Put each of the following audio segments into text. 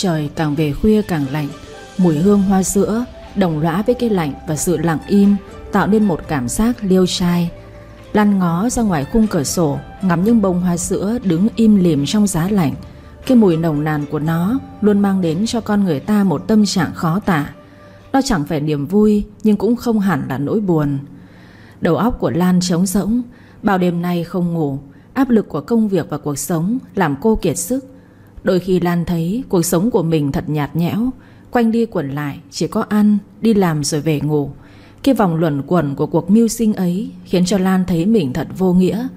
Trời càng về khuya càng lạnh, Mùi hương hoa sữa, Đồng lõa với cái lạnh và sự lặng im Tạo nên một cảm giác liêu trai. Lan ngó ra ngoài khung cửa sổ, Ngắm những bông hoa sữa đứng im lìm trong giá lạnh. Cái mùi nồng nàn của nó Luôn mang đến cho con người ta một tâm trạng khó tả. Nó chẳng phải niềm vui, Nhưng cũng không hẳn là nỗi buồn. Đầu óc của Lan trống rỗng, Bao đêm nay không ngủ, Áp lực của công việc và cuộc sống Làm cô kiệt sức. Đôi khi Lan thấy cuộc sống của mình thật nhạt nhẽo. Quanh đi quẩn lại Chỉ có ăn, đi làm rồi về ngủ. Cái vòng luẩn quẩn của cuộc mưu sinh ấy Khiến cho Lan thấy mình thật vô nghĩa.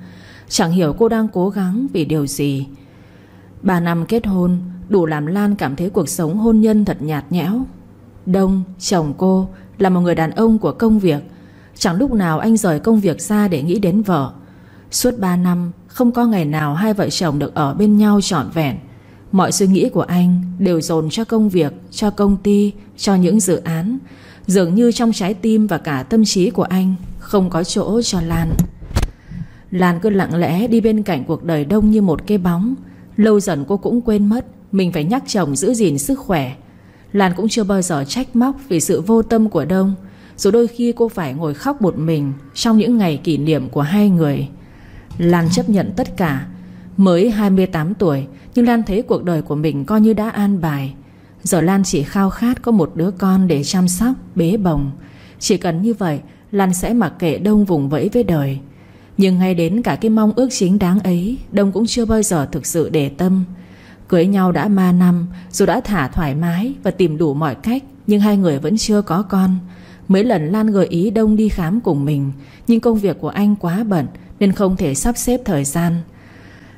Chẳng hiểu cô đang cố gắng vì điều gì. Ba năm kết hôn Đủ làm Lan cảm thấy cuộc sống hôn nhân thật nhạt nhẽo. Đông, chồng cô Là một người đàn ông của công việc. Chẳng lúc nào anh rời công việc ra để nghĩ đến vợ. Suốt 3 năm Không có ngày nào hai vợ chồng được ở bên nhau trọn vẹn. Mọi suy nghĩ của anh Đều dồn cho công việc, Cho công ty, Cho những dự án. Dường như trong trái tim và cả tâm trí của anh Không có chỗ cho Lan. Lan cứ lặng lẽ đi bên cạnh cuộc đời đông như một cái bóng. Lâu dần cô cũng quên mất Mình phải nhắc chồng giữ gìn sức khỏe. Lan cũng chưa bao giờ trách móc Vì sự vô tâm của Đông Rồi đôi khi cô phải ngồi khóc một mình Trong những ngày kỷ niệm của hai người. Lan chấp nhận tất cả Mới 28 tuổi Nhưng Lan thấy cuộc đời của mình coi như đã an bài. Giờ Lan chỉ khao khát có một đứa con để chăm sóc, bế bồng. Chỉ cần như vậy Lan sẽ mặc kệ Đông vùng vẫy với đời. Nhưng ngay đến cả cái mong ước chính đáng ấy Đông cũng chưa bao giờ thực sự để tâm. Cưới nhau đã 3 năm Dù đã thả thoải mái Và tìm đủ mọi cách Nhưng hai người vẫn chưa có con. Mấy lần Lan gợi ý Đông đi khám cùng mình Nhưng công việc của anh quá bận Nên không thể sắp xếp thời gian.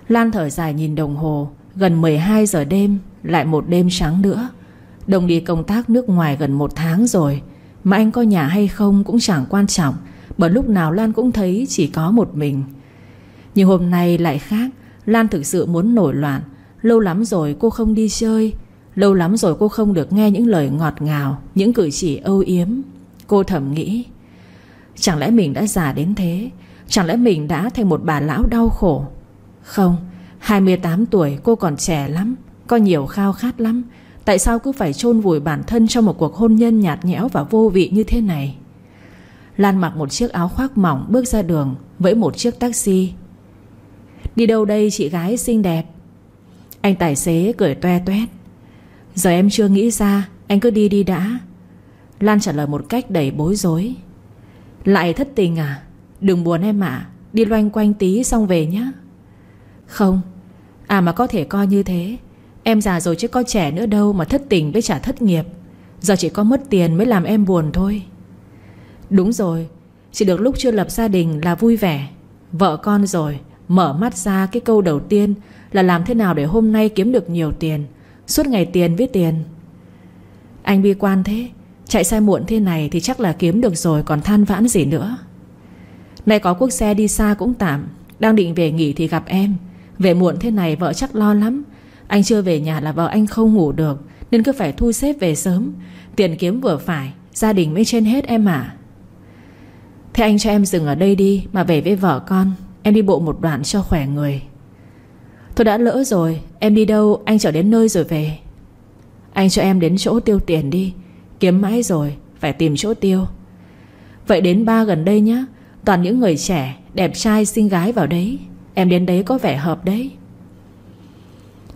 Lan thở dài nhìn đồng hồ. Gần 12 giờ đêm, Lại một đêm sáng nữa. Đồng đi công tác nước ngoài gần một tháng rồi. Mà anh có nhà hay không cũng chẳng quan trọng, Bởi lúc nào Lan cũng thấy chỉ có một mình. Nhưng hôm nay lại khác. Lan thực sự muốn nổi loạn. Lâu lắm rồi cô không đi chơi. Lâu lắm rồi cô không được nghe những lời ngọt ngào, Những cử chỉ âu yếm. Cô thầm nghĩ, Chẳng lẽ mình đã già đến thế? Chẳng lẽ mình đã thành một bà lão đau khổ? Không 28 tuổi, cô còn trẻ lắm, Có nhiều khao khát lắm. Tại sao cứ phải chôn vùi bản thân Trong một cuộc hôn nhân nhạt nhẽo và vô vị như thế này? Lan mặc một chiếc áo khoác mỏng Bước ra đường với một chiếc taxi. Đi đâu đây, chị gái xinh đẹp? Anh tài xế cười toe toét. Giờ em chưa nghĩ ra, Anh cứ đi đi đã. Lan trả lời một cách đầy bối rối. Lại thất tình à? Đừng buồn em ạ, Đi loanh quanh tí xong về nhé không. À mà có thể coi như thế. Em già rồi chứ có trẻ nữa đâu Mà thất tình với trả thất nghiệp. Giờ chỉ có mất tiền mới làm em buồn thôi. Đúng rồi. Chỉ được lúc chưa lập gia đình là vui vẻ. Vợ con rồi, Mở mắt ra cái câu đầu tiên Là làm thế nào để hôm nay kiếm được nhiều tiền, Suốt ngày tiền với tiền. Anh bi quan thế. Chạy xe muộn thế này thì chắc là kiếm được rồi Còn than vãn gì nữa. Nay có quốc xe đi xa cũng tạm. Đang định về nghỉ thì gặp em. Về muộn thế này vợ chắc lo lắm. Anh chưa về nhà là vợ anh không ngủ được, Nên cứ phải thu xếp về sớm. Tiền kiếm vừa phải, Gia đình mới trên hết em à Thế anh cho em dừng ở đây đi, Mà về với vợ con. Em đi bộ một đoạn cho khỏe người. Thôi đã lỡ rồi, Em đi đâu, anh chở đến nơi rồi về. Anh cho em đến chỗ tiêu tiền đi, Kiếm mãi rồi, Phải tìm chỗ tiêu. Vậy đến ba gần đây nhá, Toàn những người trẻ, Đẹp trai, xinh gái vào đấy. Em đến đấy có vẻ hợp đấy.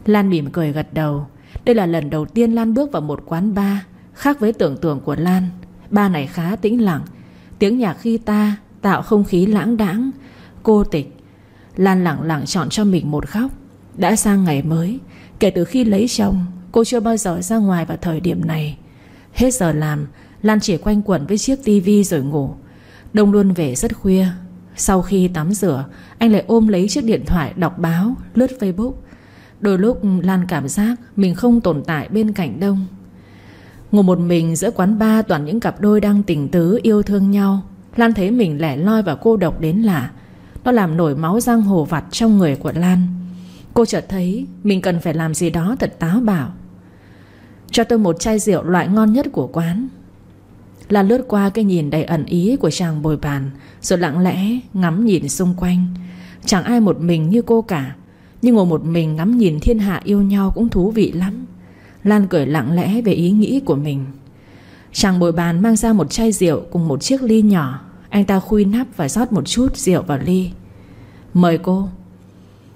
Lan mỉm cười gật đầu. Đây là lần đầu tiên Lan bước vào một quán bar, Khác với tưởng tượng của Lan. Ba này khá tĩnh lặng. Tiếng nhạc khi ta tạo không khí lãng đãng, Cô tịch. Lan lặng lặng chọn cho mình một khóc. Đã sang ngày mới. Kể từ khi lấy chồng, Cô chưa bao giờ ra ngoài vào thời điểm này. Hết giờ làm, Lan chỉ quanh quẩn với chiếc tivi rồi ngủ. Đông luôn về rất khuya. Sau khi tắm rửa, Anh lại ôm lấy chiếc điện thoại đọc báo, Lướt facebook. Đôi lúc Lan cảm giác Mình không tồn tại bên cạnh Đông. Ngồi một mình giữa quán bar, Toàn những cặp đôi đang tình tứ yêu thương nhau. Lan thấy mình lẻ loi và cô độc đến lạ. Nó làm nổi máu giang hồ vặt trong người của Lan. Cô chợt thấy Mình cần phải làm gì đó thật táo bảo Cho tôi một chai rượu loại ngon nhất của quán. Lan lướt qua cái nhìn đầy ẩn ý của chàng bồi bàn, Rồi lặng lẽ ngắm nhìn xung quanh. Chẳng ai một mình như cô cả, Nhưng ngồi một mình ngắm nhìn thiên hạ yêu nhau cũng thú vị lắm. Lan cười lặng lẽ về ý nghĩ của mình. Chàng bồi bàn mang ra một chai rượu Cùng một chiếc ly nhỏ. Anh ta khui nắp và rót một chút rượu vào ly. Mời cô.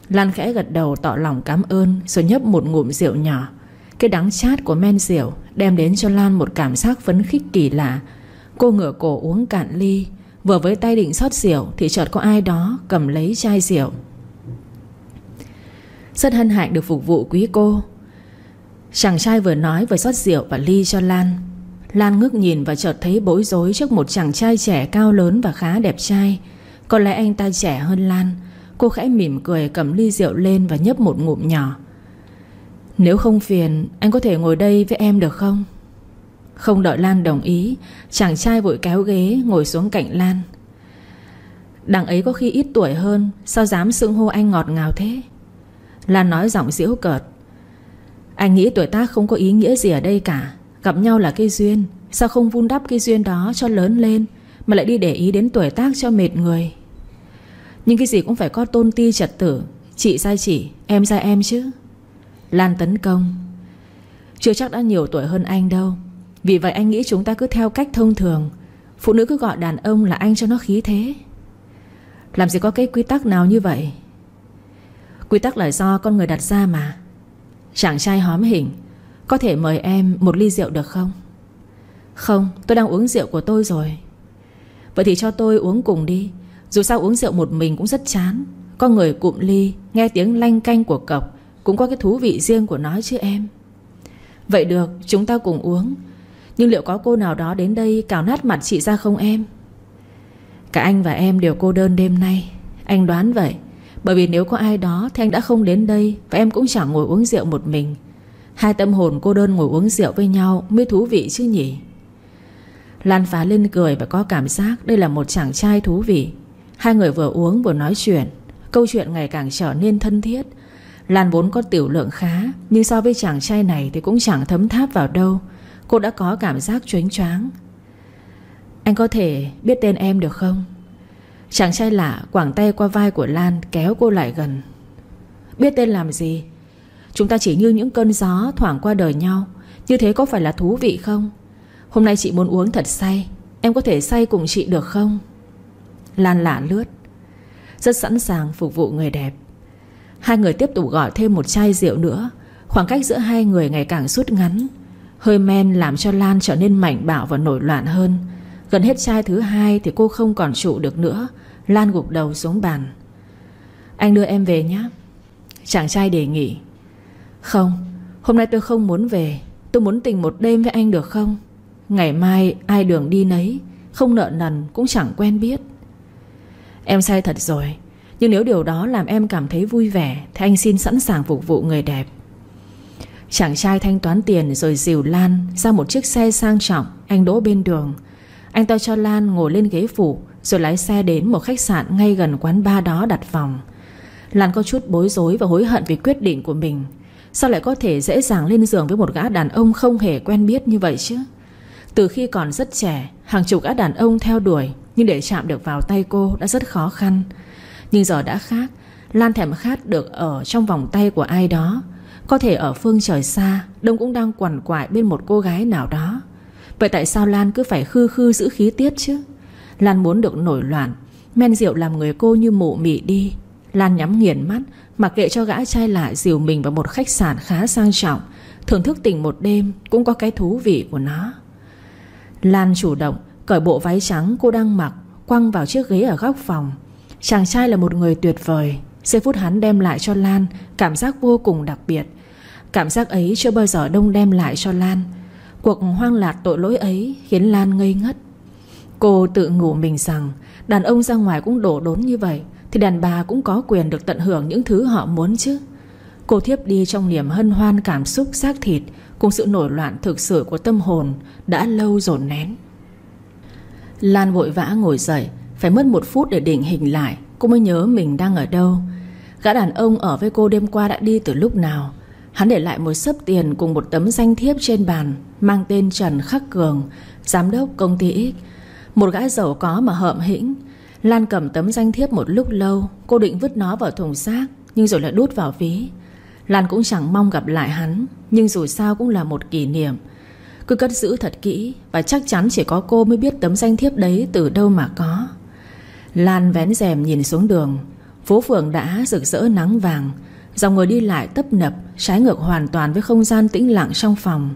Lan khẽ gật đầu tỏ lòng cảm ơn, Rồi nhấp một ngụm rượu nhỏ. Cái đắng chát của men rượu Đem đến cho Lan một cảm giác phấn khích kỳ lạ. Cô ngửa cổ uống cạn ly, Vừa với tay định xót rượu Thì chợt có ai đó cầm lấy chai rượu. Rất hân hạnh được phục vụ quý cô. Chàng trai vừa nói vừa xót rượu và ly cho Lan. Lan ngước nhìn và chợt thấy bối rối Trước một chàng trai trẻ cao lớn và khá đẹp trai. Có lẽ anh ta trẻ hơn Lan. Cô khẽ mỉm cười cầm ly rượu lên Và nhấp một ngụm nhỏ. Nếu không phiền, Anh có thể ngồi đây với em được không? Không đợi Lan đồng ý, Chàng trai vội kéo ghế, Ngồi xuống cạnh Lan. Đằng ấy có khi ít tuổi hơn, Sao dám xưng hô anh ngọt ngào thế? Lan nói giọng diễu cợt. Anh nghĩ tuổi tác không có ý nghĩa gì ở đây cả, Gặp nhau là cái duyên, Sao không vun đắp cái duyên đó cho lớn lên, Mà lại đi để ý đến tuổi tác cho mệt người? Nhưng cái gì cũng phải có tôn ti trật tử Chị sai chị, Em sai em chứ. Lan tấn công. Chưa chắc đã nhiều tuổi hơn anh đâu. Vì vậy anh nghĩ chúng ta cứ theo cách thông thường. Phụ nữ cứ gọi đàn ông là anh cho nó khí thế. Làm gì có cái quy tắc nào như vậy? Quy tắc là do con người đặt ra mà. Chàng trai hóm hình Có thể mời em một ly rượu được không? Không, tôi đang uống rượu của tôi rồi. Vậy thì cho tôi uống cùng đi. Dù sao uống rượu một mình cũng rất chán. Có người cụm ly, Nghe tiếng lanh canh của cọc cũng có cái thú vị riêng của nó chứ em. Vậy được, chúng ta cùng uống. Nhưng liệu có cô nào đó đến đây Cào nát mặt chị ra không em? Cả anh và em đều cô đơn đêm nay. Anh đoán vậy, bởi vì nếu có ai đó thì anh đã không đến đây Và em cũng chẳng ngồi uống rượu một mình. Hai tâm hồn cô đơn ngồi uống rượu với nhau Mới thú vị chứ nhỉ? Lan phá lên cười và có cảm giác Đây là một chàng trai thú vị. Hai người vừa uống vừa nói chuyện. Câu chuyện ngày càng trở nên thân thiết. Lan vốn có tiểu lượng khá, Nhưng so với chàng trai này thì cũng chẳng thấm tháp vào đâu. Cô đã có cảm giác choáng choáng. Anh có thể biết tên em được không? Chàng trai lạ quảng tay qua vai của Lan, Kéo cô lại gần. Biết tên làm gì? Chúng ta chỉ như những cơn gió thoảng qua đời nhau. Như thế có phải là thú vị không? Hôm nay chị muốn uống thật say. Em có thể say cùng chị được không? Lan lạ lướt. Rất sẵn sàng phục vụ người đẹp. Hai người tiếp tục gọi thêm một chai rượu nữa. Khoảng cách giữa hai người ngày càng rút ngắn. Hơi men làm cho Lan trở nên mảnh bạo và nổi loạn hơn. Gần hết chai thứ hai Thì cô không còn trụ được nữa. Lan gục đầu xuống bàn. Anh đưa em về nhé. Chàng trai đề nghị. Không, Hôm nay tôi không muốn về. Tôi muốn tình một đêm với anh được không? Ngày mai ai đường đi nấy, Không nợ nần cũng chẳng quen biết. Em sai thật rồi. Nhưng nếu điều đó làm em cảm thấy vui vẻ, Thì anh xin sẵn sàng phục vụ người đẹp. Chàng trai thanh toán tiền Rồi dìu Lan ra một chiếc xe sang trọng. Anh đỗ bên đường. Anh ta cho Lan ngồi lên ghế phủ Rồi lái xe đến một khách sạn ngay gần quán bar đó đặt phòng. Lan có chút bối rối và hối hận vì quyết định của mình. Sao lại có thể dễ dàng lên giường với một gã đàn ông không hề quen biết như vậy chứ? Từ khi còn rất trẻ, Hàng chục gã đàn ông theo đuổi, Nhưng để chạm được vào tay cô đã rất khó khăn. Nhưng giờ đã khác. Lan thèm khát được ở trong vòng tay của ai đó. Có thể ở phương trời xa, Đông cũng đang quằn quại bên một cô gái nào đó. Vậy tại sao Lan cứ phải khư khư giữ khí tiết chứ? Lan muốn được nổi loạn, Men rượu làm người cô như mụ mị đi. Lan nhắm nghiền mắt, Mặc kệ cho gã trai lạ dìu mình vào một khách sạn khá sang trọng. Thưởng thức tình một đêm Cũng có cái thú vị của nó. Lan chủ động, Cởi bộ váy trắng cô đang mặc, Quăng vào chiếc ghế ở góc phòng. Chàng trai là một người tuyệt vời. Giây phút hắn đem lại cho Lan Cảm giác vô cùng đặc biệt. Cảm giác ấy chưa bao giờ Đông đem lại cho Lan. Cuộc hoang lạc tội lỗi ấy Khiến Lan ngây ngất. Cô tự ngủ mình rằng, Đàn ông ra ngoài cũng đổ đốn như vậy, Thì đàn bà cũng có quyền được tận hưởng những thứ họ muốn chứ. Cô thiếp đi trong niềm hân hoan cảm xúc xác thịt, Cùng sự nổi loạn thực sự của tâm hồn Đã lâu dồn nén. Lan vội vã ngồi dậy phải mất một phút để định hình lại, Cô mới nhớ mình đang ở đâu. Gã đàn ông ở với cô đêm qua đã đi từ lúc nào. Hắn để lại một sấp tiền cùng một tấm danh thiếp trên bàn, Mang tên Trần Khắc Cường, Giám đốc công ty X. Một gã giàu có mà hợm hĩnh. Lan cầm tấm danh thiếp một lúc lâu, Cô định vứt nó vào thùng rác, Nhưng rồi lại đút vào ví. Lan cũng chẳng mong gặp lại hắn, Nhưng dù sao cũng là một kỷ niệm. Cứ cất giữ thật kỹ, Và chắc chắn chỉ có cô mới biết tấm danh thiếp đấy Từ đâu mà có. Lan vén rèm nhìn xuống đường. Phố phường đã rực rỡ nắng vàng. Dòng người đi lại tấp nập, Trái ngược hoàn toàn với không gian tĩnh lặng trong phòng.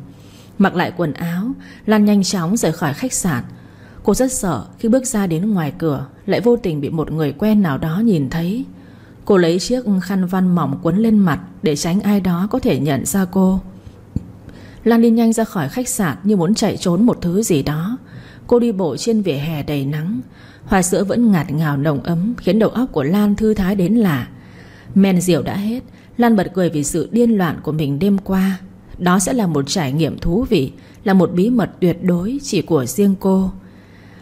Mặc lại quần áo, Lan nhanh chóng rời khỏi khách sạn. Cô rất sợ khi bước ra đến ngoài cửa, Lại vô tình bị một người quen nào đó nhìn thấy. Cô lấy chiếc khăn văn mỏng quấn lên mặt Để tránh ai đó có thể nhận ra cô. Lan đi nhanh ra khỏi khách sạn Như muốn chạy trốn một thứ gì đó. Cô đi bộ trên vỉa hè đầy nắng. Hoa sữa vẫn ngạt ngào nồng ấm, Khiến đầu óc của Lan thư thái đến lạ. Men rượu đã hết, Lan bật cười vì sự điên loạn của mình đêm qua. Đó sẽ là một trải nghiệm thú vị, Là một bí mật tuyệt đối Chỉ của riêng cô.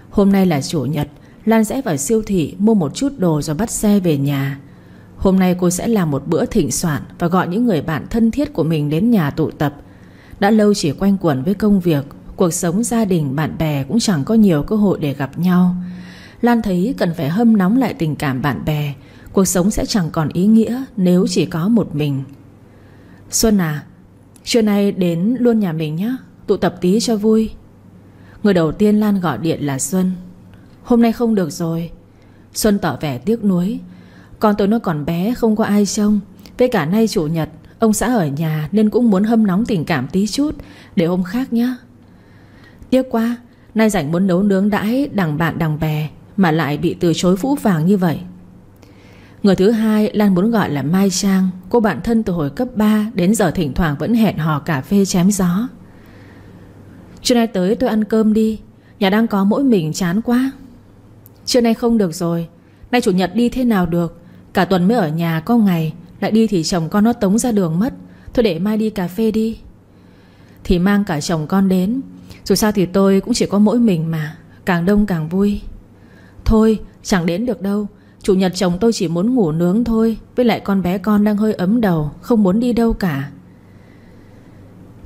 Hôm nay là chủ nhật, Lan sẽ vào siêu thị mua một chút đồ rồi bắt xe về nhà. Hôm nay cô sẽ làm một bữa thịnh soạn Và gọi những người bạn thân thiết của mình đến nhà tụ tập. Đã lâu chỉ quanh quẩn với công việc, Cuộc sống gia đình, bạn bè cũng chẳng có nhiều cơ hội để gặp nhau. Lan thấy cần phải hâm nóng lại tình cảm bạn bè, Cuộc sống sẽ chẳng còn ý nghĩa Nếu chỉ có một mình. Xuân à Trưa nay đến luôn nhà mình nhé Tụ tập tí cho vui. Người đầu tiên Lan gọi điện là Xuân. Hôm nay không được rồi. Xuân tỏ vẻ tiếc nuối. Con tôi nó còn bé, không có ai trông. Với cả nay chủ nhật, Ông xã ở nhà nên cũng muốn hâm nóng tình cảm tí chút Để hôm khác nhé Tiếc quá, Nay rảnh muốn nấu nướng đãi đằng bạn đằng bè. Mà lại bị từ chối phũ vàng như vậy. Người thứ hai Lan muốn gọi là Mai Trang, Cô bạn thân từ hồi cấp 3 Đến giờ thỉnh thoảng vẫn hẹn hò cà phê chém gió. Trưa nay tới tôi ăn cơm đi, Nhà đang có mỗi mình chán quá. Trưa nay không được rồi, Nay chủ nhật đi thế nào được, Cả tuần mới ở nhà có ngày, Lại đi thì chồng con nó tống ra đường mất, Thôi để mai đi cà phê đi. Thì mang cả chồng con đến, Dù sao thì tôi cũng chỉ có mỗi mình mà, Càng đông càng vui. Thôi, chẳng đến được đâu. Chủ nhật chồng tôi chỉ muốn ngủ nướng thôi, Với lại con bé con đang hơi ấm đầu, Không muốn đi đâu cả.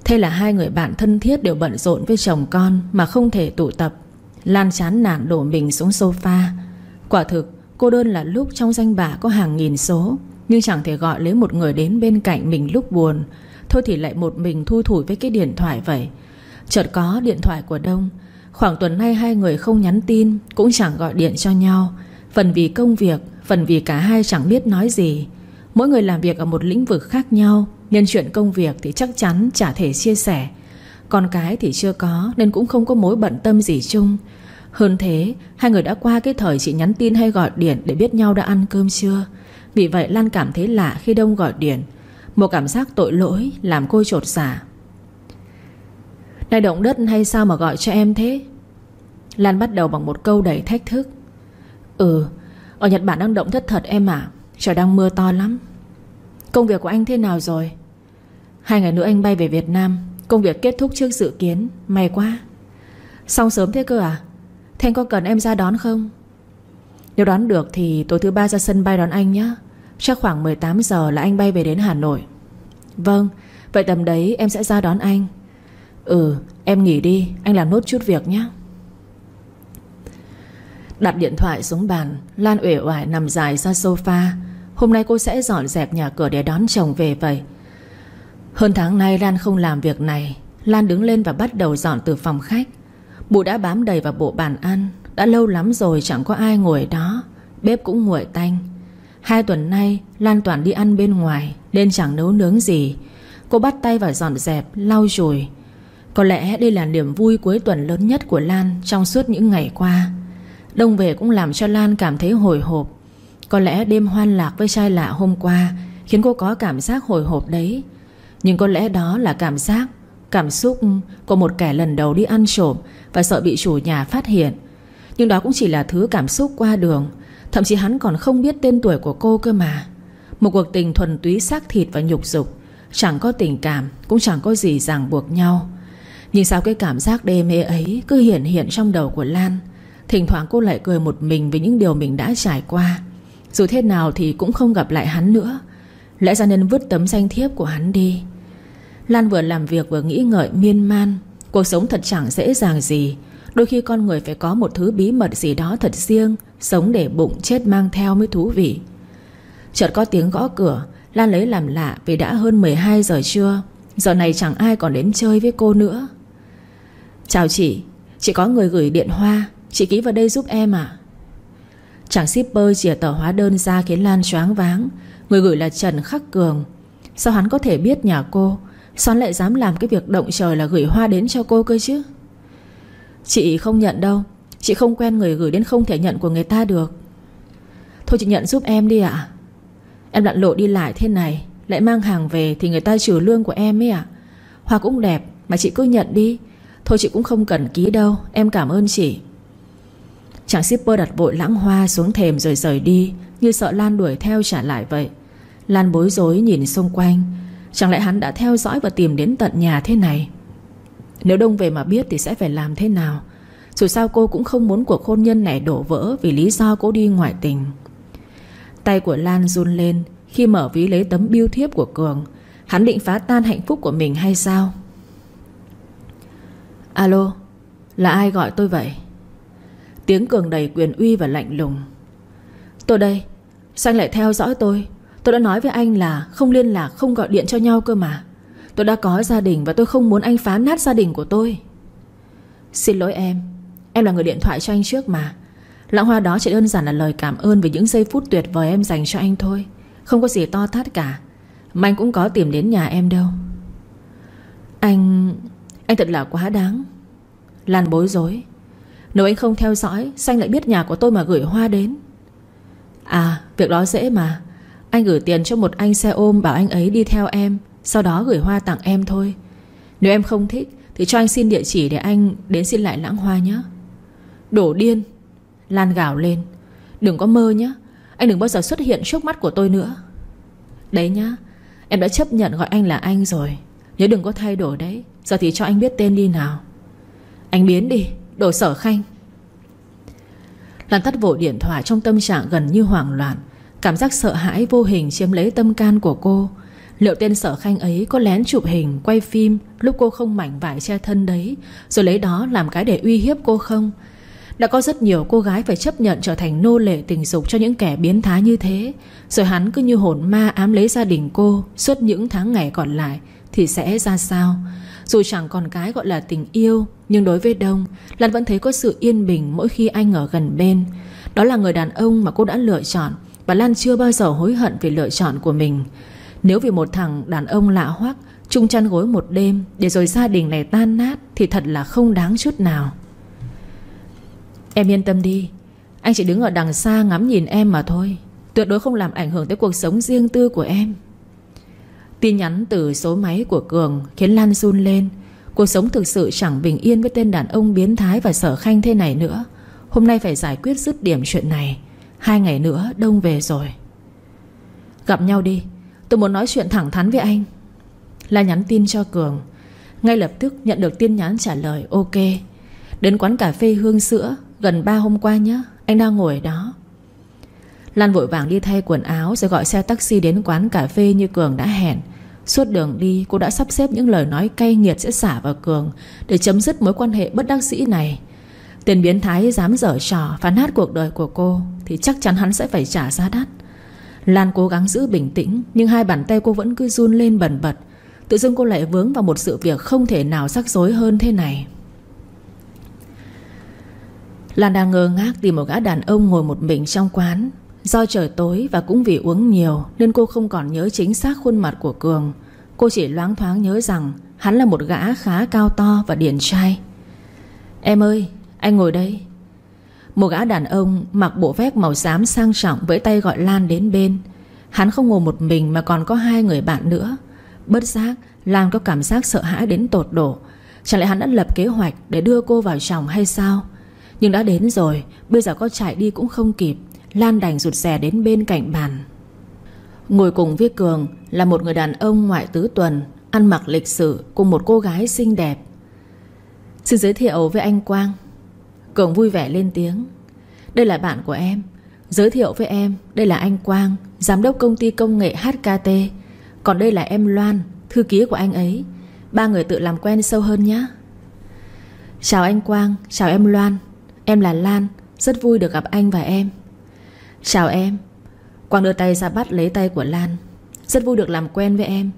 Thế là hai người bạn thân thiết đều bận rộn với chồng con Mà không thể tụ tập. Lan chán nản đổ mình xuống sofa. Quả thực, cô đơn là lúc trong danh bạ có hàng nghìn số, Nhưng chẳng thể gọi lấy một người đến bên cạnh mình lúc buồn. Thôi thì lại một mình thu thủi với cái điện thoại vậy. Chợt có điện thoại của Đông. Khoảng tuần nay hai người không nhắn tin, Cũng chẳng gọi điện cho nhau. Phần vì công việc, Phần vì cả hai chẳng biết nói gì. Mỗi người làm việc ở một lĩnh vực khác nhau, Nên chuyện công việc thì chắc chắn chả thể chia sẻ. Con cái thì chưa có, Nên cũng không có mối bận tâm gì chung. Hơn thế, Hai người đã qua cái thời chỉ nhắn tin hay gọi điện Để biết nhau đã ăn cơm chưa? Vì vậy Lan cảm thấy lạ khi Đông gọi điện. Một cảm giác tội lỗi Làm cô trột xả nay động đất hay sao mà gọi cho em thế? Lan bắt đầu bằng một câu đầy thách thức. Ừ Ở Nhật Bản đang động thất thật em ạ. Trời đang mưa to lắm. Công việc của anh thế nào rồi? Hai ngày nữa anh bay về Việt Nam. Công việc kết thúc trước dự kiến. May quá. Xong sớm thế cơ à? Thế anh có cần em ra đón không? Nếu đón được thì tối thứ ba ra sân bay đón anh nhé Chắc khoảng 18 giờ là anh bay về đến Hà Nội. Vâng Vậy tầm đấy em sẽ ra đón anh. Ừ em nghỉ đi Anh làm nốt chút việc nhé. Đặt điện thoại xuống bàn Lan uể oải nằm dài ra sofa. Hôm nay cô sẽ dọn dẹp nhà cửa để đón chồng về vậy. Hơn tháng nay Lan không làm việc này Lan đứng lên và bắt đầu dọn từ phòng khách. Bụi đã bám đầy vào bộ bàn ăn Đã lâu lắm rồi chẳng có ai ngồi đó Bếp cũng nguội tanh. Hai tuần nay Lan toàn đi ăn bên ngoài Nên chẳng nấu nướng gì. Cô bắt tay vào dọn dẹp, lau chùi. Có lẽ đây là niềm vui cuối tuần lớn nhất của Lan Trong suốt những ngày qua. Đông về cũng làm cho Lan cảm thấy hồi hộp. Có lẽ đêm hoan lạc với trai lạ hôm qua Khiến cô có cảm giác hồi hộp đấy. Nhưng có lẽ đó là cảm giác, Cảm xúc của một kẻ lần đầu đi ăn trộm Và sợ bị chủ nhà phát hiện. Nhưng đó cũng chỉ là thứ cảm xúc qua đường. Thậm chí hắn còn không biết tên tuổi của cô cơ mà. Một cuộc tình thuần túy xác thịt và nhục dục. Chẳng có tình cảm, Cũng chẳng có gì ràng buộc nhau. Nhưng sao cái cảm giác đê mê ấy Cứ hiện hiện trong đầu của Lan? Thỉnh thoảng cô lại cười một mình với những điều mình đã trải qua. Dù thế nào thì cũng không gặp lại hắn nữa. Lẽ ra nên vứt tấm danh thiếp của hắn đi. Lan vừa làm việc vừa nghĩ ngợi miên man. Cuộc sống thật chẳng dễ dàng gì. Đôi khi con người phải có một thứ bí mật gì đó thật riêng, Sống để bụng chết mang theo mới thú vị. Chợt có tiếng gõ cửa, Lan lấy làm lạ vì đã hơn 12 giờ trưa. Giờ này chẳng ai còn đến chơi với cô nữa. Chào chị Chị có người gửi điện hoa. Chị ký vào đây giúp em ạ. Chàng shipper chìa tờ hóa đơn ra khiến Lan choáng váng. Người gửi là Trần Khắc Cường. Sao hắn có thể biết nhà cô? Sao lại dám làm cái việc động trời là gửi hoa đến cho cô cơ chứ? Chị không nhận đâu. Chị không quen người gửi đến không thể nhận của người ta được. Thôi chị nhận giúp em đi ạ. Em lặn lộ đi lại thế này, Lại mang hàng về thì người ta trừ lương của em ấy ạ. Hoa cũng đẹp, Mà chị cứ nhận đi. Thôi chị cũng không cần ký đâu, Em cảm ơn chị. Chàng shipper đặt vội lãng hoa xuống thềm rồi rời đi, Như sợ Lan đuổi theo trả lại vậy. Lan bối rối nhìn xung quanh. Chẳng lẽ hắn đã theo dõi và tìm đến tận nhà thế này? Nếu Đông về mà biết thì sẽ phải làm thế nào? Dù sao cô cũng không muốn cuộc hôn nhân này đổ vỡ Vì lý do cô đi ngoại tình. Tay của Lan run lên Khi mở ví lấy tấm biêu thiếp của Cường. Hắn định phá tan hạnh phúc của mình hay sao? Alo, Là ai gọi tôi vậy? Tiếng Cường đầy quyền uy và lạnh lùng. Tôi đây, Sao anh lại theo dõi tôi? Tôi đã nói với anh là không liên lạc, Không gọi điện cho nhau cơ mà. Tôi đã có gia đình và tôi không muốn anh phá nát gia đình của tôi. Xin lỗi em Em là người điện thoại cho anh trước mà. Lãng hoa đó chỉ đơn giản là lời cảm ơn Vì những giây phút tuyệt vời em dành cho anh thôi. Không có gì to thát cả. Mà anh cũng có tìm đến nhà em đâu. Anh... Anh thật là quá đáng. Lan bối rối. Nếu anh không theo dõi, Sao anh lại biết nhà của tôi mà gửi hoa đến? À việc đó dễ mà. Anh gửi tiền cho một anh xe ôm Bảo anh ấy đi theo em, Sau đó gửi hoa tặng em thôi. Nếu em không thích, Thì cho anh xin địa chỉ để anh đến xin lại lãng hoa nhé. Đổ điên. Lan gào lên. Đừng có mơ nhé. Anh đừng bao giờ xuất hiện trước mắt của tôi nữa. Đấy nhá. Em đã chấp nhận gọi anh là anh rồi. Nhớ đừng có thay đổi đấy. Giờ thì cho anh biết tên đi nào. Anh biến đi Đồ sở khanh. Lan tắt vội điện thoại trong tâm trạng gần như hoảng loạn, Cảm giác sợ hãi vô hình chiếm lấy tâm can của cô. Liệu tên sở khanh ấy có lén chụp hình, Quay phim Lúc cô không mảnh vải che thân đấy, Rồi lấy đó làm cái để uy hiếp cô không? Đã có rất nhiều cô gái phải chấp nhận Trở thành nô lệ tình dục cho những kẻ biến thái như thế, Rồi hắn cứ như hồn ma ám lấy gia đình cô Suốt những tháng ngày còn lại Thì sẽ ra sao? Dù chẳng còn cái gọi là tình yêu, Nhưng đối với Đông, Lan vẫn thấy có sự yên bình mỗi khi anh ở gần bên. Đó là người đàn ông mà cô đã lựa chọn, Và Lan chưa bao giờ hối hận về lựa chọn của mình. Nếu vì một thằng đàn ông lạ hoắc, chung chăn gối một đêm, Để rồi gia đình này tan nát, Thì thật là không đáng chút nào. Em yên tâm đi, Anh chỉ đứng ở đằng xa ngắm nhìn em mà thôi. Tuyệt đối không làm ảnh hưởng tới cuộc sống riêng tư của em. Tin nhắn từ số máy của Cường Khiến Lan run lên. Cuộc sống thực sự chẳng bình yên với tên đàn ông biến thái và sở khanh thế này nữa. Hôm nay phải giải quyết dứt điểm chuyện này. Hai ngày nữa, Đông về rồi. Gặp nhau đi. Tôi muốn nói chuyện thẳng thắn với anh. La nhắn tin cho Cường. Ngay lập tức nhận được tin nhắn trả lời, Ok. Đến quán cà phê Hương Sữa, Gần ba hôm qua nhé Anh đang ngồi đó. Lan vội vàng đi thay quần áo Rồi gọi xe taxi đến quán cà phê như Cường đã hẹn. Suốt đường đi, cô đã sắp xếp những lời nói cay nghiệt sẽ xả vào Cường Để chấm dứt mối quan hệ bất đắc dĩ này. Tiền biến thái dám dở trò phá nát cuộc đời của cô Thì chắc chắn hắn sẽ phải trả giá đắt. Lan cố gắng giữ bình tĩnh, Nhưng hai bàn tay cô vẫn cứ run lên bẩn bật. Tự dưng cô lại vướng vào một sự việc không thể nào rắc rối hơn thế này. Lan đang ngơ ngác tìm một gã đàn ông ngồi một mình trong quán. Do trời tối và cũng vì uống nhiều Nên cô không còn nhớ chính xác khuôn mặt của Cường. Cô chỉ loáng thoáng nhớ rằng Hắn là một gã khá cao to và điển trai. Em ơi, Anh ngồi đây. Một gã đàn ông mặc bộ vest màu xám sang trọng Với tay gọi Lan đến bên. Hắn không ngồi một mình mà còn có hai người bạn nữa. Bất giác, Lan có cảm giác sợ hãi đến tột độ. Chẳng lẽ hắn đã lập kế hoạch để đưa cô vào chồng hay sao? Nhưng đã đến rồi, Bây giờ có chạy đi cũng không kịp. Lan đành rụt rè đến bên cạnh bàn. Ngồi cùng với Cường Là một người đàn ông ngoại tứ tuần, Ăn mặc lịch sự cùng một cô gái xinh đẹp. Xin giới thiệu với anh Quang. Cường vui vẻ lên tiếng. Đây là bạn của em. Giới thiệu với em, Đây là anh Quang, Giám đốc công ty công nghệ HKT Còn đây là em Loan, Thư ký của anh ấy. Ba người tự làm quen sâu hơn nhé. Chào anh Quang, Chào em Loan. Em là Lan, Rất vui được gặp anh và em. Chào em. Quang đưa tay ra bắt lấy tay của Lan. Rất vui được làm quen với em.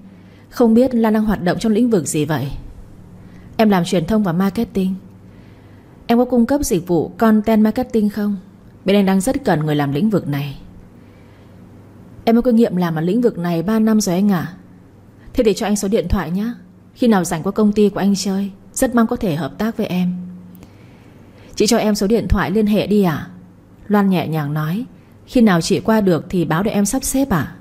Không biết Lan đang hoạt động trong lĩnh vực gì vậy? Em làm truyền thông và marketing. Em có cung cấp dịch vụ content marketing không? Bên anh đang rất cần người làm lĩnh vực này. Em có kinh nghiệm làm ở lĩnh vực này 3 năm rồi anh ạ. Thế để cho anh số điện thoại nhé Khi nào rảnh qua công ty của anh chơi, Rất mong có thể hợp tác với em. Chị cho em số điện thoại liên hệ đi à Loan nhẹ nhàng nói. Khi nào chị qua được thì báo để em sắp xếp à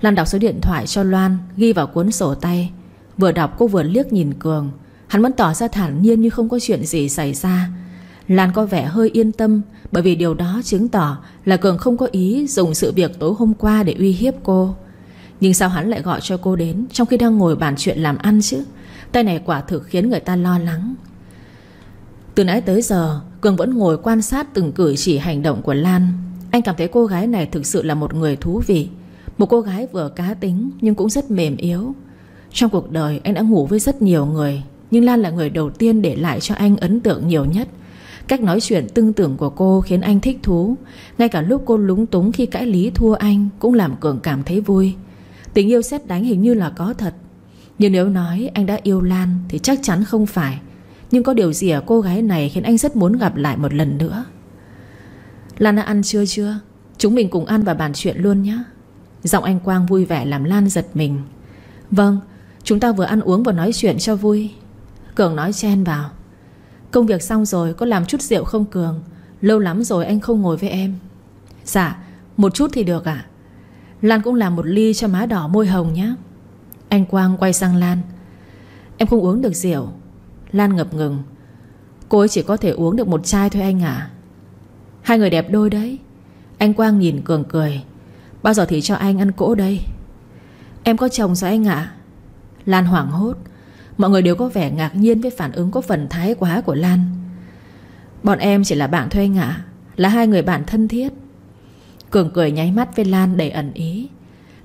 Lan đọc số điện thoại cho Loan, Ghi vào cuốn sổ tay. Vừa đọc cô vừa liếc nhìn Cường. Hắn vẫn tỏ ra thản nhiên như không có chuyện gì xảy ra. Lan có vẻ hơi yên tâm, Bởi vì điều đó chứng tỏ Là Cường không có ý dùng sự việc tối hôm qua Để uy hiếp cô. Nhưng sao hắn lại gọi cho cô đến Trong khi đang ngồi bàn chuyện làm ăn chứ? Tay này quả thực khiến người ta lo lắng. Từ nãy tới giờ, Cường vẫn ngồi quan sát từng cử chỉ hành động của Lan. Anh cảm thấy cô gái này thực sự là một người thú vị. Một cô gái vừa cá tính Nhưng cũng rất mềm yếu. Trong cuộc đời, anh đã ngủ với rất nhiều người, Nhưng Lan là người đầu tiên để lại cho anh ấn tượng nhiều nhất. Cách nói chuyện tương tưởng của cô khiến anh thích thú. Ngay cả lúc cô lúng túng khi cãi lý thua anh Cũng làm Cường cảm thấy vui. Tình yêu xét đánh hình như là có thật. Nhưng nếu nói anh đã yêu Lan Thì chắc chắn không phải. Nhưng có điều gì ở cô gái này Khiến anh rất muốn gặp lại một lần nữa? Lan đã ăn chưa chưa? Chúng mình cùng ăn và bàn chuyện luôn nhé Giọng anh Quang vui vẻ làm Lan giật mình. Vâng Chúng ta vừa ăn uống vừa nói chuyện cho vui. Cường nói chen vào. Công việc xong rồi, có làm chút rượu không Cường? Lâu lắm rồi anh không ngồi với em. Dạ một chút thì được ạ. Lan cũng làm một ly cho má đỏ môi hồng nhé Anh Quang quay sang Lan. Em không uống được rượu. Lan ngập ngừng. Cô ấy chỉ có thể uống được một chai thôi anh à Hai người đẹp đôi đấy. Anh Quang nhìn Cường cười. Bao giờ thì cho anh ăn cỗ đây? Em có chồng sao anh ạ? Lan hoảng hốt. Mọi người đều có vẻ ngạc nhiên với phản ứng có phần thái quá của Lan. Bọn em chỉ là bạn thôi anh ạ. Là hai người bạn thân thiết. Cường cười nháy mắt với Lan đầy ẩn ý.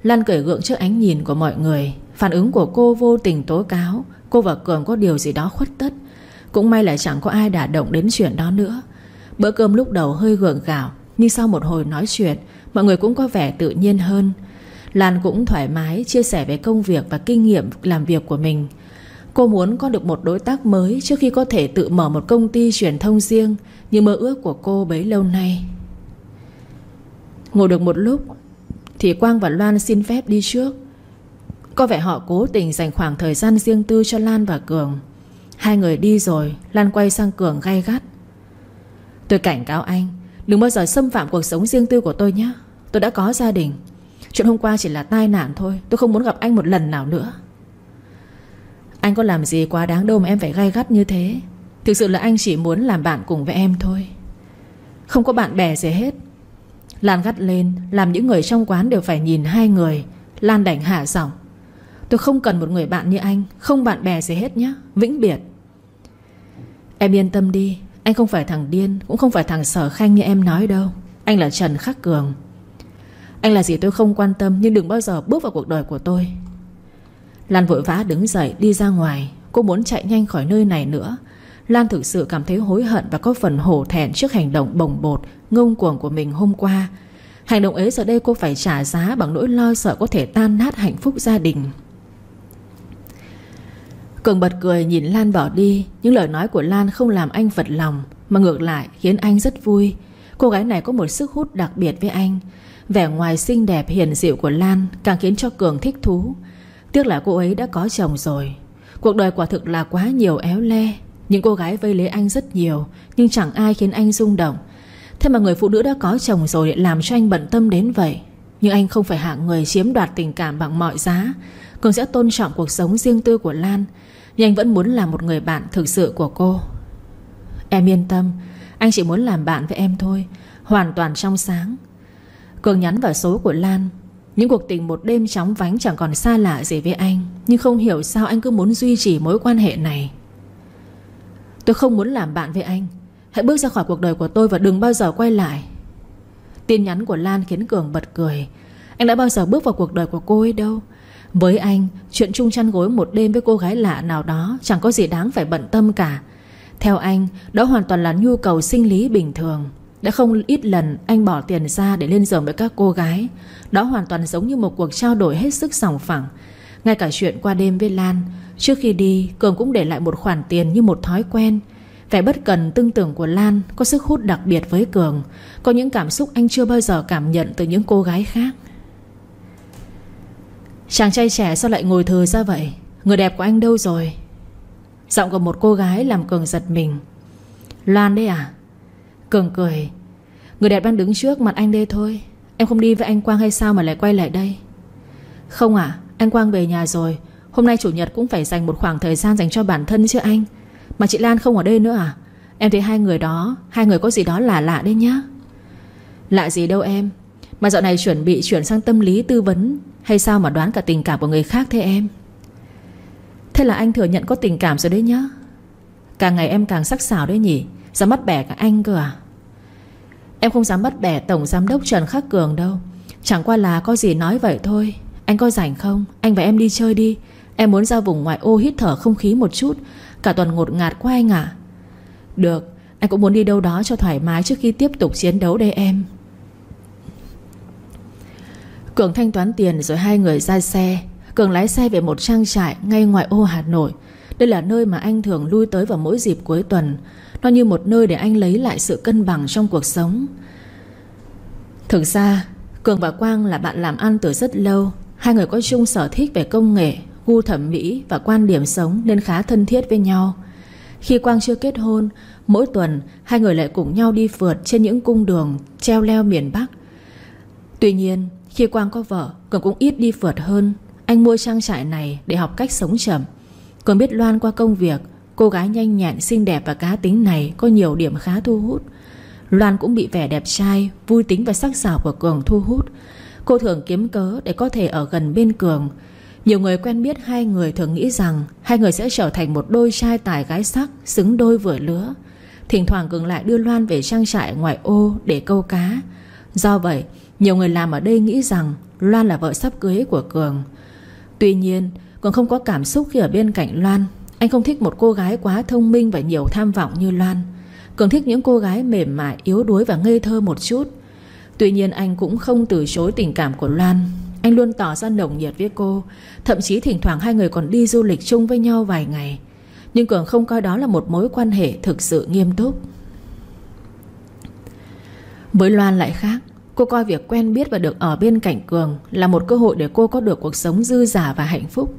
Lan cười gượng trước ánh nhìn của mọi người. Phản ứng của cô vô tình tố cáo. Cô và Cường có điều gì đó khuất tất. Cũng may là chẳng có ai đả động đến chuyện đó nữa. Bữa cơm lúc đầu hơi gượng gạo, Nhưng sau một hồi nói chuyện, Mọi người cũng có vẻ tự nhiên hơn. Lan cũng thoải mái chia sẻ về công việc và kinh nghiệm làm việc của mình. Cô muốn có được một đối tác mới Trước khi có thể tự mở một công ty truyền thông riêng, Như mơ ước của cô bấy lâu nay. Ngồi được một lúc, Thì Quang và Loan xin phép đi trước. Có vẻ họ cố tình dành khoảng thời gian riêng tư cho Lan và Cường. Hai người đi rồi, Lan quay sang Cường gay gắt. Tôi cảnh cáo anh, Đừng bao giờ xâm phạm cuộc sống riêng tư của tôi nhé. Tôi đã có gia đình. Chuyện hôm qua chỉ là tai nạn thôi, Tôi không muốn gặp anh một lần nào nữa. Anh có làm gì quá đáng đâu mà em phải gay gắt như thế. Thực sự là anh chỉ muốn làm bạn cùng với em thôi. Không có bạn bè gì hết. Lan gắt lên, Làm những người trong quán đều phải nhìn hai người. Lan đành hạ giọng. Tôi không cần một người bạn như anh, Không bạn bè gì hết nhé. Vĩnh biệt. Em yên tâm đi anh không phải thằng điên, Cũng không phải thằng sở khanh như em nói đâu. Anh là Trần Khắc Cường. Anh là gì tôi không quan tâm, Nhưng đừng bao giờ bước vào cuộc đời của tôi. Lan vội vã đứng dậy, đi ra ngoài. Cô muốn chạy nhanh khỏi nơi này nữa. Lan thực sự cảm thấy hối hận Và có phần hổ thẹn trước hành động bồng bột, Ngông cuồng của mình hôm qua. Hành động ấy giờ đây cô phải trả giá Bằng nỗi lo sợ có thể tan nát hạnh phúc gia đình. Cường bật cười nhìn Lan bỏ đi. Những lời nói của Lan không làm anh vật lòng, Mà ngược lại khiến anh rất vui. Cô gái này có một sức hút đặc biệt với anh. Vẻ ngoài xinh đẹp hiền dịu của Lan Càng khiến cho Cường thích thú. Tiếc là cô ấy đã có chồng rồi. Cuộc đời quả thực là quá nhiều éo le. Những cô gái vây lấy anh rất nhiều, Nhưng chẳng ai khiến anh rung động. Thế mà người phụ nữ đã có chồng rồi lại làm cho anh bận tâm đến vậy. Nhưng anh không phải hạng người chiếm đoạt tình cảm bằng mọi giá. Cường sẽ tôn trọng cuộc sống riêng tư của Lan. Nhưng anh vẫn muốn là một người bạn thực sự của cô. Em yên tâm, Anh chỉ muốn làm bạn với em thôi, Hoàn toàn trong sáng. Cường nhắn vào số của Lan, những cuộc tình một đêm chóng vánh chẳng còn xa lạ gì với anh, Nhưng không hiểu sao anh cứ muốn duy trì mối quan hệ này. Tôi không muốn làm bạn với anh, Hãy bước ra khỏi cuộc đời của tôi và đừng bao giờ quay lại. Tin nhắn của Lan khiến Cường bật cười. Anh đã bao giờ bước vào cuộc đời của cô ấy đâu? Với anh, Chuyện chung chăn gối một đêm với cô gái lạ nào đó Chẳng có gì đáng phải bận tâm cả. Theo anh, Đó hoàn toàn là nhu cầu sinh lý bình thường. Đã không ít lần anh bỏ tiền ra để lên giường với các cô gái. Đó hoàn toàn giống như một cuộc trao đổi hết sức sòng phẳng. Ngay cả chuyện qua đêm với Lan, Trước khi đi, Cường cũng để lại một khoản tiền như một thói quen. Vẻ bất cần tương tưởng của Lan Có sức hút đặc biệt với Cường. Có những cảm xúc anh chưa bao giờ cảm nhận Từ những cô gái khác. Chàng trai trẻ sao lại ngồi thờ ra vậy? Người đẹp của anh đâu rồi? Giọng của một cô gái làm Cường giật mình. Loan đấy à? Cường cười. Người đẹp đang đứng trước mặt anh đây thôi. Em không đi với anh Quang hay sao mà lại quay lại đây? Không à Anh Quang về nhà rồi. Hôm nay chủ nhật cũng phải dành một khoảng thời gian dành cho bản thân chứ anh. Mà chị Lan không ở đây nữa à? Em thấy hai người đó, Hai người có gì đó lạ lạ đấy nhá. Lạ gì đâu em. Mà dạo này chuẩn bị chuyển sang tâm lý tư vấn, Hay sao mà đoán cả tình cảm của người khác thế em? Thế là anh thừa nhận có tình cảm rồi đấy nhá. Càng ngày em càng sắc sảo đấy nhỉ, Dám bắt bẻ cả anh cơ à? Em không dám bắt bẻ Tổng Giám đốc Trần Khắc Cường đâu. Chẳng qua là có gì nói vậy thôi. Anh có rảnh không? Anh và em đi chơi đi. Em muốn ra vùng ngoại ô hít thở không khí một chút. Cả tuần ngột ngạt quá anh à Được, Anh cũng muốn đi đâu đó cho thoải mái Trước khi tiếp tục chiến đấu đây em. Cường thanh toán tiền rồi hai người ra xe. Cường lái xe về một trang trại Ngay ngoài ô Hà Nội. Đây là nơi mà anh thường lui tới vào mỗi dịp cuối tuần. Nó như một nơi để anh lấy lại sự cân bằng trong cuộc sống. Thực ra, Cường và Quang là bạn làm ăn từ rất lâu. Hai người có chung sở thích về công nghệ, Gu thẩm mỹ và quan điểm sống Nên khá thân thiết với nhau. Khi Quang chưa kết hôn, Mỗi tuần, hai người lại cùng nhau đi phượt Trên những cung đường treo leo miền Bắc. Tuy nhiên khi Quang có vợ Cường cũng ít đi phượt hơn. Anh mua trang trại này để học cách sống chậm. Cường biết Loan qua công việc Cô gái nhanh nhẹn, xinh đẹp và cá tính này Có nhiều điểm khá thu hút. Loan cũng bị vẻ đẹp trai Vui tính và sắc sảo của Cường thu hút. Cô thường kiếm cớ để có thể ở gần bên Cường. Nhiều người quen biết hai người thường nghĩ rằng Hai người sẽ trở thành một đôi trai tài gái sắc Xứng đôi vừa lứa. Thỉnh thoảng Cường lại đưa Loan về trang trại ngoại ô Để câu cá. Do vậy nhiều người làm ở đây nghĩ rằng Loan là vợ sắp cưới của Cường. Tuy nhiên Cường không có cảm xúc khi ở bên cạnh Loan. Anh không thích một cô gái quá thông minh Và nhiều tham vọng như Loan. Cường thích những cô gái mềm mại, yếu đuối và ngây thơ một chút. Tuy nhiên anh cũng không từ chối tình cảm của Loan. Anh luôn tỏ ra nồng nhiệt với cô. Thậm chí thỉnh thoảng hai người còn đi du lịch chung với nhau vài ngày. Nhưng Cường không coi đó là một mối quan hệ thực sự nghiêm túc. Với Loan lại khác. Cô coi việc quen biết và được ở bên cạnh Cường Là một cơ hội để cô có được cuộc sống dư giả và hạnh phúc.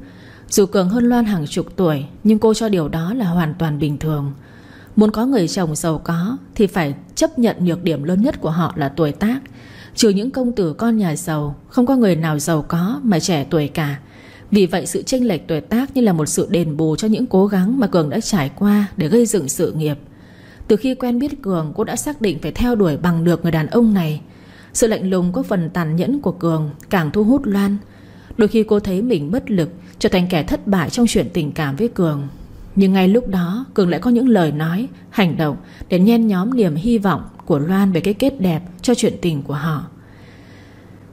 Dù Cường hơn Loan hàng chục tuổi, Nhưng cô cho điều đó là hoàn toàn bình thường. Muốn có người chồng giàu có Thì phải chấp nhận nhược điểm lớn nhất của họ là tuổi tác. Trừ những công tử con nhà giàu, Không có người nào giàu có mà trẻ tuổi cả. Vì vậy sự chênh lệch tuổi tác Như là một sự đền bù cho những cố gắng Mà Cường đã trải qua để gây dựng sự nghiệp. Từ khi quen biết Cường, Cô đã xác định phải theo đuổi bằng được người đàn ông này. Sự lạnh lùng có phần tàn nhẫn của Cường Càng thu hút Loan. Đôi khi cô thấy mình bất lực, Trở thành kẻ thất bại trong chuyện tình cảm với Cường. Nhưng ngay lúc đó, Cường lại có những lời nói, Hành động để nhen nhóm niềm hy vọng Của Loan về cái kết đẹp cho chuyện tình của họ.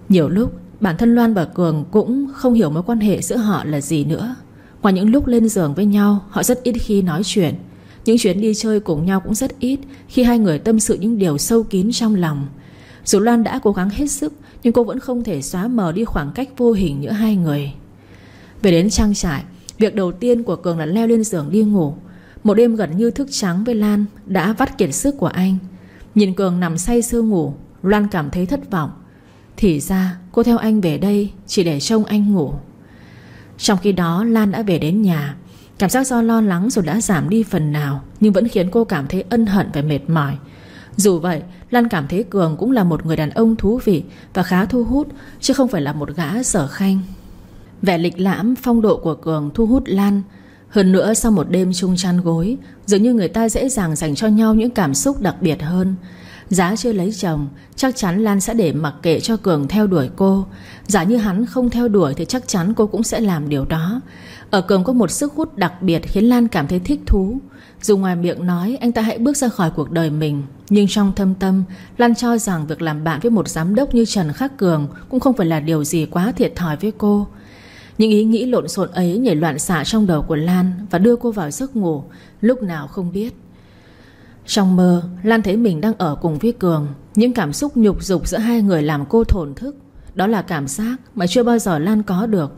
Nhiều lúc, Bản thân Loan và Cường cũng không hiểu mối quan hệ giữa họ là gì nữa. Ngoài những lúc lên giường với nhau, Họ rất ít khi nói chuyện. Những chuyến đi chơi cùng nhau cũng rất ít Khi hai người tâm sự những điều sâu kín trong lòng. Dù Loan đã cố gắng hết sức, Nhưng cô vẫn không thể xóa mờ đi khoảng cách vô hình giữa hai người. Về đến trang trại, Việc đầu tiên của Cường là leo lên giường đi ngủ. Một đêm gần như thức trắng với Lan Đã vắt kiệt sức của anh. Nhìn Cường nằm say sưa ngủ, Loan cảm thấy thất vọng. Thì ra, cô theo anh về đây Chỉ để trông anh ngủ. Trong khi đó, Lan đã về đến nhà. Cảm giác do lo lắng rồi đã giảm đi phần nào, Nhưng vẫn khiến cô cảm thấy ân hận và mệt mỏi. Dù vậy, Lan cảm thấy Cường cũng là một người đàn ông thú vị Và khá thu hút, Chứ không phải là một gã sở khanh. Vẻ lịch lãm, phong độ của Cường thu hút Lan. Hơn nữa, sau một đêm chung chăn gối, Dường như người ta dễ dàng dành cho nhau những cảm xúc đặc biệt hơn. Giá chưa lấy chồng, Chắc chắn Lan sẽ để mặc kệ cho Cường theo đuổi cô. Giả như hắn không theo đuổi Thì chắc chắn cô cũng sẽ làm điều đó. Ở Cường có một sức hút đặc biệt Khiến Lan cảm thấy thích thú. Dù ngoài miệng nói, anh ta hãy bước ra khỏi cuộc đời mình. Nhưng trong thâm tâm, Lan cho rằng việc làm bạn với một giám đốc như Trần Khắc Cường Cũng không phải là điều gì quá thiệt thòi với cô. Những ý nghĩ lộn xộn ấy nhảy loạn xạ trong đầu của Lan Và đưa cô vào giấc ngủ, Lúc nào không biết. Trong mơ, Lan thấy mình đang ở cùng với Cường. Những cảm xúc nhục dục giữa hai người làm cô thổn thức. Đó là cảm giác mà chưa bao giờ Lan có được.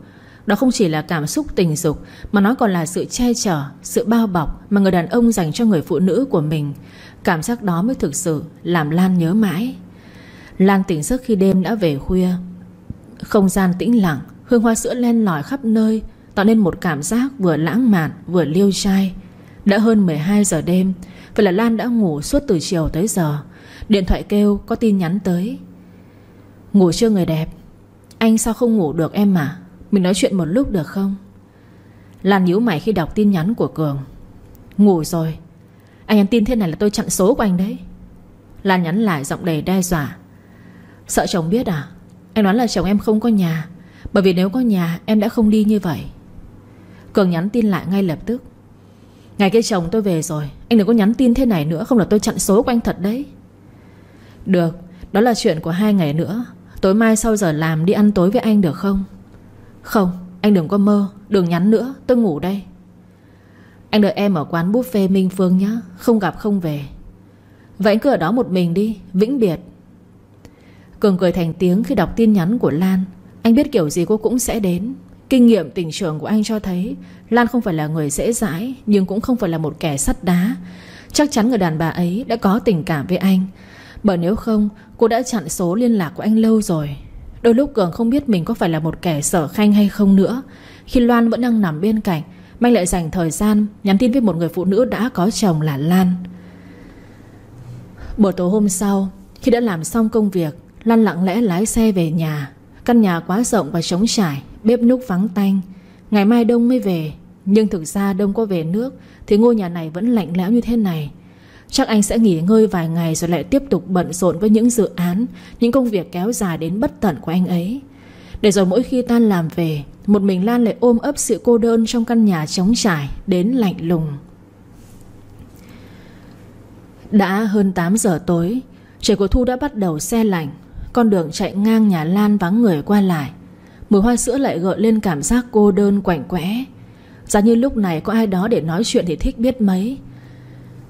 Đó không chỉ là cảm xúc tình dục, Mà nó còn là sự che chở, Sự bao bọc mà người đàn ông dành cho người phụ nữ của mình. Cảm giác đó mới thực sự Làm Lan nhớ mãi. Lan tỉnh giấc khi đêm đã về khuya. Không gian tĩnh lặng, Hương hoa sữa len lỏi khắp nơi, Tạo nên một cảm giác vừa lãng mạn, Vừa liêu trai. Đã hơn 12 giờ đêm, Vậy là Lan đã ngủ suốt từ chiều tới giờ. Điện thoại kêu, có tin nhắn tới. Ngủ chưa người đẹp? Anh sao không ngủ được em mà mình nói chuyện một lúc được không? Lan nhíu mày khi đọc tin nhắn của Cường. Ngủ rồi. Anh nhắn tin thế này là tôi chặn số của anh đấy. Lan nhắn lại giọng đầy đe dọa. Sợ chồng biết à? Anh nói là chồng em không có nhà. Bởi vì nếu có nhà, em đã không đi như vậy. Cường nhắn tin lại ngay lập tức. Ngày kia chồng tôi về rồi. Anh đừng có nhắn tin thế này nữa. Không là tôi chặn số của anh thật đấy. Được. Đó là chuyện của hai ngày nữa. Tối mai sau giờ làm đi ăn tối với anh được không? Không, Anh đừng có mơ, Đừng nhắn nữa, Tôi ngủ đây. Anh đợi em ở quán buffet Minh Phương nhé Không gặp không về. Vậy anh cứ ở đó một mình đi, Vĩnh biệt. Cường cười thành tiếng khi đọc tin nhắn của Lan. Anh biết kiểu gì cô cũng sẽ đến. Kinh nghiệm tình trường của anh cho thấy, Lan không phải là người dễ dãi, Nhưng cũng không phải là một kẻ sắt đá. Chắc chắn người đàn bà ấy đã có tình cảm với anh. Bởi nếu không, Cô đã chặn số liên lạc của anh lâu rồi. Đôi lúc Cường không biết mình có phải là một kẻ sở khanh hay không nữa. Khi Loan vẫn đang nằm bên cạnh, Mạnh lại dành thời gian Nhắn tin với một người phụ nữ đã có chồng là Lan. Buổi tối hôm sau, Khi đã làm xong công việc, Lan lặng lẽ lái xe về nhà. Căn nhà quá rộng và trống trải, Bếp núc vắng tanh. Ngày mai Đông mới về, Nhưng thực ra Đông có về nước Thì ngôi nhà này vẫn lạnh lẽo như thế này. Chắc anh sẽ nghỉ ngơi vài ngày Rồi lại tiếp tục bận rộn với những dự án, Những công việc kéo dài đến bất tận của anh ấy. Để rồi mỗi khi tan làm về, Một mình Lan lại ôm ấp sự cô đơn Trong căn nhà trống trải Đến lạnh lùng. Đã hơn 8 giờ tối, Trời của Thu đã bắt đầu xe lạnh. Con đường chạy ngang nhà Lan vắng người qua lại. Mùi hoa sữa lại gợi lên cảm giác cô đơn quạnh quẽ. Giá như lúc này có ai đó để nói chuyện thì thích biết mấy.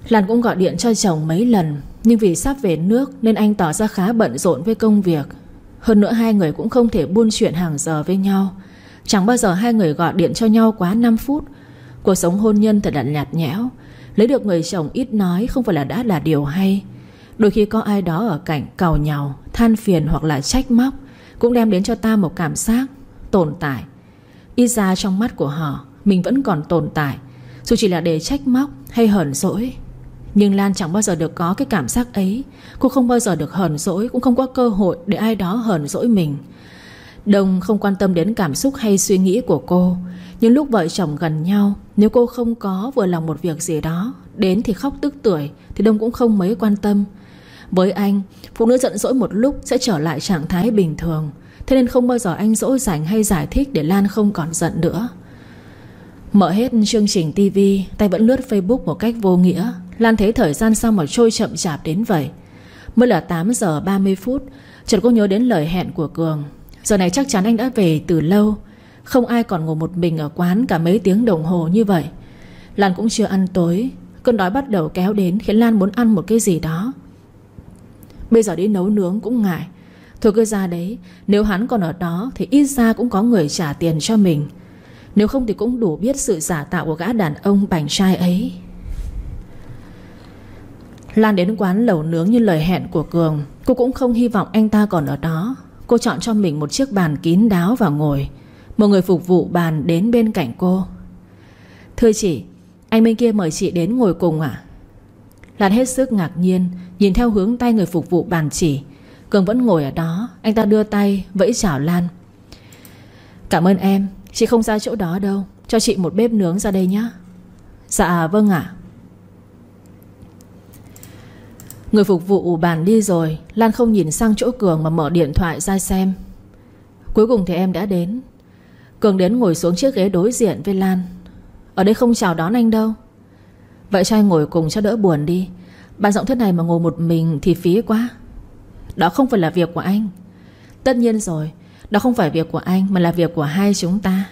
Lan cũng gọi điện cho chồng mấy lần, Nhưng vì sắp về nước Nên anh tỏ ra khá bận rộn với công việc. Hơn nữa hai người cũng không thể buôn chuyện hàng giờ với nhau. Chẳng bao giờ hai người gọi điện cho nhau quá 5 phút. Cuộc sống hôn nhân thật là nhạt nhẽo. Lấy được người chồng ít nói Không phải là đã là điều hay. Đôi khi có ai đó ở cạnh cầu nhau Than phiền hoặc là trách móc, cũng đem đến cho ta một cảm giác Tồn tại. Ít ra trong mắt của họ, Mình vẫn còn tồn tại. Dù chỉ là để trách móc hay hờn dỗi nhưng Lan chẳng bao giờ được có cái cảm giác ấy. Cô không bao giờ được hờn dỗi, Cũng không có cơ hội để ai đó hờn dỗi mình. Đông không quan tâm đến cảm xúc hay suy nghĩ của cô. Nhưng lúc vợ chồng gần nhau, Nếu cô không có vừa lòng một việc gì đó, Đến thì khóc tức tuổi Thì Đông cũng không mấy quan tâm. Với anh, Phụ nữ giận dỗi một lúc sẽ trở lại trạng thái bình thường. Thế nên không bao giờ anh dỗ dành hay giải thích Để Lan không còn giận nữa. Mở hết chương trình tivi Tay vẫn lướt facebook một cách vô nghĩa. Lan thấy thời gian sao mà trôi chậm chạp đến vậy? Mới là 8 giờ 30 phút, Chợt cô nhớ đến lời hẹn của Cường. Giờ này chắc chắn anh đã về từ lâu. Không ai còn ngồi một mình ở quán Cả mấy tiếng đồng hồ như vậy. Lan cũng chưa ăn tối. Cơn đói bắt đầu kéo đến Khiến Lan muốn ăn một cái gì đó. Bây giờ đi nấu nướng cũng ngại. Thôi cứ ra đấy, Nếu hắn còn ở đó Thì ít ra cũng có người trả tiền cho mình. Nếu không thì cũng đủ biết sự giả tạo của gã đàn ông bảnh trai ấy. Lan đến quán lẩu nướng như lời hẹn của Cường. Cô cũng không hy vọng anh ta còn ở đó. Cô chọn cho mình một chiếc bàn kín đáo và ngồi. Một người phục vụ bàn đến bên cạnh cô. Thưa chị, Anh bên kia mời chị đến ngồi cùng ạ. Lan hết sức ngạc nhiên, Nhìn theo hướng tay người phục vụ bàn chỉ. Cường vẫn ngồi ở đó. Anh ta đưa tay vẫy chào Lan. Cảm ơn em, Chị không ra chỗ đó đâu. Cho chị một bếp nướng ra đây nhé Dạ vâng ạ. Người phục vụ bàn đi rồi, Lan không nhìn sang chỗ Cường mà mở điện thoại ra xem. Cuối cùng thì em đã đến. Cường đến ngồi xuống chiếc ghế đối diện với Lan. Ở đây không chào đón anh đâu. Vậy cho anh ngồi cùng cho đỡ buồn đi. Bàn giọng thế này mà ngồi một mình thì phí quá. Đó không phải là việc của anh. Tất nhiên rồi, Đó không phải việc của anh Mà là việc của hai chúng ta.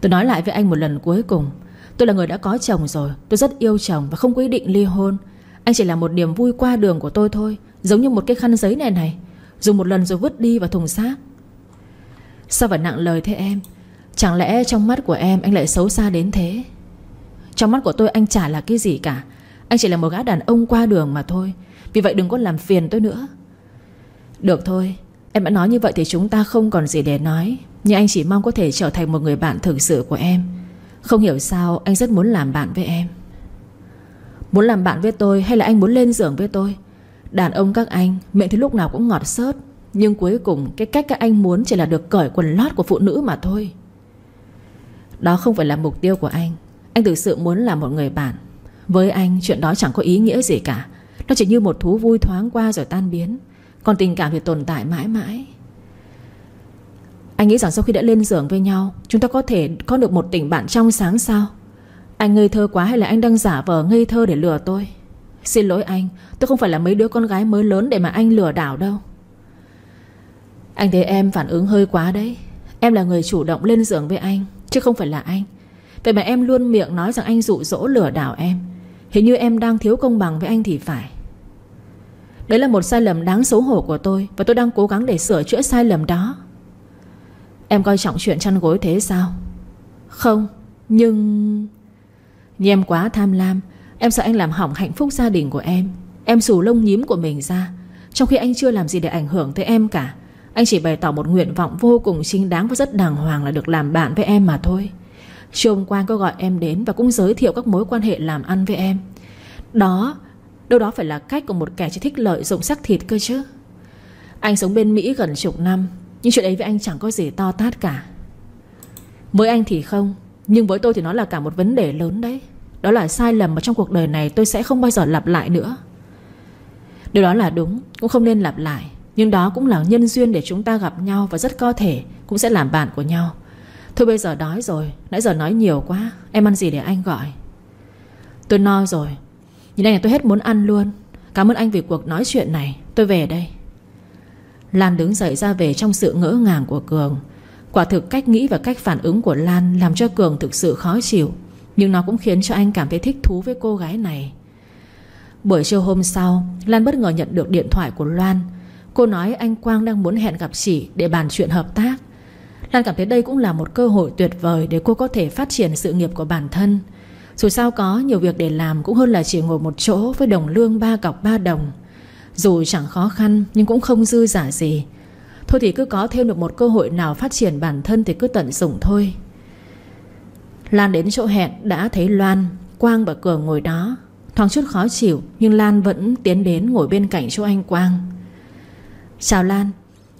Tôi nói lại với anh một lần cuối cùng. Tôi là người đã có chồng rồi, Tôi rất yêu chồng và không quyết định ly hôn. Anh chỉ là một niềm vui qua đường của tôi thôi, Giống như một cái khăn giấy này này. Dùng một lần rồi vứt đi vào thùng xác. Sao phải nặng lời thế em? Chẳng lẽ trong mắt của em anh lại xấu xa đến thế? Trong mắt của tôi anh chả là cái gì cả. Anh chỉ là một gã đàn ông qua đường mà thôi. Vì vậy đừng có làm phiền tôi nữa. Được thôi, Em đã nói như vậy thì chúng ta không còn gì để nói. Nhưng anh chỉ mong có thể trở thành một người bạn thực sự của em. Không hiểu sao anh rất muốn làm bạn với em. Muốn làm bạn với tôi hay là anh muốn lên giường với tôi? Đàn ông các anh, Miệng thì lúc nào cũng ngọt sớt Nhưng cuối cùng cái cách các anh muốn Chỉ là được cởi quần lót của phụ nữ mà thôi. Đó không phải là mục tiêu của anh. Anh thực sự muốn là một người bạn. Với anh, chuyện đó chẳng có ý nghĩa gì cả. Nó chỉ như một thú vui thoáng qua rồi tan biến. Còn tình cảm thì tồn tại mãi mãi. Anh nghĩ rằng sau khi đã lên giường với nhau, Chúng ta có thể có được một tình bạn trong sáng sao? Anh ngây thơ quá hay là anh đang giả vờ ngây thơ để lừa tôi? Xin lỗi anh, Tôi không phải là mấy đứa con gái mới lớn Để mà anh lừa đảo đâu. Anh thấy em phản ứng hơi quá đấy. Em là người chủ động lên giường với anh, Chứ không phải là anh. Vậy mà em luôn miệng nói rằng anh dụ dỗ lừa đảo em. Hình như em đang thiếu công bằng với anh thì phải. Đấy là một sai lầm đáng xấu hổ của tôi Và tôi đang cố gắng để sửa chữa sai lầm đó. Em coi trọng chuyện chăn gối thế sao? Không, Nhưng nhưng em quá tham lam, Em sợ anh làm hỏng hạnh phúc gia đình của em. Em xù lông nhím của mình ra. Trong khi anh chưa làm gì để ảnh hưởng tới em cả, Anh chỉ bày tỏ một nguyện vọng vô cùng chính đáng Và rất đàng hoàng là được làm bạn với em mà thôi. Chiều hôm qua có gọi em đến Và cũng giới thiệu các mối quan hệ làm ăn với em. Đó, Đâu đó phải là cách của một kẻ chỉ thích lợi dụng sắc thịt cơ chứ. Anh sống bên Mỹ gần chục năm, Nhưng chuyện ấy với anh chẳng có gì to tát cả. Với anh thì không nhưng với tôi thì nó là cả một vấn đề lớn đấy. Đó là sai lầm mà trong cuộc đời này tôi sẽ không bao giờ lặp lại nữa. Điều đó là đúng, Cũng không nên lặp lại. Nhưng đó cũng là nhân duyên để chúng ta gặp nhau Và rất có thể cũng sẽ làm bạn của nhau. Thôi bây giờ đói rồi, Nãy giờ nói nhiều quá, Em ăn gì để anh gọi? Tôi no rồi. Nhìn anh là tôi hết muốn ăn luôn. Cảm ơn anh vì cuộc nói chuyện này. Tôi về đây. Lan đứng dậy ra về trong sự ngỡ ngàng của Cường. Quả thực cách nghĩ và cách phản ứng của Lan Làm cho Cường thực sự khó chịu, nhưng nó cũng khiến cho anh cảm thấy thích thú với cô gái này. Buổi chiều hôm sau, Lan bất ngờ nhận được điện thoại của Loan. Cô nói anh Quang đang muốn hẹn gặp chị Để bàn chuyện hợp tác. Lan cảm thấy đây cũng là một cơ hội tuyệt vời Để cô có thể phát triển sự nghiệp của bản thân. Dù sao có nhiều việc để làm Cũng hơn là chỉ ngồi một chỗ Với đồng lương ba cọc ba đồng. Dù chẳng khó khăn, nhưng cũng không dư giả gì. Thôi thì cứ có thêm được một cơ hội nào phát triển bản thân Thì cứ tận dụng thôi. Lan đến chỗ hẹn, đã thấy Loan, Quang và Cường ngồi đó. Thoáng chút khó chịu, Nhưng Lan vẫn tiến đến ngồi bên cạnh chỗ anh Quang. Chào Lan,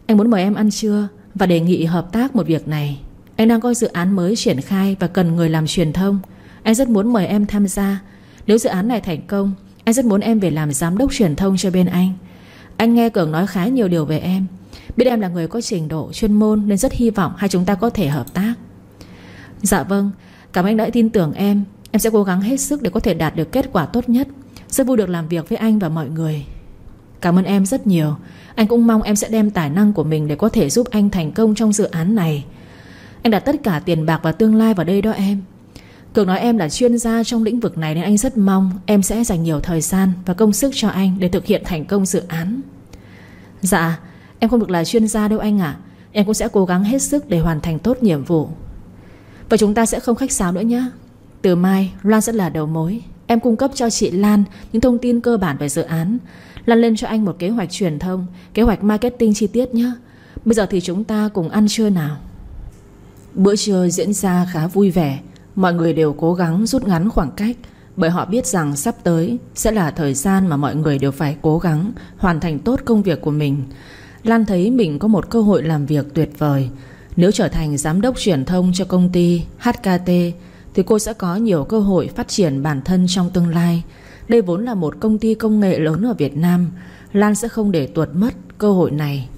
Anh muốn mời em ăn trưa Và đề nghị hợp tác một việc này. Anh đang có dự án mới triển khai Và cần người làm truyền thông. Anh rất muốn mời em tham gia. Nếu dự án này thành công, Anh rất muốn em về làm giám đốc truyền thông cho bên anh. Anh nghe Cường nói khá nhiều điều về em. Biết em là người có trình độ chuyên môn Nên rất hy vọng hai chúng ta có thể hợp tác. Dạ vâng Cảm ơn anh đã tin tưởng em. Em sẽ cố gắng hết sức để có thể đạt được kết quả tốt nhất. Rất vui được làm việc với anh và mọi người. Cảm ơn em rất nhiều. Anh cũng mong em sẽ đem tài năng của mình Để có thể giúp anh thành công trong dự án này. Anh đặt tất cả tiền bạc và tương lai vào đây đó em. Cường nói em là chuyên gia trong lĩnh vực này Nên anh rất mong em sẽ dành nhiều thời gian Và công sức cho anh để thực hiện thành công dự án. Dạ Em không được là chuyên gia đâu anh ạ. Em cũng sẽ cố gắng hết sức để hoàn thành tốt nhiệm vụ. Và chúng ta sẽ không khách sáo nữa nhé Từ mai, Loan sẽ là đầu mối. Em cung cấp cho chị Lan những thông tin cơ bản về dự án. Lan lên cho anh một kế hoạch truyền thông, Kế hoạch marketing chi tiết nhé Bây giờ thì chúng ta cùng ăn trưa nào. Bữa trưa diễn ra khá vui vẻ. Mọi người đều cố gắng rút ngắn khoảng cách, Bởi họ biết rằng sắp tới Sẽ là thời gian mà mọi người đều phải cố gắng Hoàn thành tốt công việc của mình. Lan thấy mình có một cơ hội làm việc tuyệt vời. Nếu trở thành giám đốc truyền thông cho công ty HKT Thì cô sẽ có nhiều cơ hội phát triển bản thân trong tương lai. Đây vốn là một công ty công nghệ lớn ở Việt Nam. Lan sẽ không để tuột mất cơ hội này.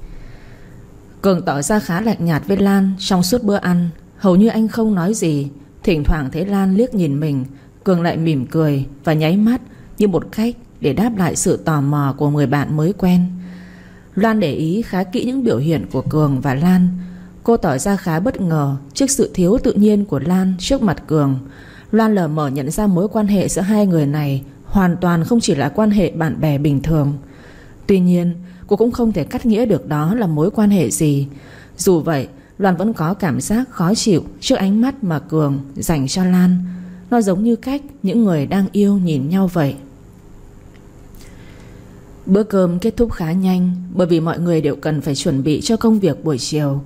Cường tỏ ra khá lạnh nhạt với Lan trong suốt bữa ăn. Hầu như anh không nói gì. Thỉnh thoảng thấy Lan liếc nhìn mình. Cường lại mỉm cười và nháy mắt Như một cách để đáp lại sự tò mò của người bạn mới quen. Loan để ý khá kỹ những biểu hiện của Cường và Lan. Cô tỏ ra khá bất ngờ Trước sự thiếu tự nhiên của Lan trước mặt Cường. Loan lờ mờ nhận ra mối quan hệ giữa hai người này Hoàn toàn không chỉ là quan hệ bạn bè bình thường. Tuy nhiên, Cô cũng không thể cắt nghĩa được đó là mối quan hệ gì. Dù vậy, Loan vẫn có cảm giác khó chịu Trước ánh mắt mà Cường dành cho Lan. Nó giống như cách những người đang yêu nhìn nhau vậy. Bữa cơm kết thúc khá nhanh, Bởi vì mọi người đều cần phải chuẩn bị cho công việc buổi chiều.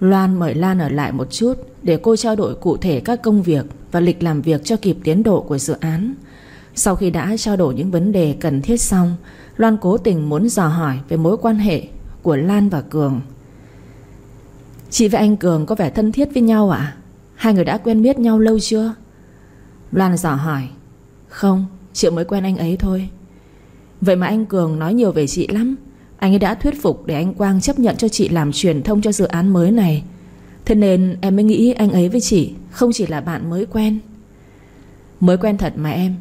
Loan mời Lan ở lại một chút Để cô trao đổi cụ thể các công việc Và lịch làm việc cho kịp tiến độ của dự án. Sau khi đã trao đổi những vấn đề cần thiết xong, Loan cố tình muốn dò hỏi Về mối quan hệ của Lan và Cường. Chị và anh Cường có vẻ thân thiết với nhau à Hai người đã quen biết nhau lâu chưa? Loan dò hỏi. Không, Chị mới quen anh ấy thôi. Vậy mà anh Cường nói nhiều về chị lắm. Anh ấy đã thuyết phục để anh Quang chấp nhận cho chị làm truyền thông cho dự án mới này. Thế nên em mới nghĩ anh ấy với chị Không chỉ là bạn mới quen. Mới quen thật mà em.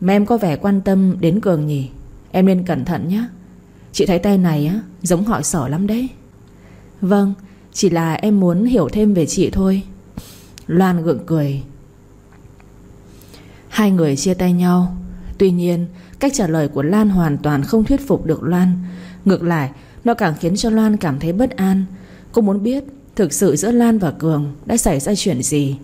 Mà em có vẻ quan tâm đến Cường nhỉ. Em nên cẩn thận nhé Chị thấy tay này á, giống họ sở lắm đấy. Vâng Chỉ là em muốn hiểu thêm về chị thôi. Loan gượng cười. Hai người chia tay nhau. Tuy nhiên Cách trả lời của Lan hoàn toàn không thuyết phục được Loan. Ngược lại, Nó càng khiến cho Loan cảm thấy bất an. Cô muốn biết Thực sự giữa Lan và Cường Đã xảy ra chuyện gì.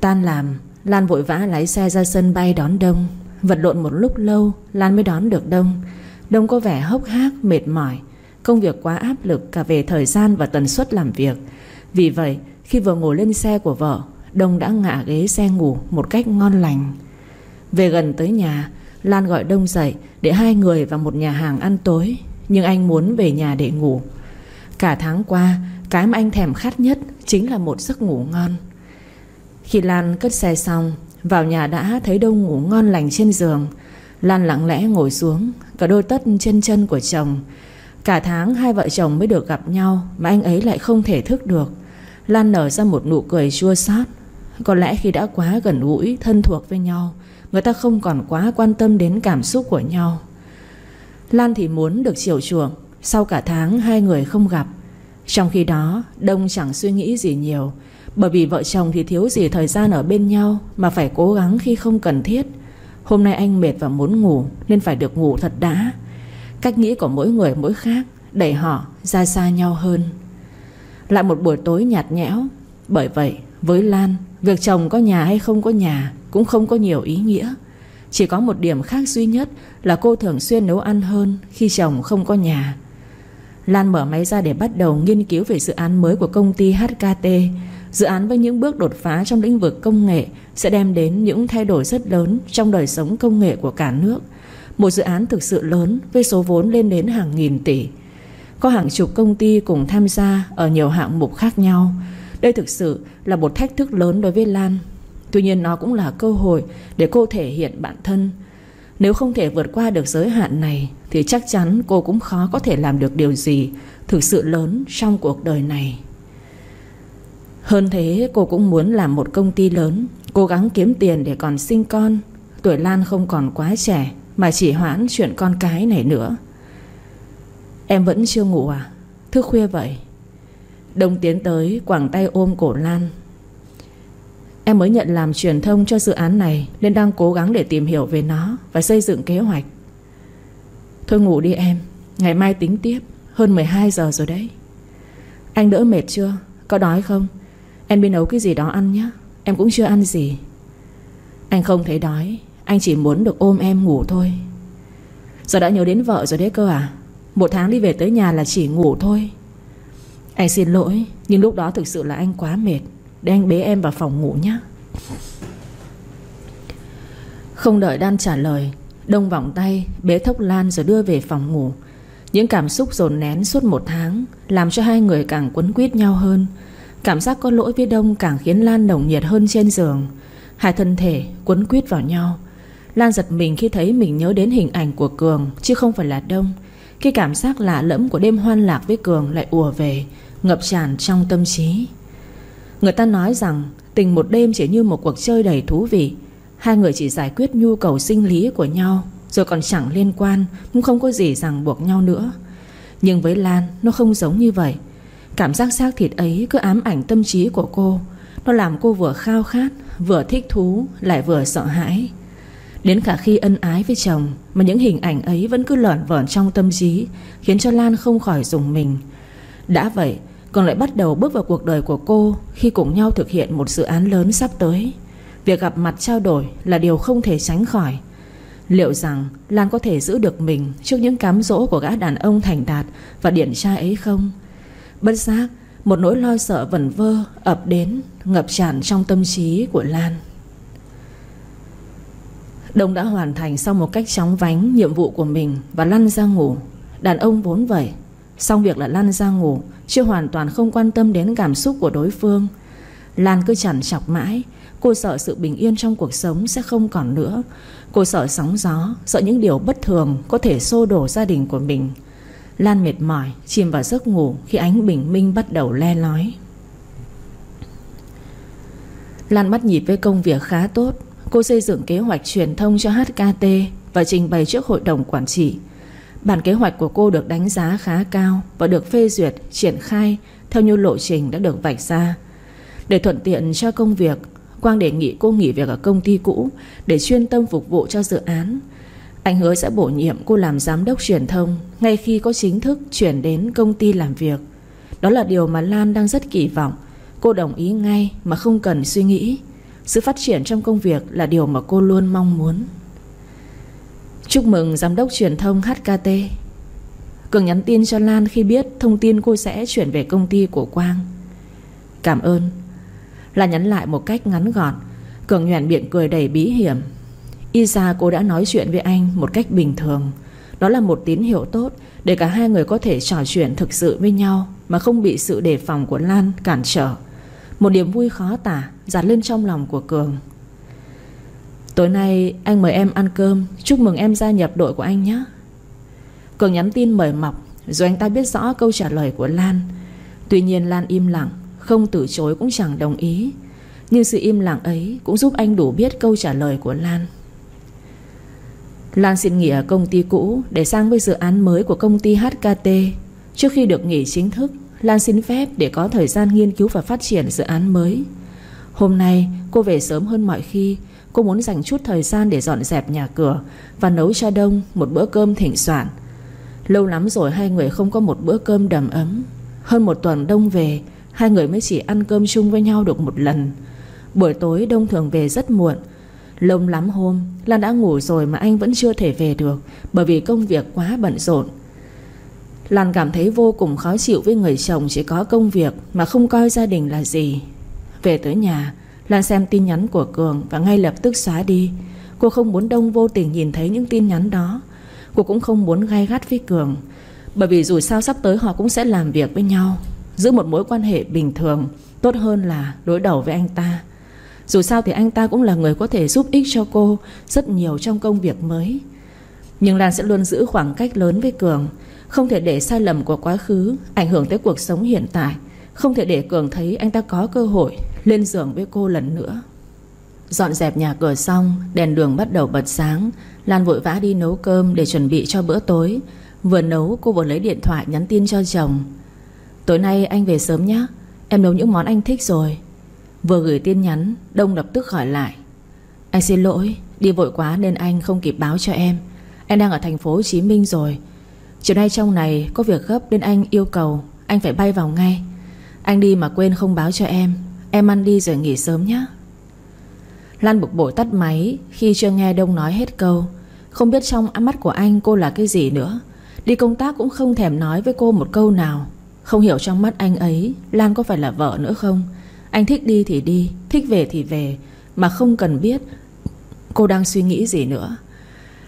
Tan làm, Lan vội vã lái xe ra sân bay đón Đông. Vật lộn một lúc lâu, Lan mới đón được Đông. Đông có vẻ hốc hác, mệt mỏi. Công việc quá áp lực cả về thời gian và tần suất làm việc. Vì vậy, khi vừa ngồi lên xe của vợ, Đông đã ngả ghế xe ngủ một cách ngon lành. Về gần tới nhà, Lan gọi Đông dậy Để hai người vào một nhà hàng ăn tối, Nhưng anh muốn về nhà để ngủ. Cả tháng qua, Cái mà anh thèm khát nhất Chính là một giấc ngủ ngon. Khi Lan cất xe xong, Vào nhà đã thấy Đông ngủ ngon lành trên giường. Lan lặng lẽ ngồi xuống, Cả đôi tất trên chân của chồng. Cả tháng hai vợ chồng mới được gặp nhau Mà anh ấy lại không thể thức được. Lan nở ra một nụ cười chua xót. Có lẽ khi đã quá gần gũi, Thân thuộc với nhau Người ta không còn quá quan tâm đến cảm xúc của nhau. Lan thì muốn được chiều chuộng. Sau cả tháng, hai người không gặp. Trong khi đó, Đông chẳng suy nghĩ gì nhiều. Bởi vì vợ chồng thì thiếu gì thời gian ở bên nhau Mà phải cố gắng khi không cần thiết. Hôm nay anh mệt và muốn ngủ, Nên phải được ngủ thật đã. Cách nghĩ của mỗi người mỗi khác, Đẩy họ ra xa nhau hơn. Lại một buổi tối nhạt nhẽo. Bởi vậy, với Lan, Việc chồng có nhà hay không có nhà cũng không có nhiều ý nghĩa. Chỉ có một điểm khác duy nhất Là cô thường xuyên nấu ăn hơn Khi chồng không có nhà. Lan mở máy ra để bắt đầu nghiên cứu Về dự án mới của công ty HKT Dự án với những bước đột phá trong lĩnh vực công nghệ Sẽ đem đến những thay đổi rất lớn Trong đời sống công nghệ của cả nước. Một dự án thực sự lớn Với số vốn lên đến hàng nghìn tỷ. Có hàng chục công ty cùng tham gia Ở nhiều hạng mục khác nhau. Đây thực sự là một thách thức lớn đối với Lan. Tuy nhiên nó cũng là cơ hội Để cô thể hiện bản thân. Nếu không thể vượt qua được giới hạn này, Thì chắc chắn cô cũng khó có thể làm được điều gì Thực sự lớn trong cuộc đời này. Hơn thế, cô cũng muốn làm một công ty lớn, Cố gắng kiếm tiền để còn sinh con. Tuổi Lan không còn quá trẻ, Mà chỉ hoãn chuyện con cái này nữa. Em vẫn chưa ngủ à? Thức khuya vậy. Đông tiến tới quảng tay ôm cổ Lan. Em mới nhận làm truyền thông cho dự án này Nên đang cố gắng để tìm hiểu về nó Và xây dựng kế hoạch. Thôi ngủ đi em, Ngày mai tính tiếp, Hơn 12 giờ rồi đấy. Anh đỡ mệt chưa? Có đói không? Em đi nấu cái gì đó ăn nhé, Em cũng chưa ăn gì. Anh không thấy đói, Anh chỉ muốn được ôm em ngủ thôi. Giờ đã nhớ đến vợ rồi đấy cơ à? Một tháng đi về tới nhà là chỉ ngủ thôi. Anh xin lỗi, Nhưng lúc đó thực sự là anh quá mệt. Để anh bế em vào phòng ngủ nhé Không đợi Đan trả lời, Đông vòng tay, Bế thốc Lan rồi đưa về phòng ngủ. Những cảm xúc dồn nén suốt một tháng Làm cho hai người càng quấn quýt nhau hơn. Cảm giác có lỗi với Đông càng khiến Lan nồng nhiệt hơn trên giường. Hai thân thể quấn quýt vào nhau. Lan giật mình khi thấy mình nhớ đến hình ảnh của Cường, Chứ không phải là Đông. Khi cảm giác lạ lẫm của đêm hoan lạc với Cường lại ùa về, Ngập tràn trong tâm trí. Người ta nói rằng, Tình một đêm chỉ như một cuộc chơi đầy thú vị. Hai người chỉ giải quyết nhu cầu sinh lý của nhau, Rồi còn chẳng liên quan, Cũng không có gì ràng buộc nhau nữa. Nhưng với Lan, nó không giống như vậy. Cảm giác xác thịt ấy cứ ám ảnh tâm trí của cô. Nó làm cô vừa khao khát, Vừa thích thú, Lại vừa sợ hãi. Đến cả khi ân ái với chồng, Mà những hình ảnh ấy vẫn cứ lởn vởn trong tâm trí, Khiến cho Lan không khỏi dùng mình. Đã vậy còn lại bắt đầu bước vào cuộc đời của cô Khi cùng nhau thực hiện một dự án lớn sắp tới. Việc gặp mặt trao đổi Là điều không thể tránh khỏi. Liệu rằng Lan có thể giữ được mình Trước những cám dỗ của gã đàn ông thành đạt Và điển trai ấy không? Bất giác, Một nỗi lo sợ vẩn vơ, ập đến, Ngập tràn trong tâm trí của Lan. Đông đã hoàn thành xong một cách chóng vánh Nhiệm vụ của mình Và lăn ra ngủ. Đàn ông vốn vậy Xong việc là Lan ra ngủ, Chưa hoàn toàn không quan tâm đến cảm xúc của đối phương. Lan cứ chẳng chọc mãi, Cô sợ sự bình yên trong cuộc sống sẽ không còn nữa. Cô sợ sóng gió, Sợ những điều bất thường Có thể xô đổ gia đình của mình. Lan mệt mỏi, Chìm vào giấc ngủ Khi ánh bình minh bắt đầu le lói. Lan bắt nhịp với công việc khá tốt. Cô xây dựng kế hoạch truyền thông cho HKT Và trình bày trước hội đồng quản trị. Bản kế hoạch của cô được đánh giá khá cao Và được phê duyệt, triển khai Theo như lộ trình đã được vạch ra. Để thuận tiện cho công việc Quang đề nghị cô nghỉ việc ở công ty cũ Để chuyên tâm phục vụ cho dự án. Anh hứa sẽ bổ nhiệm cô làm giám đốc truyền thông Ngay khi có chính thức chuyển đến công ty làm việc. Đó là điều mà Lan đang rất kỳ vọng. Cô đồng ý ngay mà không cần suy nghĩ. Sự phát triển trong công việc là điều mà cô luôn mong muốn. Chúc mừng giám đốc truyền thông HKT Cường nhắn tin cho Lan khi biết thông tin cô sẽ chuyển về công ty của Quang. Cảm ơn. Là nhắn lại một cách ngắn gọn. Cường nhoẻn miệng cười đầy bí hiểm. Y ra cô đã nói chuyện với anh Một cách bình thường. Đó là một tín hiệu tốt Để cả hai người có thể trò chuyện thực sự với nhau Mà không bị sự đề phòng của Lan cản trở. Một niềm vui khó tả Dạt lên trong lòng của Cường. Tối nay anh mời em ăn cơm. Chúc mừng em gia nhập đội của anh nhé. Cường nhắn tin mời mọc, Rồi anh ta biết rõ câu trả lời của Lan. Tuy nhiên Lan im lặng, không từ chối cũng chẳng đồng ý. Nhưng sự im lặng ấy Cũng giúp anh đủ biết câu trả lời của Lan. Lan xin nghỉ ở công ty cũ Để sang với dự án mới của công ty HKT Trước khi được nghỉ chính thức, Lan xin phép để có thời gian nghiên cứu và phát triển dự án mới. Hôm nay, cô về sớm hơn mọi khi Cô muốn dành chút thời gian để dọn dẹp nhà cửa Và nấu cho Đông một bữa cơm thịnh soạn. Lâu lắm rồi hai người không có một bữa cơm đầm ấm. Hơn một tuần Đông về, Hai người mới chỉ ăn cơm chung với nhau được một lần. Buổi tối Đông thường về rất muộn. Lâu lắm hôm, Lan đã ngủ rồi mà anh vẫn chưa thể về được Bởi vì công việc quá bận rộn. Lan cảm thấy vô cùng khó chịu với người chồng chỉ có công việc Mà không coi gia đình là gì. Về tới nhà Lan xem tin nhắn của Cường Và ngay lập tức xóa đi. Cô không muốn Đông vô tình nhìn thấy những tin nhắn đó. Cô cũng không muốn gai gắt với Cường, Bởi vì dù sao sắp tới họ cũng sẽ làm việc với nhau, Giữ một mối quan hệ bình thường, Tốt hơn là đối đầu với anh ta. Dù sao thì anh ta cũng là người có thể giúp ích cho cô Rất nhiều trong công việc mới. Nhưng Lan sẽ luôn giữ khoảng cách lớn với Cường, Không thể để sai lầm của quá khứ Ảnh hưởng tới cuộc sống hiện tại, Không thể để Cường thấy anh ta có cơ hội. Lên giường với cô lần nữa. Dọn dẹp nhà cửa xong, Đèn đường bắt đầu bật sáng. Lan vội vã đi nấu cơm để chuẩn bị cho bữa tối. Vừa nấu, cô vừa lấy điện thoại nhắn tin cho chồng. Tối nay anh về sớm nhé Em nấu những món anh thích rồi. Vừa gửi tin nhắn, Đông lập tức hỏi lại. Anh xin lỗi, Đi vội quá nên anh không kịp báo cho em. Em đang ở thành phố Hồ Chí Minh rồi. Chiều nay trong này có việc gấp Nên anh yêu cầu Anh phải bay vào ngay. Anh đi mà quên không báo cho em. Em ăn đi rồi nghỉ sớm nhé Lan bực bội tắt máy Khi chưa nghe Đông nói hết câu. Không biết trong ánh mắt của anh cô là cái gì nữa. Đi công tác cũng không thèm nói với cô một câu nào. Không hiểu trong mắt anh ấy, Lan có phải là vợ nữa không? Anh thích đi thì đi, Thích về thì về, Mà không cần biết Cô đang suy nghĩ gì nữa.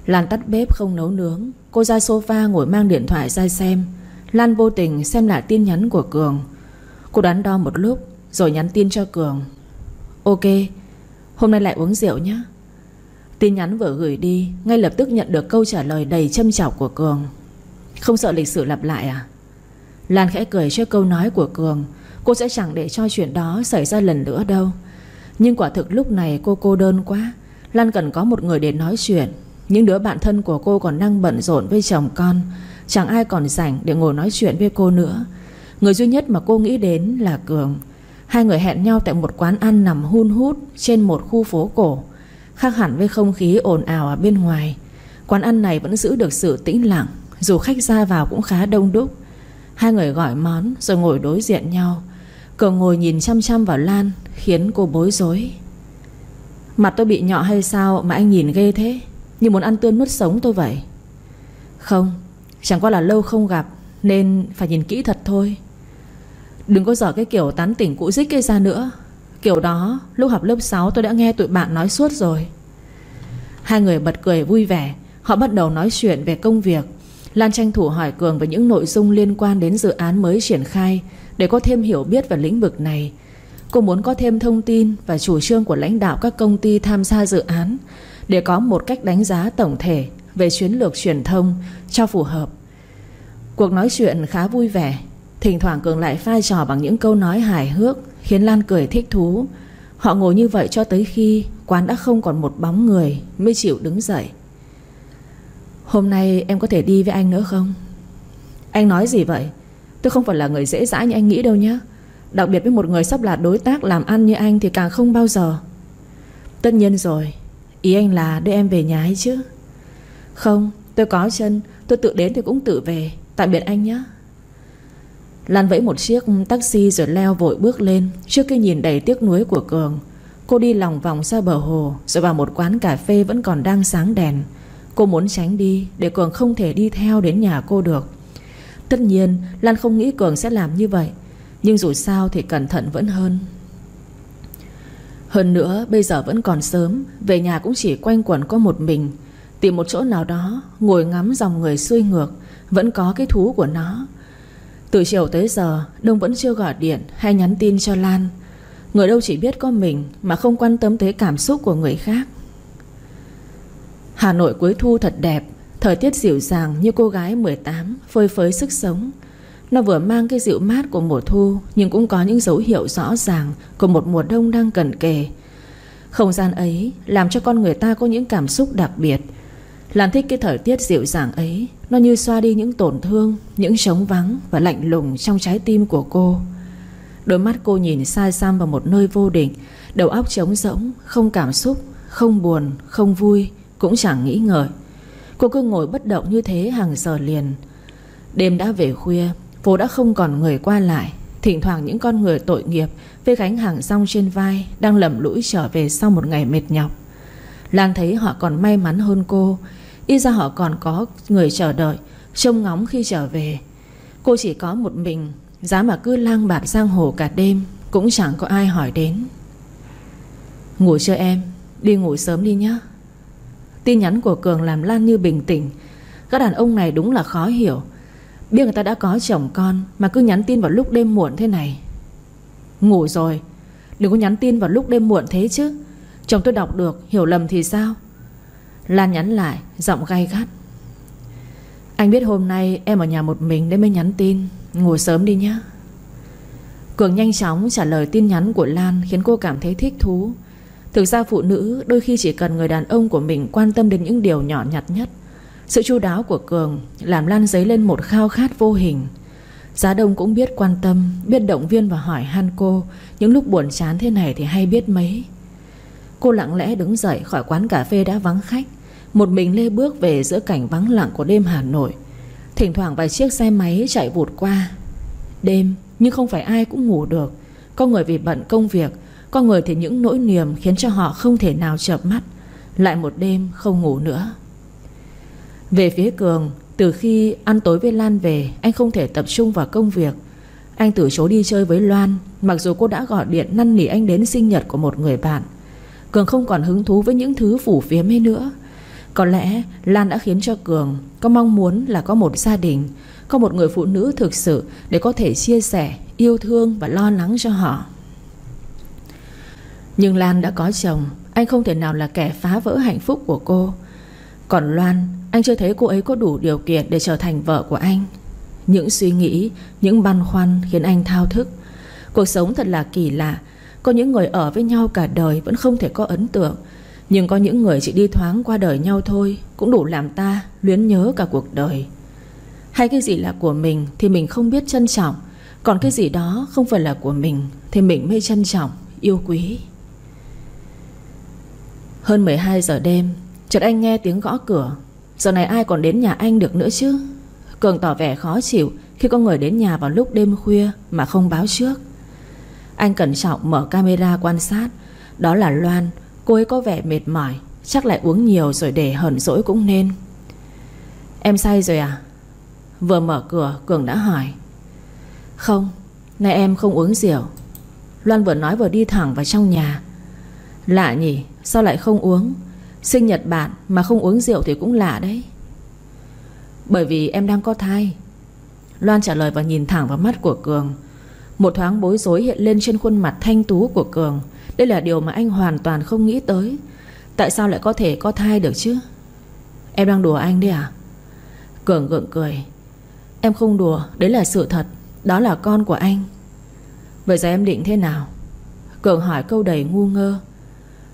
Lan tắt bếp không nấu nướng. Cô ra sofa ngồi mang điện thoại ra xem. Lan vô tình xem lại tin nhắn của Cường. Cô đắn đo một lúc rồi nhắn tin cho Cường. Ok, Hôm nay lại uống rượu nhé. Tin nhắn vừa gửi đi, Ngay lập tức nhận được câu trả lời đầy châm chọc của Cường. Không sợ lịch sử lặp lại à? Lan khẽ cười trước câu nói của Cường. Cô sẽ chẳng để cho chuyện đó xảy ra lần nữa đâu. Nhưng quả thực lúc này cô cô đơn quá. Lan cần có một người để nói chuyện. Những đứa bạn thân của cô còn đang bận rộn với chồng con. Chẳng ai còn rảnh để ngồi nói chuyện với cô nữa. Người duy nhất mà cô nghĩ đến là Cường. Hai người hẹn nhau tại một quán ăn nằm hun hút Trên một khu phố cổ, Khác hẳn với không khí ồn ào ở bên ngoài. Quán ăn này vẫn giữ được sự tĩnh lặng, Dù khách ra vào cũng khá đông đúc. Hai người gọi món rồi ngồi đối diện nhau. Cường ngồi nhìn chăm chăm vào Lan, Khiến cô bối rối. Mặt tôi bị nhọ hay sao mà anh nhìn ghê thế? Như muốn ăn tươi nuốt sống tôi vậy? Không, Chẳng qua là lâu không gặp Nên phải nhìn kỹ thật thôi. Đừng có dở cái kiểu tán tỉnh cũ dích kia ra nữa. Kiểu đó, lúc học lớp 6 tôi đã nghe tụi bạn nói suốt rồi. Hai người bật cười vui vẻ. Họ bắt đầu nói chuyện về công việc. Lan tranh thủ hỏi Cường về những nội dung liên quan đến dự án mới triển khai Để có thêm hiểu biết về lĩnh vực này. Cô muốn có thêm thông tin và chủ trương của lãnh đạo các công ty tham gia dự án Để có một cách đánh giá tổng thể về chiến lược truyền thông cho phù hợp. Cuộc nói chuyện khá vui vẻ. Thỉnh thoảng Cường lại phai trò bằng những câu nói hài hước, Khiến Lan cười thích thú. Họ ngồi như vậy cho tới khi Quán đã không còn một bóng người Mới chịu đứng dậy. Hôm nay em có thể đi với anh nữa không? Anh nói gì vậy? Tôi không phải là người dễ dãi như anh nghĩ đâu nhé. Đặc biệt với một người sắp là đối tác làm ăn như anh Thì càng không bao giờ. Tất nhiên rồi, Ý anh là đưa em về nhà hay chứ. Không, tôi có chân, Tôi tự đến thì cũng tự về. Tạm biệt anh nhé. Lan vẫy một chiếc taxi rồi leo vội bước lên. Trước cái nhìn đầy tiếc nuối của Cường, Cô đi lòng vòng ra bờ hồ Rồi vào một quán cà phê vẫn còn đang sáng đèn. Cô muốn tránh đi Để Cường không thể đi theo đến nhà cô được. Tất nhiên, Lan không nghĩ Cường sẽ làm như vậy, Nhưng dù sao thì cẩn thận vẫn hơn. Hơn nữa, bây giờ vẫn còn sớm, Về nhà cũng chỉ quanh quẩn có một mình. Tìm một chỗ nào đó, Ngồi ngắm dòng người xuôi ngược, Vẫn có cái thú của nó. Từ chiều tới giờ, Đông vẫn chưa gọi điện hay nhắn tin cho Lan. Người đâu chỉ biết có mình Mà không quan tâm tới cảm xúc của người khác. Hà Nội cuối thu thật đẹp, Thời tiết dịu dàng như cô gái 18 Phơi phới sức sống. Nó vừa mang cái dịu mát của mùa thu, Nhưng cũng có những dấu hiệu rõ ràng Của một mùa đông đang cận kề. Không gian ấy làm cho con người ta có những cảm xúc đặc biệt. Lan thích cái thời tiết dịu dàng ấy nó như xoa đi những tổn thương, Những trống vắng và lạnh lùng trong trái tim của cô. Đôi mắt cô nhìn xa xăm vào một nơi vô định, Đầu óc trống rỗng, Không cảm xúc, Không buồn, Không vui, Cũng chẳng nghĩ ngợi. Cô cứ ngồi bất động như thế hàng giờ liền. Đêm đã về khuya, Phố đã không còn người qua lại. Thỉnh thoảng những con người tội nghiệp Với gánh hàng rong trên vai Đang lầm lũi trở về sau một ngày mệt nhọc. Lan thấy họ còn may mắn hơn cô Y ra họ còn có người chờ đợi, Trông ngóng khi trở về. Cô chỉ có một mình, Giá mà cứ lang bạt giang hồ cả đêm, Cũng chẳng có ai hỏi đến. Ngủ chưa em? Đi ngủ sớm đi nhé Tin nhắn của Cường làm Lan như bình tĩnh. Các đàn ông này đúng là khó hiểu. Biết người ta đã có chồng con, Mà cứ nhắn tin vào lúc đêm muộn thế này. Ngủ rồi. Đừng có nhắn tin vào lúc đêm muộn thế chứ. Chồng tôi đọc được, hiểu lầm thì sao? Lan nhắn lại, Giọng gay gắt. Anh biết hôm nay em ở nhà một mình Nên mới nhắn tin. Ngủ sớm đi nhé. Cường nhanh chóng trả lời tin nhắn của Lan Khiến cô cảm thấy thích thú. Thực ra phụ nữ đôi khi chỉ cần người đàn ông của mình Quan tâm đến những điều nhỏ nhặt nhất. Sự chu đáo của Cường Làm Lan dấy lên một khao khát vô hình. Giá Đông cũng biết quan tâm, Biết động viên và hỏi han cô, Những lúc buồn chán thế này thì hay biết mấy? Cô lặng lẽ đứng dậy khỏi quán cà phê đã vắng khách. Một mình lê bước về giữa cảnh vắng lặng của đêm Hà Nội. Thỉnh thoảng vài chiếc xe máy chạy vụt qua. Đêm, nhưng không phải ai cũng ngủ được. Có người vì bận công việc, Có người thì những nỗi niềm khiến cho họ không thể nào chợp mắt. Lại một đêm không ngủ nữa. Về phía Cường, Từ khi ăn tối với Lan về, Anh không thể tập trung vào công việc. Anh từ chối đi chơi với Loan, Mặc dù cô đã gọi điện năn nỉ anh đến sinh nhật của một người bạn. Cường không còn hứng thú với những thứ phủ phiếm ấy nữa. Có lẽ Lan đã khiến cho Cường Có mong muốn là có một gia đình Có một người phụ nữ thực sự Để có thể chia sẻ, yêu thương và lo lắng cho họ. Nhưng Lan đã có chồng Anh không thể nào là kẻ phá vỡ hạnh phúc của cô. Còn Loan Anh chưa thấy cô ấy có đủ điều kiện Để trở thành vợ của anh. Những suy nghĩ, những băn khoăn Khiến anh thao thức. Cuộc sống thật là kỳ lạ có những người ở với nhau cả đời Vẫn không thể có ấn tượng. Nhưng có những người chỉ đi thoáng qua đời nhau thôi Cũng đủ làm ta luyến nhớ cả cuộc đời. Hay cái gì là của mình Thì mình không biết trân trọng Còn cái gì đó không phải là của mình Thì mình mới trân trọng, yêu quý. Hơn 12 giờ đêm Chợt anh nghe tiếng gõ cửa. Giờ này ai còn đến nhà anh được nữa chứ? Cường tỏ vẻ khó chịu Khi có người đến nhà vào lúc đêm khuya Mà không báo trước. Anh cẩn trọng mở camera quan sát Đó là Loan Cô ấy có vẻ mệt mỏi, Chắc lại uống nhiều rồi để hờn dỗi cũng nên. Em say rồi à? Vừa mở cửa, Cường đã hỏi. Không, Nay em không uống rượu. Loan vừa nói vừa đi thẳng vào trong nhà. Lạ nhỉ, Sao lại không uống? Sinh nhật bạn mà không uống rượu thì cũng lạ đấy. Bởi vì em đang có thai. Loan trả lời và nhìn thẳng vào mắt của Cường. Một thoáng bối rối hiện lên trên khuôn mặt thanh tú của Cường. Đây là điều mà anh hoàn toàn không nghĩ tới. Tại sao lại có thể có thai được chứ? Em đang đùa anh đấy à? Cường gượng cười. Em không đùa, Đấy là sự thật. Đó là con của anh. Vậy giờ em định thế nào? Cường hỏi câu đầy ngu ngơ.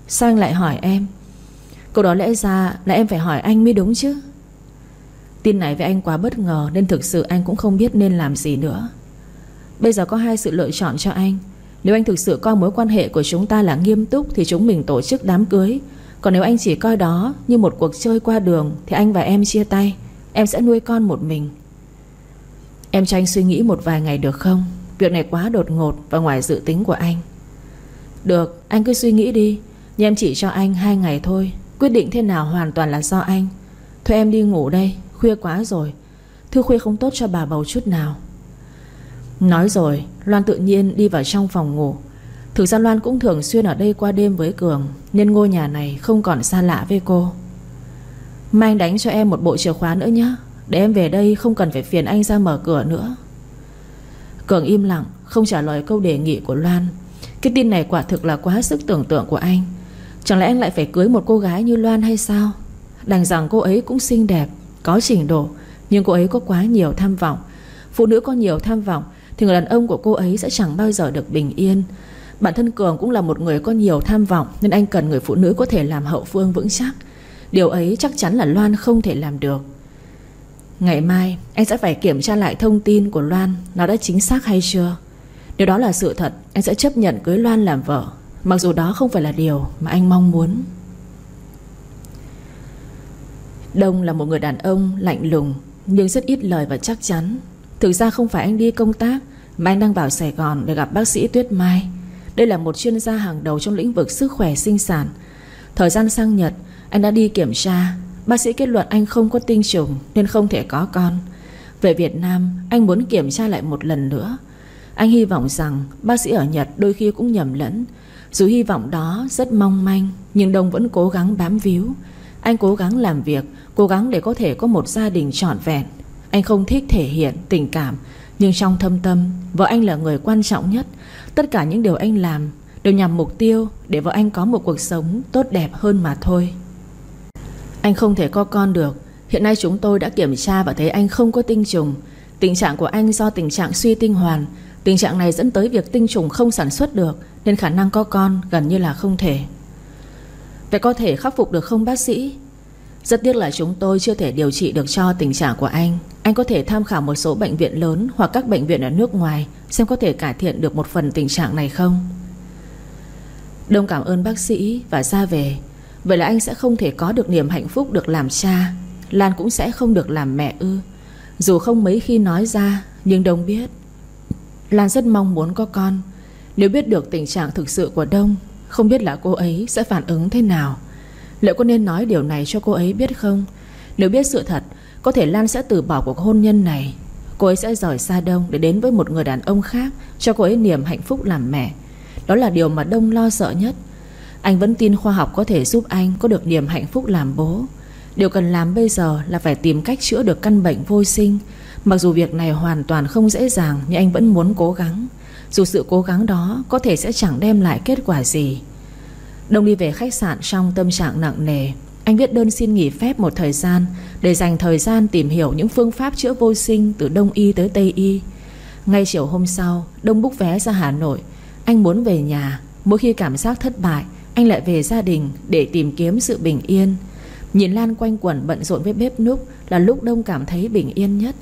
Sao anh lại hỏi em? Câu đó lẽ ra là em phải hỏi anh mới đúng chứ. Tin này với anh quá bất ngờ Nên thực sự anh cũng không biết nên làm gì nữa. Bây giờ có hai sự lựa chọn cho anh. Nếu anh thực sự coi mối quan hệ của chúng ta là nghiêm túc Thì chúng mình tổ chức đám cưới. Còn nếu anh chỉ coi đó như một cuộc chơi qua đường Thì anh và em chia tay, Em sẽ nuôi con một mình. Em cho anh suy nghĩ một vài ngày được không? Việc này quá đột ngột và ngoài dự tính của anh. Được, anh cứ suy nghĩ đi. Nhưng em chỉ cho anh hai ngày thôi. Quyết định thế nào hoàn toàn là do anh. Thôi em đi ngủ đây, Khuya quá rồi. Thư khuya không tốt cho bà bầu chút nào. Nói rồi, Loan tự nhiên đi vào trong phòng ngủ. Thực ra Loan cũng thường xuyên ở đây qua đêm với Cường, Nên ngôi nhà này không còn xa lạ với cô. Mai anh đánh cho em một bộ chìa khóa nữa nhé Để em về đây không cần phải phiền anh ra mở cửa nữa. Cường im lặng, Không trả lời câu đề nghị của Loan. Cái tin này quả thực là quá sức tưởng tượng của anh. Chẳng lẽ anh lại phải cưới một cô gái như Loan hay sao? Đành rằng cô ấy cũng xinh đẹp, Có trình độ, Nhưng cô ấy có quá nhiều tham vọng. Phụ nữ có nhiều tham vọng thì người đàn ông của cô ấy sẽ chẳng bao giờ được bình yên. Bản thân Cường cũng là một người có nhiều tham vọng, Nên anh cần người phụ nữ có thể làm hậu phương vững chắc. Điều ấy chắc chắn là Loan không thể làm được. Ngày mai, anh sẽ phải kiểm tra lại thông tin của Loan, Nó đã chính xác hay chưa? Nếu đó là sự thật, Anh sẽ chấp nhận cưới Loan làm vợ, Mặc dù đó không phải là điều mà anh mong muốn. Đông là một người đàn ông lạnh lùng, Nhưng rất ít lời và chắc chắn. Thực ra không phải anh đi công tác, Mà anh đang vào Sài Gòn để gặp bác sĩ Tuyết Mai. Đây là một chuyên gia hàng đầu trong lĩnh vực sức khỏe sinh sản. Thời gian sang Nhật, Anh đã đi kiểm tra. Bác sĩ kết luận anh không có tinh trùng Nên không thể có con. Về Việt Nam, anh muốn kiểm tra lại một lần nữa. Anh hy vọng rằng Bác sĩ ở Nhật đôi khi cũng nhầm lẫn. Dù hy vọng đó rất mong manh, Nhưng Đông vẫn cố gắng bám víu. Anh cố gắng làm việc, Cố gắng để có thể có một gia đình trọn vẹn. Anh không thích thể hiện tình cảm, Nhưng trong thâm tâm, Vợ anh là người quan trọng nhất. Tất cả những điều anh làm Đều nhằm mục tiêu Để vợ anh có một cuộc sống tốt đẹp hơn mà thôi. Anh không thể có con được. Hiện nay chúng tôi đã kiểm tra và thấy anh không có tinh trùng. Tình trạng của anh do tình trạng suy tinh hoàn. Tình trạng này dẫn tới việc tinh trùng không sản xuất được, Nên khả năng có con gần như là không thể. Vậy có thể khắc phục được không, bác sĩ? Rất tiếc là chúng tôi chưa thể điều trị được cho tình trạng của anh. Anh có thể tham khảo một số bệnh viện lớn Hoặc các bệnh viện ở nước ngoài Xem có thể cải thiện được một phần tình trạng này không. Đông cảm ơn bác sĩ Và ra về. Vậy là anh sẽ không thể có được niềm hạnh phúc được làm cha. Lan cũng sẽ không được làm mẹ ư. Dù không mấy khi nói ra, Nhưng Đông biết. Lan rất mong muốn có con. Nếu biết được tình trạng thực sự của Đông, Không biết là cô ấy sẽ phản ứng thế nào. Liệu có nên nói điều này cho cô ấy biết không? Nếu biết sự thật, Có thể Lan sẽ từ bỏ cuộc hôn nhân này. Cô ấy sẽ rời xa Đông Để đến với một người đàn ông khác, Cho cô ấy niềm hạnh phúc làm mẹ. Đó là điều mà Đông lo sợ nhất. Anh vẫn tin khoa học có thể giúp anh Có được niềm hạnh phúc làm bố. Điều cần làm bây giờ là phải tìm cách chữa được căn bệnh vô sinh. Mặc dù việc này hoàn toàn không dễ dàng, Nhưng anh vẫn muốn cố gắng. Dù sự cố gắng đó có thể sẽ chẳng đem lại kết quả gì. Đông đi về khách sạn trong tâm trạng nặng nề. Anh viết đơn xin nghỉ phép một thời gian Để dành thời gian tìm hiểu những phương pháp chữa vô sinh Từ Đông Y tới Tây Y. Ngay chiều hôm sau, Đông búc vé ra Hà Nội. Anh muốn về nhà. Mỗi khi cảm giác thất bại, Anh lại về gia đình để tìm kiếm sự bình yên. Nhìn Lan quanh quẩn bận rộn với bếp núc Là lúc Đông cảm thấy bình yên nhất.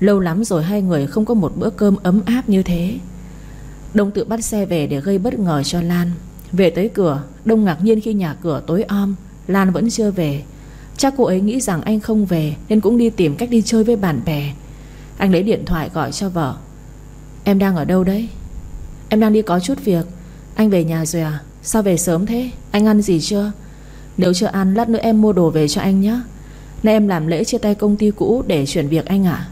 Lâu lắm rồi hai người không có một bữa cơm ấm áp như thế. Đông tự bắt xe về để gây bất ngờ cho Lan. Về tới cửa, Đông ngạc nhiên khi nhà cửa tối om, Lan vẫn chưa về. Chắc cô ấy nghĩ rằng anh không về Nên cũng đi tìm cách đi chơi với bạn bè. Anh lấy điện thoại gọi cho vợ. Em đang ở đâu đấy? Em đang đi có chút việc. Anh về nhà rồi à? Sao về sớm thế? Anh ăn gì chưa? Nếu chưa ăn, lát nữa em mua đồ về cho anh nhé. Nay em làm lễ chia tay công ty cũ Để chuyển việc anh ạ.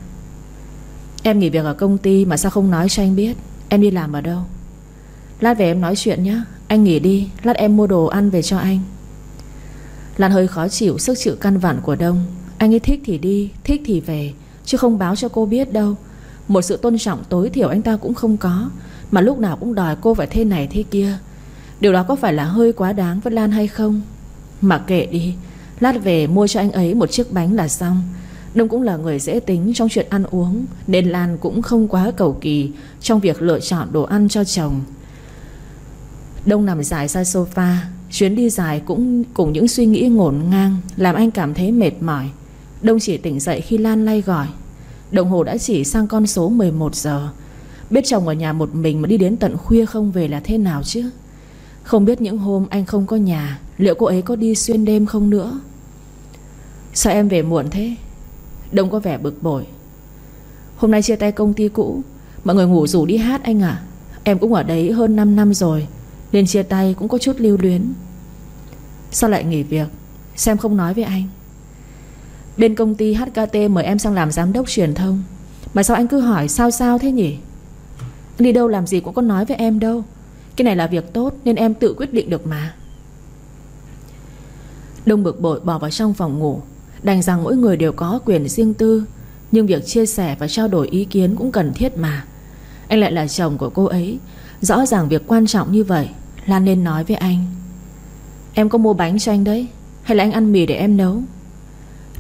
Em nghỉ việc ở công ty mà sao không nói cho anh biết? Em đi làm ở đâu? Lát về em nói chuyện nhé. Anh nghỉ đi, Lát em mua đồ ăn về cho anh. Lan hơi khó chịu sức chịu căn vặn của Đông. Anh ấy thích thì đi, Thích thì về, Chứ không báo cho cô biết đâu. Một sự tôn trọng tối thiểu anh ta cũng không có, Mà lúc nào cũng đòi cô phải thế này thế kia. Điều đó có phải là hơi quá đáng với Lan hay không? Mà kệ đi, Lát về mua cho anh ấy một chiếc bánh là xong. Đông cũng là người dễ tính trong chuyện ăn uống, Nên Lan cũng không quá cầu kỳ Trong việc lựa chọn đồ ăn cho chồng. Đông nằm dài ra sofa, Chuyến đi dài cũng cùng những suy nghĩ ngổn ngang, Làm anh cảm thấy mệt mỏi. Đông chỉ tỉnh dậy khi Lan lay gọi. Đồng hồ đã chỉ sang con số 11 giờ. Biết chồng ở nhà một mình mà đi đến tận khuya không về là thế nào chứ? Không biết những hôm anh không có nhà, Liệu cô ấy có đi xuyên đêm không nữa? Sao em về muộn thế? Đông có vẻ bực bội. Hôm nay chia tay công ty cũ, Mọi người ngủ rủ đi hát anh à Em cũng ở đấy hơn 5 năm rồi. Nên chia tay cũng có chút lưu luyến. Sao lại nghỉ việc? Xem không nói với anh. Bên công ty HKT mời em sang làm giám đốc truyền thông. Mà sao anh cứ hỏi sao sao thế nhỉ? Anh đi đâu làm gì cũng có nói với em đâu. Cái này là việc tốt Nên em tự quyết định được mà. Đông bực bội bỏ vào trong phòng ngủ, Đành rằng mỗi người đều có quyền riêng tư, Nhưng việc chia sẻ và trao đổi ý kiến cũng cần thiết mà. Anh lại là chồng của cô ấy, Rõ ràng việc quan trọng như vậy. Lan nên nói với anh. Em có mua bánh cho anh đấy, Hay là anh ăn mì để em nấu?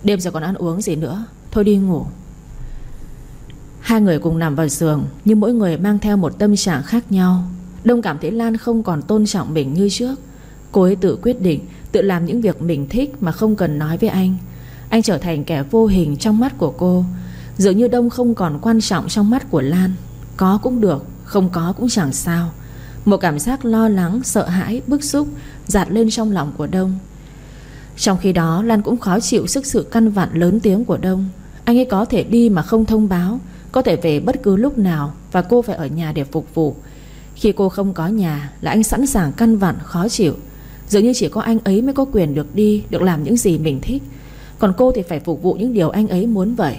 Đêm giờ còn ăn uống gì nữa, Thôi đi ngủ. Hai người cùng nằm vào giường, Nhưng mỗi người mang theo một tâm trạng khác nhau. Đông cảm thấy Lan không còn tôn trọng mình như trước. Cô ấy tự quyết định, Tự làm những việc mình thích mà không cần nói với anh. Anh trở thành kẻ vô hình trong mắt của cô. Dường như Đông không còn quan trọng trong mắt của Lan. Có cũng được, Không có cũng chẳng sao. Một cảm giác lo lắng, sợ hãi, bức xúc Giạt lên trong lòng của Đông. Trong khi đó Lan cũng khó chịu sức sự căn vặn lớn tiếng của Đông. Anh ấy có thể đi mà không thông báo Có thể về bất cứ lúc nào Và cô phải ở nhà để phục vụ. Khi cô không có nhà Là anh sẵn sàng căn vặn khó chịu. Dường như chỉ có anh ấy mới có quyền được đi Được làm những gì mình thích. Còn cô thì phải phục vụ những điều anh ấy muốn vậy.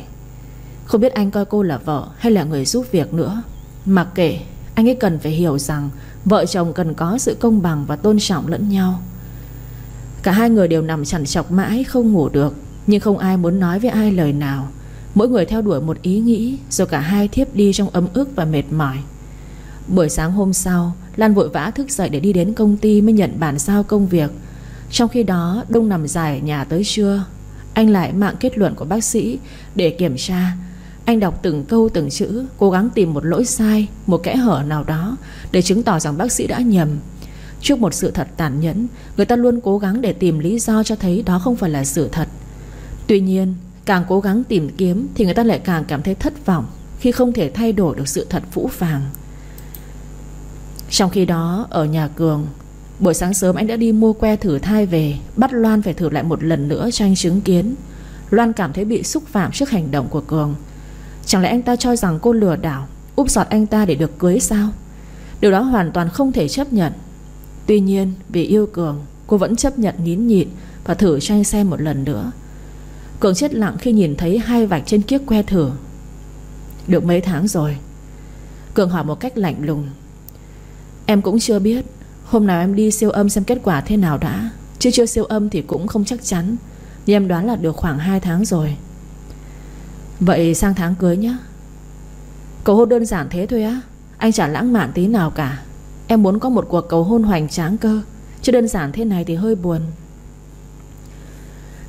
Không biết anh coi cô là vợ Hay là người giúp việc nữa. Mặc kệ Anh ấy cần phải hiểu rằng Vợ chồng cần có sự công bằng và tôn trọng lẫn nhau. Cả hai người đều nằm chằn chọc mãi Không ngủ được, Nhưng không ai muốn nói với ai lời nào. Mỗi người theo đuổi một ý nghĩ, Rồi cả hai thiếp đi trong ấm ức và mệt mỏi. Buổi sáng hôm sau, Lan vội vã thức dậy để đi đến công ty Mới nhận bản sao công việc. Trong khi đó, Đông nằm dài ở nhà tới trưa. Anh lại mạng kết luận của bác sĩ Để kiểm tra. Anh đọc từng câu, từng chữ, Cố gắng tìm một lỗi sai, Một kẽ hở nào đó Để chứng tỏ rằng bác sĩ đã nhầm. Trước một sự thật tàn nhẫn, Người ta luôn cố gắng để tìm lý do cho thấy Đó không phải là sự thật. Tuy nhiên, càng cố gắng tìm kiếm Thì người ta lại càng cảm thấy thất vọng Khi không thể thay đổi được sự thật phũ phàng. Trong khi đó, ở nhà Cường, Buổi sáng sớm anh đã đi mua que thử thai về, Bắt Loan phải thử lại một lần nữa cho anh chứng kiến. Loan cảm thấy bị xúc phạm trước hành động của Cường. Chẳng lẽ anh ta cho rằng cô lừa đảo, Úp sọt anh ta để được cưới sao? Điều đó hoàn toàn không thể chấp nhận. Tuy nhiên, vì yêu Cường, Cô vẫn chấp nhận nín nhịn Và thử cho anh xem một lần nữa. Cường chết lặng khi nhìn thấy hai vạch trên kiếc que thử Được mấy tháng rồi? Cường hỏi một cách lạnh lùng. Em cũng chưa biết. Hôm nào em đi siêu âm xem kết quả thế nào đã. Chứ chưa siêu âm thì cũng không chắc chắn. Nhưng em đoán là được khoảng 2 tháng rồi. Vậy sang tháng cưới nhé Cầu hôn đơn giản thế thôi á. Anh chả lãng mạn tí nào cả. Em muốn có một cuộc cầu hôn hoành tráng cơ, Chứ đơn giản thế này thì hơi buồn.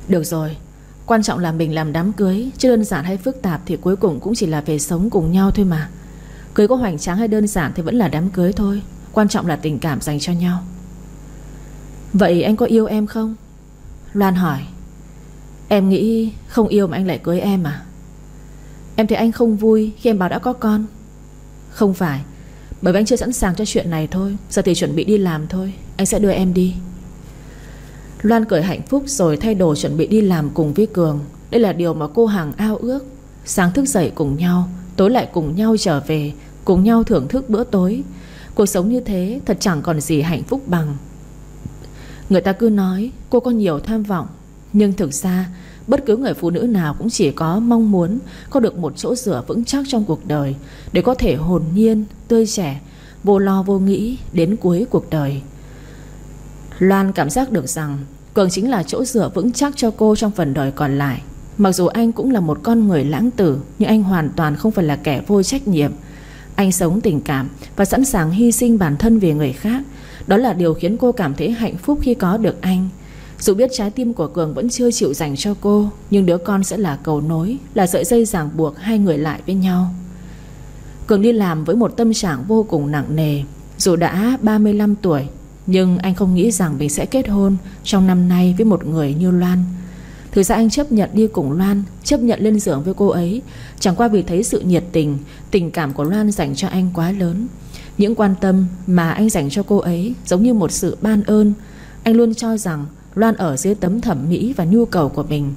Được rồi, Quan trọng là mình làm đám cưới, Chứ đơn giản hay phức tạp Thì cuối cùng cũng chỉ là về sống cùng nhau thôi mà. Cưới có hoành tráng hay đơn giản Thì vẫn là đám cưới thôi, Quan trọng là tình cảm dành cho nhau. Vậy anh có yêu em không? Loan hỏi. Em nghĩ không yêu mà anh lại cưới em à? Em thấy anh không vui Khi em bảo đã có con. Không phải, Bởi vì anh chưa sẵn sàng cho chuyện này thôi. Giờ thì chuẩn bị đi làm thôi. Anh sẽ đưa em đi. Loan cười hạnh phúc rồi thay đồ chuẩn bị đi làm cùng với Cường. Đây là điều mà cô hàng ao ước. Sáng thức dậy cùng nhau, Tối lại cùng nhau trở về, Cùng nhau thưởng thức bữa tối. Cuộc sống như thế thật chẳng còn gì hạnh phúc bằng. Người ta cứ nói, cô có nhiều tham vọng, Nhưng thực ra Bất cứ người phụ nữ nào cũng chỉ có mong muốn Có được một chỗ dựa vững chắc trong cuộc đời Để có thể hồn nhiên, tươi trẻ Vô lo vô nghĩ đến cuối cuộc đời. Loan cảm giác được rằng Cường chính là chỗ dựa vững chắc cho cô trong phần đời còn lại. Mặc dù anh cũng là một con người lãng tử Nhưng anh hoàn toàn không phải là kẻ vô trách nhiệm. Anh sống tình cảm Và sẵn sàng hy sinh bản thân vì người khác. Đó là điều khiến cô cảm thấy hạnh phúc khi có được anh. Dù biết trái tim của Cường vẫn chưa chịu dành cho cô, Nhưng đứa con sẽ là cầu nối, Là sợi dây ràng buộc hai người lại với nhau. Cường đi làm với một tâm trạng vô cùng nặng nề. Dù đã 35 tuổi, Nhưng anh không nghĩ rằng mình sẽ kết hôn Trong năm nay với một người như Loan. Thực ra anh chấp nhận đi cùng Loan, Chấp nhận lên giường với cô ấy. Chẳng qua vì thấy sự nhiệt tình Tình cảm của Loan dành cho anh quá lớn. Những quan tâm mà anh dành cho cô ấy Giống như một sự ban ơn. Anh luôn cho rằng Loan ở dưới tấm thẩm mỹ và nhu cầu của mình.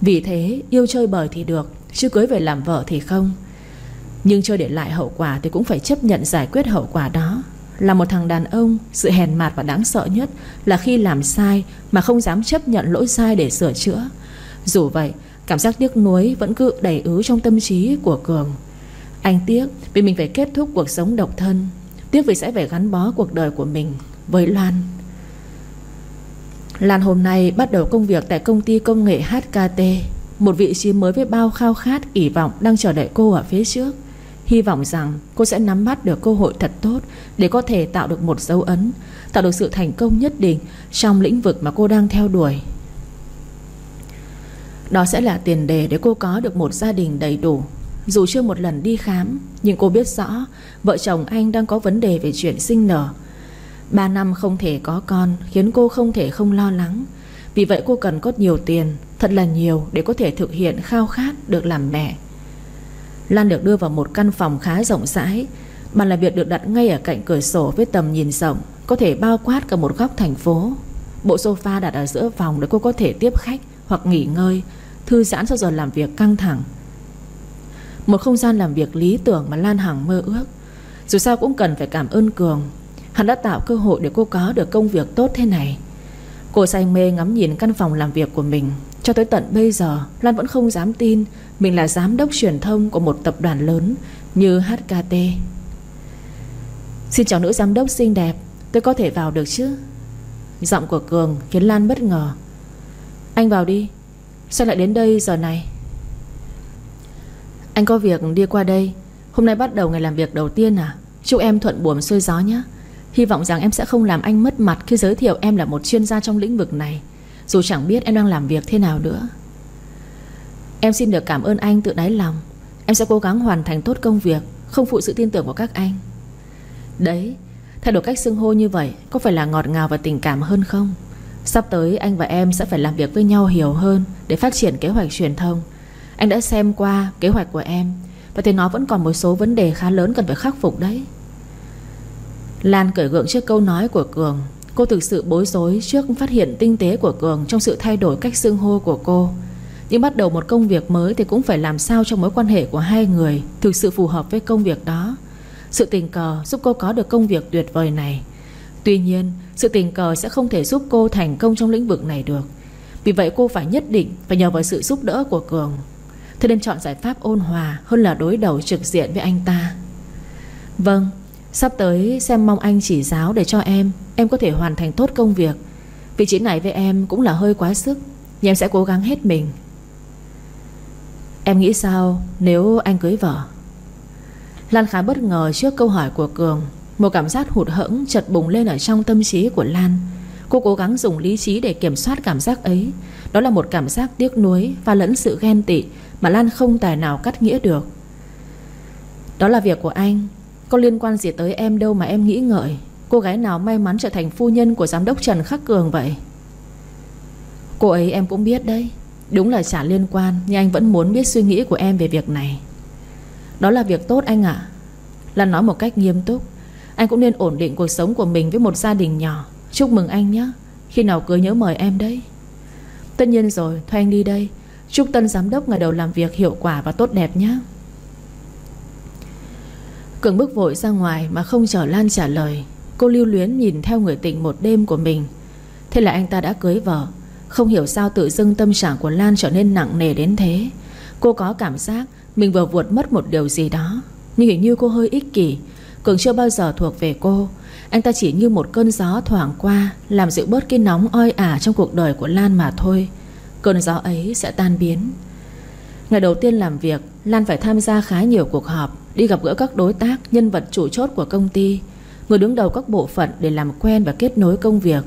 Vì thế, yêu chơi bời thì được, Chứ cưới về làm vợ thì không. Nhưng chơi để lại hậu quả Thì cũng phải chấp nhận giải quyết hậu quả đó. Là một thằng đàn ông, Sự hèn mạt và đáng sợ nhất Là khi làm sai Mà không dám chấp nhận lỗi sai để sửa chữa. Dù vậy, Cảm giác tiếc nuối vẫn cứ đầy ứ trong tâm trí của Cường. Anh tiếc vì mình phải kết thúc cuộc sống độc thân, Tiếc vì sẽ phải gắn bó cuộc đời của mình Với Loan. Lan hôm nay bắt đầu công việc tại công ty công nghệ HKT Một vị trí mới với bao khao khát, ỉ vọng đang chờ đợi cô ở phía trước. Hy vọng rằng cô sẽ nắm bắt được cơ hội thật tốt Để có thể tạo được một dấu ấn Tạo được sự thành công nhất định Trong lĩnh vực mà cô đang theo đuổi. Đó sẽ là tiền đề để cô có được một gia đình đầy đủ. Dù chưa một lần đi khám Nhưng cô biết rõ Vợ chồng anh đang có vấn đề về chuyện sinh nở. Ba năm không thể có con Khiến cô không thể không lo lắng. Vì vậy cô cần có nhiều tiền, Thật là nhiều, để có thể thực hiện khao khát Được làm mẹ. Lan được đưa vào một căn phòng khá rộng rãi. Bàn làm việc được đặt ngay ở cạnh cửa sổ Với tầm nhìn rộng, Có thể bao quát cả một góc thành phố. Bộ sofa đặt ở giữa phòng để cô có thể tiếp khách Hoặc nghỉ ngơi, Thư giãn sau giờ làm việc căng thẳng. Một không gian làm việc lý tưởng mà Lan Hằng mơ ước. Dù sao cũng cần phải cảm ơn Cường Hắn đã tạo cơ hội để cô có được công việc tốt thế này. Cô say mê ngắm nhìn căn phòng làm việc của mình. Cho tới tận bây giờ Lan vẫn không dám tin Mình là giám đốc truyền thông của một tập đoàn lớn Như HKT Xin chào nữ giám đốc xinh đẹp, Tôi có thể vào được chứ? Giọng của Cường khiến Lan bất ngờ. Anh vào đi, Sao lại đến đây giờ này? Anh có việc đi qua đây, Hôm nay bắt đầu ngày làm việc đầu tiên à? Chúc em thuận buồm xuôi gió nhé. Hy vọng rằng em sẽ không làm anh mất mặt Khi giới thiệu em là một chuyên gia trong lĩnh vực này. Dù chẳng biết em đang làm việc thế nào nữa. Em xin được cảm ơn anh tự đáy lòng. Em sẽ cố gắng hoàn thành tốt công việc, Không phụ sự tin tưởng của các anh. Đấy, Thay đổi cách xưng hô như vậy Có phải là ngọt ngào và tình cảm hơn không? Sắp tới anh và em sẽ phải làm việc với nhau hiểu hơn Để phát triển kế hoạch truyền thông. Anh đã xem qua kế hoạch của em Và thấy nó vẫn còn một số vấn đề khá lớn cần phải khắc phục đấy. Lan cởi gượng trước câu nói của Cường. Cô thực sự bối rối trước phát hiện tinh tế của Cường Trong sự thay đổi cách xưng hô của cô. Nhưng bắt đầu một công việc mới Thì cũng phải làm sao cho mối quan hệ của hai người Thực sự phù hợp với công việc đó. Sự tình cờ giúp cô có được công việc tuyệt vời này. Tuy nhiên, Sự tình cờ sẽ không thể giúp cô thành công trong lĩnh vực này được. Vì vậy cô phải nhất định Phải nhờ vào sự giúp đỡ của Cường. Thế nên chọn giải pháp ôn hòa Hơn là đối đầu trực diện với anh ta. Vâng Sắp tới xem mong anh chỉ giáo để cho em. Em có thể hoàn thành tốt công việc. Vị trí này với em cũng là hơi quá sức. Nhưng em sẽ cố gắng hết mình. Em nghĩ sao nếu anh cưới vợ? Lan khá bất ngờ trước câu hỏi của Cường. Một cảm giác hụt hẫng chợt bùng lên ở trong tâm trí của Lan. Cô cố gắng dùng lý trí để kiểm soát cảm giác ấy. Đó là một cảm giác tiếc nuối Và lẫn sự ghen tị Mà Lan không tài nào cắt nghĩa được. Đó là việc của anh có liên quan gì tới em đâu mà em nghĩ ngợi? Cô gái nào may mắn trở thành phu nhân Của giám đốc Trần Khắc Cường vậy? Cô ấy em cũng biết đấy. Đúng là chả liên quan, Nhưng anh vẫn muốn biết suy nghĩ của em về việc này. Đó là việc tốt anh ạ. Lan nói một cách nghiêm túc, Anh cũng nên ổn định cuộc sống của mình Với một gia đình nhỏ. Chúc mừng anh nhé. Khi nào cưới nhớ mời em đấy. Tất nhiên rồi, thôi anh đi đây. Chúc tân giám đốc ngày đầu làm việc hiệu quả và tốt đẹp nhé. Cường bước vội ra ngoài Mà không chờ Lan trả lời. Cô lưu luyến nhìn theo người tình một đêm của mình. Thế là anh ta đã cưới vợ. Không hiểu sao tự dưng tâm trạng của Lan trở nên nặng nề đến thế. Cô có cảm giác Mình vừa vụt mất một điều gì đó. Nhưng hình như cô hơi ích kỷ. Cường chưa bao giờ thuộc về cô. Anh ta chỉ như một cơn gió thoảng qua, Làm dịu bớt cái nóng oi ả trong cuộc đời của Lan mà thôi. Cơn gió ấy sẽ tan biến. Ngày đầu tiên làm việc, Lan phải tham gia khá nhiều cuộc họp. Đi gặp gỡ các đối tác, nhân vật chủ chốt của công ty. Người đứng đầu các bộ phận Để làm quen và kết nối công việc.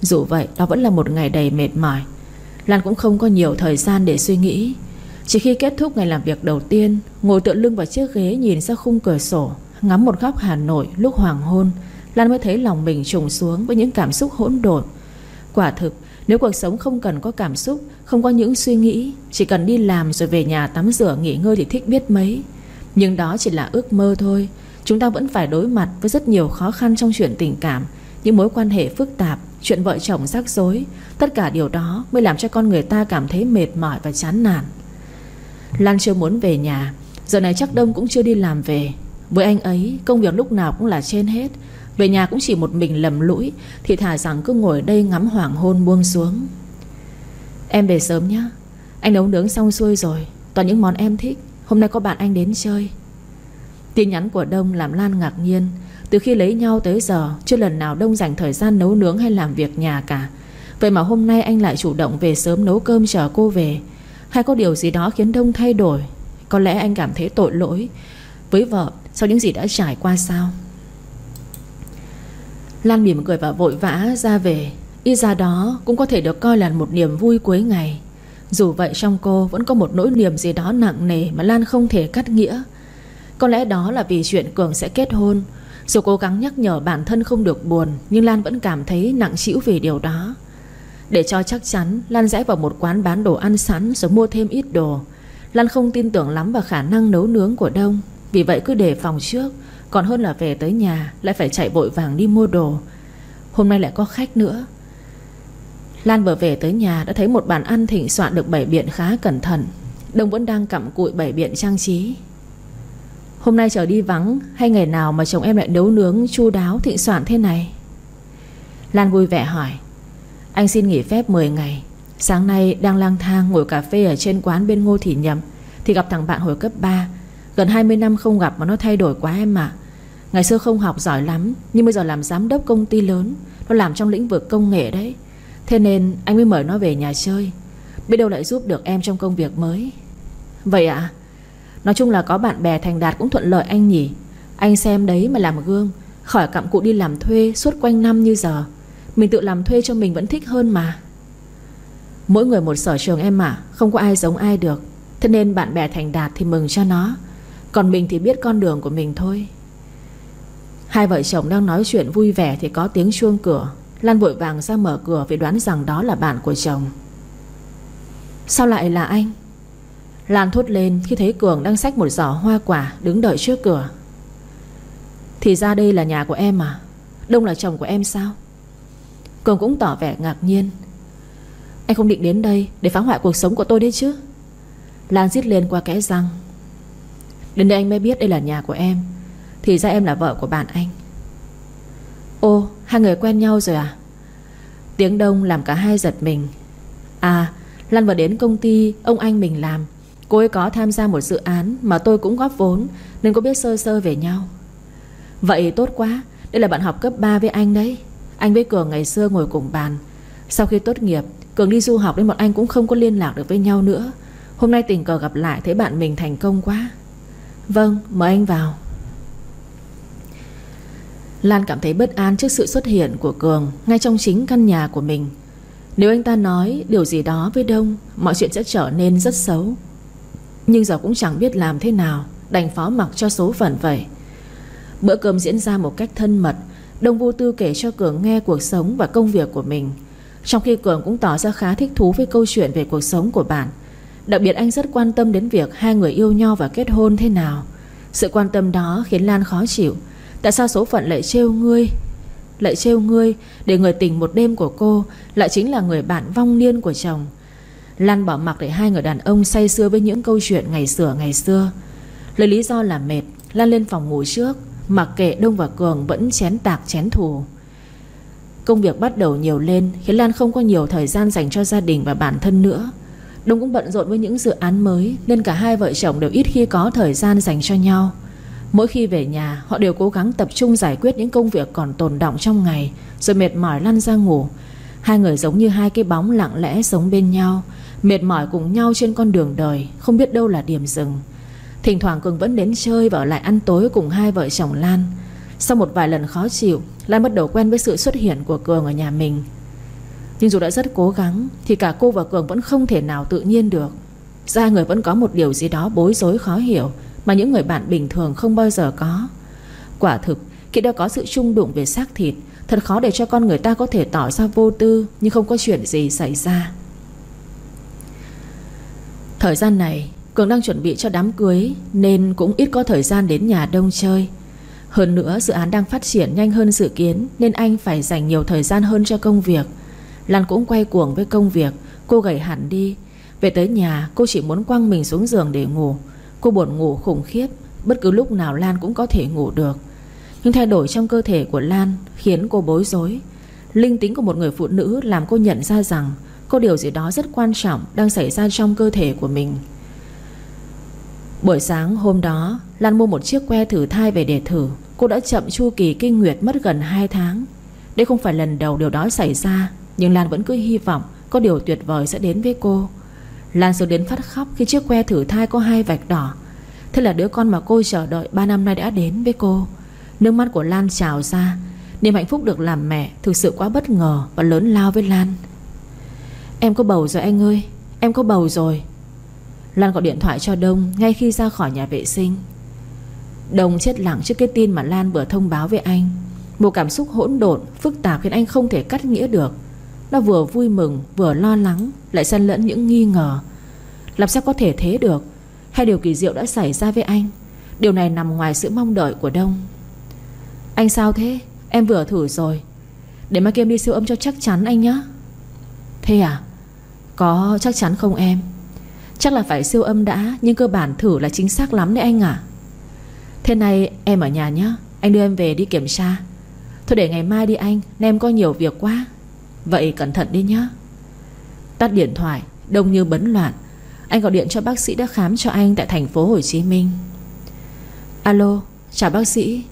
Dù vậy đó vẫn là một ngày đầy mệt mỏi. Lan cũng không có nhiều thời gian để suy nghĩ. Chỉ khi kết thúc ngày làm việc đầu tiên Ngồi tựa lưng vào chiếc ghế nhìn ra khung cửa sổ Ngắm một góc Hà Nội lúc hoàng hôn Lan mới thấy lòng mình trùng xuống Với những cảm xúc hỗn độn. Quả thực nếu cuộc sống không cần có cảm xúc Không có những suy nghĩ Chỉ cần đi làm rồi về nhà tắm rửa nghỉ ngơi thì thích biết mấy. Nhưng đó chỉ là ước mơ thôi. Chúng ta vẫn phải đối mặt với rất nhiều khó khăn trong chuyện tình cảm. Những mối quan hệ phức tạp, Chuyện vợ chồng rắc rối, Tất cả điều đó mới làm cho con người ta cảm thấy mệt mỏi và chán nản. Lan chưa muốn về nhà, Giờ này chắc Đông cũng chưa đi làm về. Với anh ấy, công việc lúc nào cũng là trên hết. Về nhà cũng chỉ một mình lầm lũi, Thì thả rằng cứ ngồi đây ngắm hoàng hôn buông xuống. Em về sớm nhé Anh nấu nướng xong xuôi rồi, Toàn những món em thích. Hôm nay có bạn anh đến chơi. Tin nhắn của Đông làm Lan ngạc nhiên. Từ khi lấy nhau tới giờ, Chưa lần nào Đông dành thời gian nấu nướng hay làm việc nhà cả. Vậy mà hôm nay anh lại chủ động về sớm nấu cơm chờ cô về. Hay có điều gì đó khiến Đông thay đổi? Có lẽ anh cảm thấy tội lỗi. Với vợ, sau những gì đã trải qua sao? Lan mỉm cười và vội vã ra về. Y ra đó cũng có thể được coi là một niềm vui cuối ngày. Dù vậy trong cô vẫn có một nỗi niềm gì đó nặng nề Mà Lan không thể cắt nghĩa. Có lẽ đó là vì chuyện Cường sẽ kết hôn. Dù cố gắng nhắc nhở bản thân không được buồn, Nhưng Lan vẫn cảm thấy nặng trĩu về điều đó. Để cho chắc chắn, Lan rẽ vào một quán bán đồ ăn sẵn Rồi mua thêm ít đồ. Lan không tin tưởng lắm vào khả năng nấu nướng của Đông. Vì vậy cứ đề phòng trước, Còn hơn là về tới nhà, Lại phải chạy vội vàng đi mua đồ. Hôm nay lại có khách nữa. Lan vừa về tới nhà Đã thấy một bàn ăn thịnh soạn được bày biện khá cẩn thận. Đông vẫn đang cặm cụi bày biện trang trí. Hôm nay trở đi vắng, Hay ngày nào mà chồng em lại nấu nướng, chu đáo, thịnh soạn thế này? Lan vui vẻ hỏi. Anh xin nghỉ phép 10 ngày. Sáng nay đang lang thang ngồi cà phê Ở trên quán bên Ngô Thị Nhậm, Thì gặp thằng bạn hồi cấp 3 Gần 20 năm không gặp mà nó thay đổi quá em ạ. Ngày xưa không học giỏi lắm, Nhưng bây giờ làm giám đốc công ty lớn, Nó làm trong lĩnh vực công nghệ đấy. Thế nên anh mới mời nó về nhà chơi. Biết đâu lại giúp được em trong công việc mới. Vậy ạ, Nói chung là có bạn bè thành đạt cũng thuận lợi anh nhỉ. Anh xem đấy mà làm gương, Khỏi cặm cụ đi làm thuê suốt quanh năm như giờ. Mình tự làm thuê cho mình vẫn thích hơn mà. Mỗi người một sở trường em mà Không có ai giống ai được. Thế nên bạn bè thành đạt thì mừng cho nó. Còn mình thì biết con đường của mình thôi. Hai vợ chồng đang nói chuyện vui vẻ Thì có tiếng chuông cửa. Lan vội vàng ra mở cửa Vì đoán rằng đó là bạn của chồng. Sao lại là anh? Lan thốt lên khi thấy Cường đang xách một giỏ hoa quả Đứng đợi trước cửa. Thì ra đây là nhà của em à? Đông là chồng của em sao? Cường cũng tỏ vẻ ngạc nhiên. Anh không định đến đây Để phá hoại cuộc sống của tôi đấy chứ? Lan giết lên qua kẽ răng. Đến đây anh mới biết đây là nhà của em. Thì ra em là vợ của bạn anh. Ô hai người quen nhau rồi à? Tiếng đông làm cả hai giật mình. À Lan vừa đến công ty ông anh mình làm. Cô ấy có tham gia một dự án Mà tôi cũng góp vốn, Nên có biết sơ sơ về nhau. Vậy tốt quá, Đây là bạn học cấp 3 với anh đấy. Anh với Cường ngày xưa ngồi cùng bàn. Sau khi tốt nghiệp, Cường đi du học nên bọn anh cũng không có liên lạc được với nhau nữa. Hôm nay tình cờ gặp lại, Thấy bạn mình thành công quá. Vâng mời anh vào. Lan cảm thấy bất an trước sự xuất hiện của Cường Ngay trong chính căn nhà của mình. Nếu anh ta nói điều gì đó với Đông, Mọi chuyện sẽ trở nên rất xấu. Nhưng giờ cũng chẳng biết làm thế nào Đành phó mặc cho số phận vậy. Bữa cơm diễn ra một cách thân mật, Đông vô tư kể cho Cường nghe cuộc sống và công việc của mình. Trong khi Cường cũng tỏ ra khá thích thú với câu chuyện về cuộc sống của bạn, Đặc biệt anh rất quan tâm đến việc hai người yêu nhau và kết hôn thế nào. Sự quan tâm đó khiến Lan khó chịu Tại sao số phận lại trêu ngươi? Lại trêu ngươi Để người tình một đêm của cô Lại chính là người bạn vong niên của chồng. Lan bỏ mặc để hai người đàn ông say sưa với những câu chuyện ngày xưa ngày xưa. Lấy lý do là mệt, Lan lên phòng ngủ trước, Mặc kệ Đông và Cường vẫn chén tạc, chén thù. Công việc bắt đầu nhiều lên, Khiến Lan không có nhiều thời gian dành cho gia đình và bản thân nữa. Đông cũng bận rộn với những dự án mới, Nên cả hai vợ chồng đều ít khi có thời gian dành cho nhau. Mỗi khi về nhà, Họ đều cố gắng tập trung giải quyết những công việc còn tồn động trong ngày, Rồi mệt mỏi lăn ra ngủ. Hai người giống như hai cái bóng lặng lẽ sống bên nhau, Mệt mỏi cùng nhau trên con đường đời, Không biết đâu là điểm dừng. Thỉnh thoảng Cường vẫn đến chơi và ở lại ăn tối cùng hai vợ chồng Lan. Sau một vài lần khó chịu, Lan bắt đầu quen với sự xuất hiện của Cường ở nhà mình. Nhưng dù đã rất cố gắng, Thì cả cô và Cường vẫn không thể nào tự nhiên được. Ra người vẫn có một điều gì đó bối rối khó hiểu mà những người bạn bình thường không bao giờ có. Quả thực, Khi đã có sự chung đụng về xác thịt, Thật khó để cho con người ta có thể tỏ ra vô tư, Nhưng không có chuyện gì xảy ra. Thời gian này, Cường đang chuẩn bị cho đám cưới, Nên cũng ít có thời gian đến nhà đông chơi. Hơn nữa, dự án đang phát triển nhanh hơn dự kiến, Nên anh phải dành nhiều thời gian hơn cho công việc. Lan cũng quay cuồng với công việc, Cô gầy hẳn đi. Về tới nhà, cô chỉ muốn quăng mình xuống giường để ngủ. Cô buồn ngủ khủng khiếp. Bất cứ lúc nào Lan cũng có thể ngủ được. Nhưng thay đổi trong cơ thể của Lan Khiến cô bối rối. Linh tính của một người phụ nữ làm cô nhận ra rằng Có điều gì đó rất quan trọng Đang xảy ra trong cơ thể của mình. Buổi sáng hôm đó, Lan mua một chiếc que thử thai về để thử. Cô đã chậm chu kỳ kinh nguyệt mất gần 2 tháng. Đây không phải lần đầu điều đó xảy ra, Nhưng Lan vẫn cứ hy vọng Có điều tuyệt vời sẽ đến với cô. Lan sớm đến phát khóc khi chiếc que thử thai có hai vạch đỏ. Thế là đứa con mà cô chờ đợi 3 năm nay đã đến với cô. Nước mắt của Lan trào ra, Niềm hạnh phúc được làm mẹ Thực sự quá bất ngờ và lớn lao với Lan. Em có bầu rồi anh ơi, Em có bầu rồi. Lan gọi điện thoại cho Đông Ngay khi ra khỏi nhà vệ sinh. Đông chết lặng trước cái tin mà Lan vừa thông báo với anh. Một cảm xúc hỗn độn, Phức tạp khiến anh không thể cắt nghĩa được. Nó vừa vui mừng, vừa lo lắng, Lại xen lẫn những nghi ngờ. Làm sao có thể thế được? Hay điều kỳ diệu đã xảy ra với anh. Điều này nằm ngoài sự mong đợi của Đông. Anh sao thế? Em vừa thử rồi. Để mai kia đi siêu âm cho chắc chắn anh nhé Thế à? Có chắc chắn không em? Chắc là phải siêu âm đã, Nhưng cơ bản thử là chính xác lắm đấy anh à. Thế này, em ở nhà nhé Anh đưa em về đi kiểm tra. Thôi để ngày mai đi anh Em có nhiều việc quá. Vậy cẩn thận đi nhé Tắt điện thoại, Đông như bấn loạn. Anh gọi điện cho bác sĩ đã khám cho anh Tại thành phố Hồ Chí Minh. Alo, chào bác sĩ.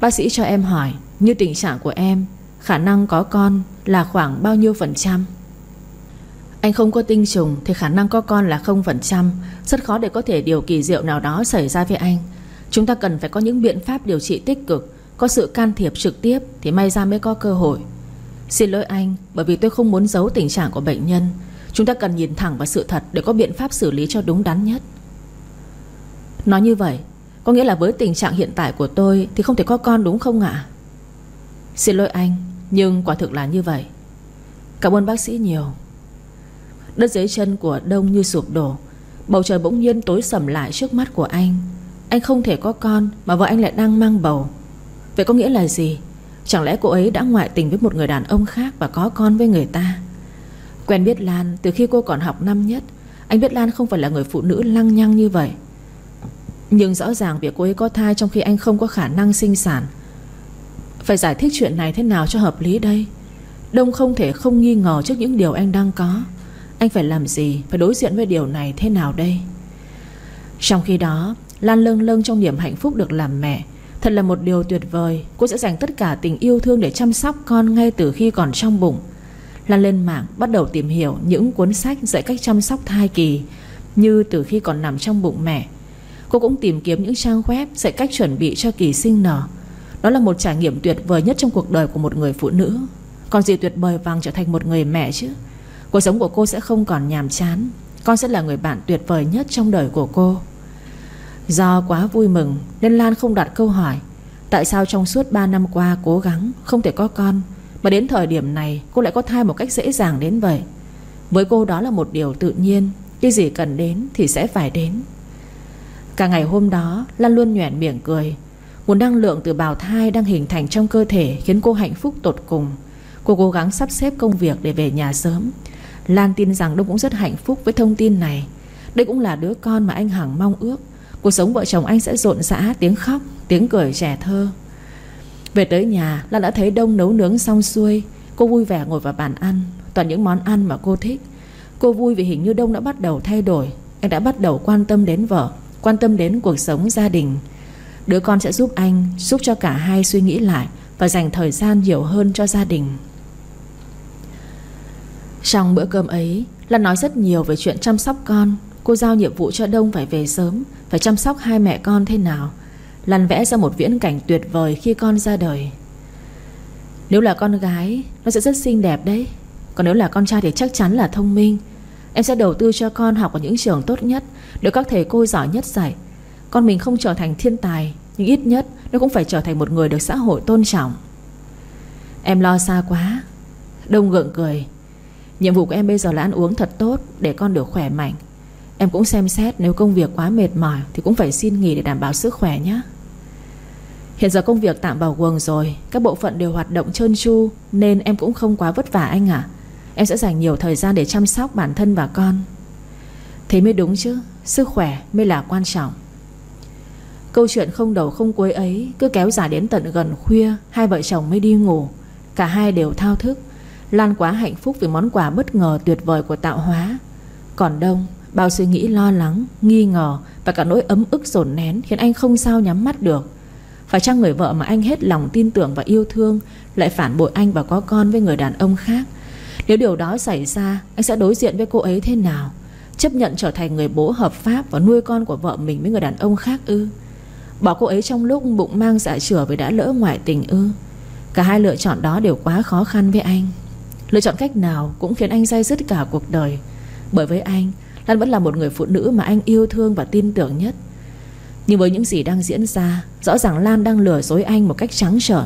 Bác sĩ cho em hỏi, Như tình trạng của em, Khả năng có con là khoảng bao nhiêu phần trăm? Anh không có tinh trùng Thì khả năng có con là 0% Rất khó để có thể điều kỳ diệu nào đó xảy ra với anh. Chúng ta cần phải có những biện pháp điều trị tích cực, Có sự can thiệp trực tiếp Thì may ra mới có cơ hội. Xin lỗi anh, Bởi vì tôi không muốn giấu tình trạng của bệnh nhân. Chúng ta cần nhìn thẳng vào sự thật Để có biện pháp xử lý cho đúng đắn nhất. Nói như vậy, Có nghĩa là với tình trạng hiện tại của tôi Thì không thể có con đúng không ạ? Xin lỗi anh, Nhưng quả thực là như vậy. Cảm ơn bác sĩ nhiều. Đất dưới chân của Đông như sụp đổ. Bầu trời bỗng nhiên tối sầm lại trước mắt của anh. Anh không thể có con Mà vợ anh lại đang mang bầu. Vậy có nghĩa là gì? Chẳng lẽ cô ấy đã ngoại tình với một người đàn ông khác Và có con với người ta? Quen biết Lan từ khi cô còn học năm nhất. Anh biết Lan không phải là người phụ nữ lăng nhăng như vậy. Nhưng rõ ràng việc cô ấy có thai Trong khi anh không có khả năng sinh sản. Phải giải thích chuyện này thế nào cho hợp lý đây? Đông không thể không nghi ngờ trước những điều anh đang có. Anh phải làm gì, Phải đối diện với điều này thế nào đây? Trong khi đó, Lan lâng lâng trong niềm hạnh phúc được làm mẹ. Thật là một điều tuyệt vời. Cô sẽ dành tất cả tình yêu thương để chăm sóc con Ngay từ khi còn trong bụng. Lan lên mạng, bắt đầu tìm hiểu Những cuốn sách dạy cách chăm sóc thai kỳ, Như từ khi còn nằm trong bụng mẹ. Cô cũng tìm kiếm những trang web Dạy cách chuẩn bị cho kỳ sinh nở. Đó là một trải nghiệm tuyệt vời nhất trong cuộc đời của một người phụ nữ. Còn gì tuyệt vời bằng trở thành một người mẹ chứ? Cuộc sống của cô sẽ không còn nhàm chán. Con sẽ là người bạn tuyệt vời nhất trong đời của cô. Do quá vui mừng Nên Lan không đặt câu hỏi, Tại sao trong suốt 3 năm qua cố gắng Không thể có con Mà đến thời điểm này cô lại có thai một cách dễ dàng đến vậy? Với cô đó là một điều tự nhiên Cái gì cần đến thì sẽ phải đến. Cả ngày hôm đó, Lan luôn nhoẻn miệng cười. Nguồn năng lượng từ bào thai đang hình thành trong cơ thể Khiến cô hạnh phúc tột cùng. Cô cố gắng sắp xếp công việc để về nhà sớm. Lan tin rằng Đông cũng rất hạnh phúc với thông tin này. Đây cũng là đứa con mà anh Hằng mong ước. Cuộc sống vợ chồng anh sẽ rộn rã Tiếng khóc, tiếng cười trẻ thơ. Về tới nhà Lan đã thấy Đông nấu nướng xong xuôi. Cô vui vẻ ngồi vào bàn ăn Toàn những món ăn mà cô thích. Cô vui vì hình như Đông đã bắt đầu thay đổi. Anh đã bắt đầu quan tâm đến vợ Quan tâm đến cuộc sống gia đình. Đứa con sẽ giúp anh Giúp cho cả hai suy nghĩ lại Và dành thời gian nhiều hơn cho gia đình. Trong bữa cơm ấy Lan nói rất nhiều về chuyện chăm sóc con. Cô giao nhiệm vụ cho Đông phải về sớm, Phải chăm sóc hai mẹ con thế nào? Lăn vẽ ra một viễn cảnh tuyệt vời khi con ra đời. Nếu là con gái, Nó sẽ rất xinh đẹp đấy. Còn nếu là con trai thì chắc chắn là thông minh. Em sẽ đầu tư cho con học ở những trường tốt nhất, Được các thầy cô giỏi nhất dạy. Con mình không trở thành thiên tài, Nhưng ít nhất nó cũng phải trở thành một người được xã hội tôn trọng. Em lo xa quá. Đông gượng cười. Nhiệm vụ của em bây giờ là ăn uống thật tốt, Để con được khỏe mạnh. Em cũng xem xét, nếu công việc quá mệt mỏi Thì cũng phải xin nghỉ để đảm bảo sức khỏe nhé. Hiện giờ công việc tạm bảo quần rồi, Các bộ phận đều hoạt động trơn tru, Nên em cũng không quá vất vả anh ạ. Em sẽ dành nhiều thời gian để chăm sóc bản thân và con. Thế mới đúng chứ, Sức khỏe mới là quan trọng. Câu chuyện không đầu không cuối ấy Cứ kéo dài đến tận gần khuya, Hai vợ chồng mới đi ngủ. Cả hai đều thao thức, Lan quá hạnh phúc vì món quà bất ngờ tuyệt vời của tạo hóa. Còn Đông Bao suy nghĩ lo lắng, nghi ngờ Và cả nỗi ấm ức dồn nén Khiến anh không sao nhắm mắt được. Phải chăng người vợ mà anh hết lòng tin tưởng và yêu thương Lại phản bội anh và có con với người đàn ông khác? Nếu điều đó xảy ra Anh sẽ đối diện với cô ấy thế nào? Chấp nhận trở thành người bố hợp pháp Và nuôi con của vợ mình với người đàn ông khác ư? Bỏ cô ấy trong lúc bụng mang dạ chửa Vì đã lỡ ngoại tình ư? Cả hai lựa chọn đó đều quá khó khăn với anh. Lựa chọn cách nào cũng khiến anh dây dứt cả cuộc đời. Bởi với anh Lan vẫn là một người phụ nữ mà anh yêu thương và tin tưởng nhất. Nhưng với những gì đang diễn ra, Rõ ràng Lan đang lừa dối anh một cách trắng trợn.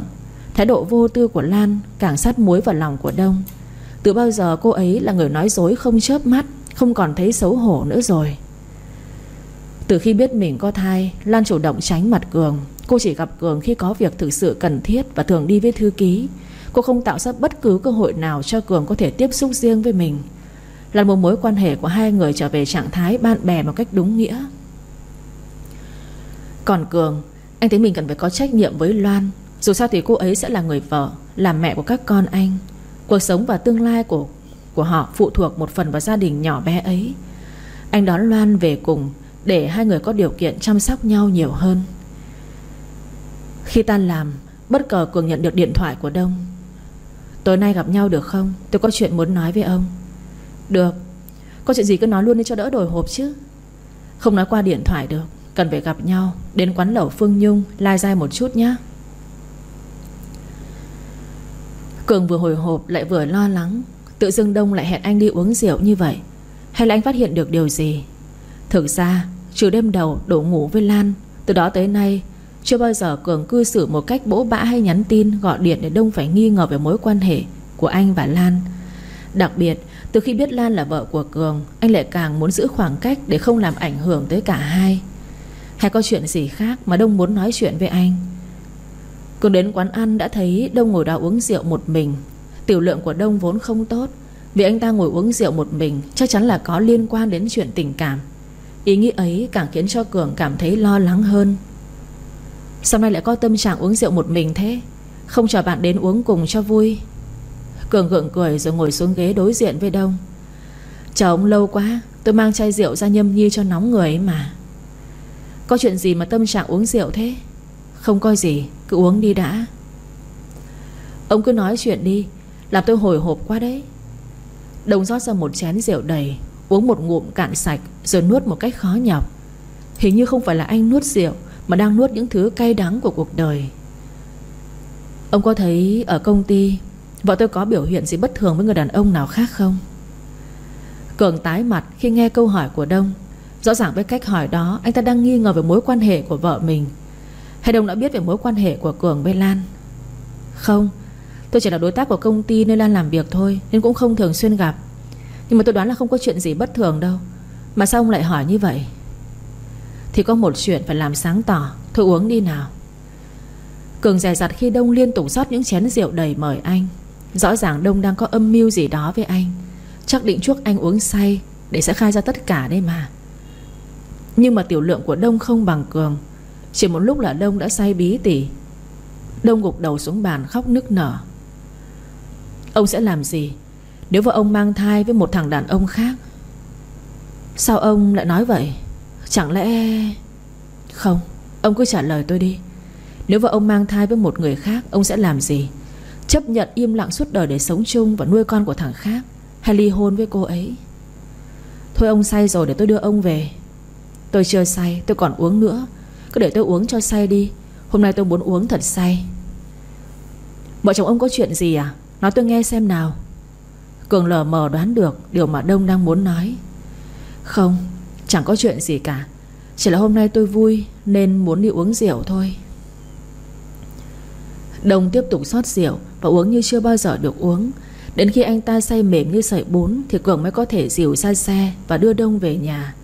Thái độ vô tư của Lan Càng sát muối vào lòng của Đông. Từ bao giờ cô ấy là người nói dối không chớp mắt, Không còn thấy xấu hổ nữa rồi? Từ khi biết mình có thai, Lan chủ động tránh mặt Cường. Cô chỉ gặp Cường khi có việc thực sự cần thiết Và thường đi với thư ký. Cô không tạo ra bất cứ cơ hội nào cho Cường có thể tiếp xúc riêng với mình. Là một mối quan hệ của hai người trở về trạng thái bạn bè một cách đúng nghĩa. Còn Cường, Anh thấy mình cần phải có trách nhiệm với Loan. Dù sao thì cô ấy sẽ là người vợ, Là mẹ của các con anh. Cuộc sống và tương lai của của họ phụ thuộc một phần vào gia đình nhỏ bé ấy. Anh đón Loan về cùng Để hai người có điều kiện chăm sóc nhau nhiều hơn. Khi tan làm, Bất ngờ Cường nhận được điện thoại của Đông. Tối nay gặp nhau được không? Tôi có chuyện muốn nói với ông. Được. Có chuyện gì cứ nói luôn đi cho đỡ đổi hộp chứ. Không nói qua điện thoại được, Cần phải gặp nhau, Đến quán lẩu Phương Nhung, Lai dai một chút nhé Cường vừa hồi hộp lại vừa lo lắng, Tự dưng Đông lại hẹn anh đi uống rượu như vậy. Hay là anh phát hiện được điều gì? Thực ra, Trừ đêm đầu đổ ngủ với Lan, Từ đó tới nay, chưa bao giờ Cường cư xử một cách bỗ bã hay nhắn tin Gọi điện để Đông phải nghi ngờ về mối quan hệ Của anh và Lan. Đặc biệt từ khi biết Lan là vợ của Cường, Anh lại càng muốn giữ khoảng cách Để không làm ảnh hưởng tới cả hai. Hay có chuyện gì khác mà Đông muốn nói chuyện với anh? Cường đến quán ăn đã thấy Đông ngồi đó uống rượu một mình. Tiểu lượng của Đông vốn không tốt. Vì anh ta ngồi uống rượu một mình, Chắc chắn là có liên quan đến chuyện tình cảm. Ý nghĩ ấy càng khiến cho Cường cảm thấy lo lắng hơn. Sao nay lại có tâm trạng uống rượu một mình thế? Không chờ bạn đến uống cùng cho vui. Cường gượng cười rồi ngồi xuống ghế đối diện với Đông. Chờ ông lâu quá, Tôi mang chai rượu ra nhâm nhi cho nóng người ấy mà. Có chuyện gì mà tâm trạng uống rượu thế? Không có gì, Cứ uống đi đã. Ông cứ nói chuyện đi, Làm tôi hồi hộp quá đấy. Đông rót ra một chén rượu đầy, Uống một ngụm cạn sạch Rồi nuốt một cách khó nhọc. Hình như không phải là anh nuốt rượu, mà đang nuốt những thứ cay đắng của cuộc đời. Ông có thấy ở công ty Vợ tôi có biểu hiện gì bất thường với người đàn ông nào khác không? Cường tái mặt khi nghe câu hỏi của Đông. Rõ ràng với cách hỏi đó, Anh ta đang nghi ngờ về mối quan hệ của vợ mình. Hay Đông đã biết về mối quan hệ của Cường với Lan? Không. Tôi chỉ là đối tác của công ty nơi Lan làm việc thôi, Nên cũng không thường xuyên gặp. Nhưng mà tôi đoán là không có chuyện gì bất thường đâu. Mà sao ông lại hỏi như vậy? Thì có một chuyện phải làm sáng tỏ. Thôi uống đi nào. Cường dè dặt khi Đông liên tục rót những chén rượu đầy mời anh. Rõ ràng Đông đang có âm mưu gì đó với anh. Chắc định chuốc anh uống say Để sẽ khai ra tất cả đây mà. Nhưng mà tiểu lượng của Đông không bằng Cường. Chỉ một lúc là Đông đã say bí tỉ. Đông gục đầu xuống bàn khóc nức nở. Ông sẽ làm gì Nếu vợ ông mang thai với một thằng đàn ông khác? Sao ông lại nói vậy? Chẳng lẽ Không, Ông cứ trả lời tôi đi. Nếu vợ ông mang thai với một người khác, Ông sẽ làm gì? Chấp nhận im lặng suốt đời để sống chung Và nuôi con của thằng khác. Hay ly hôn với cô ấy. Thôi ông say rồi để tôi đưa ông về. Tôi chưa say, tôi còn uống nữa. Cứ để tôi uống cho say đi. Hôm nay tôi muốn uống thật say. Vợ chồng ông có chuyện gì à? Nói tôi nghe xem nào. Cường lờ mờ đoán được Điều mà Đông đang muốn nói. Không, chẳng có chuyện gì cả. Chỉ là hôm nay tôi vui, Nên muốn đi uống rượu thôi. Đông tiếp tục xót rượu. Và uống như chưa bao giờ được uống. Đến khi anh ta say mềm như sợi bún, Thì Cường mới có thể dìu ra xe Và đưa Đông về nhà.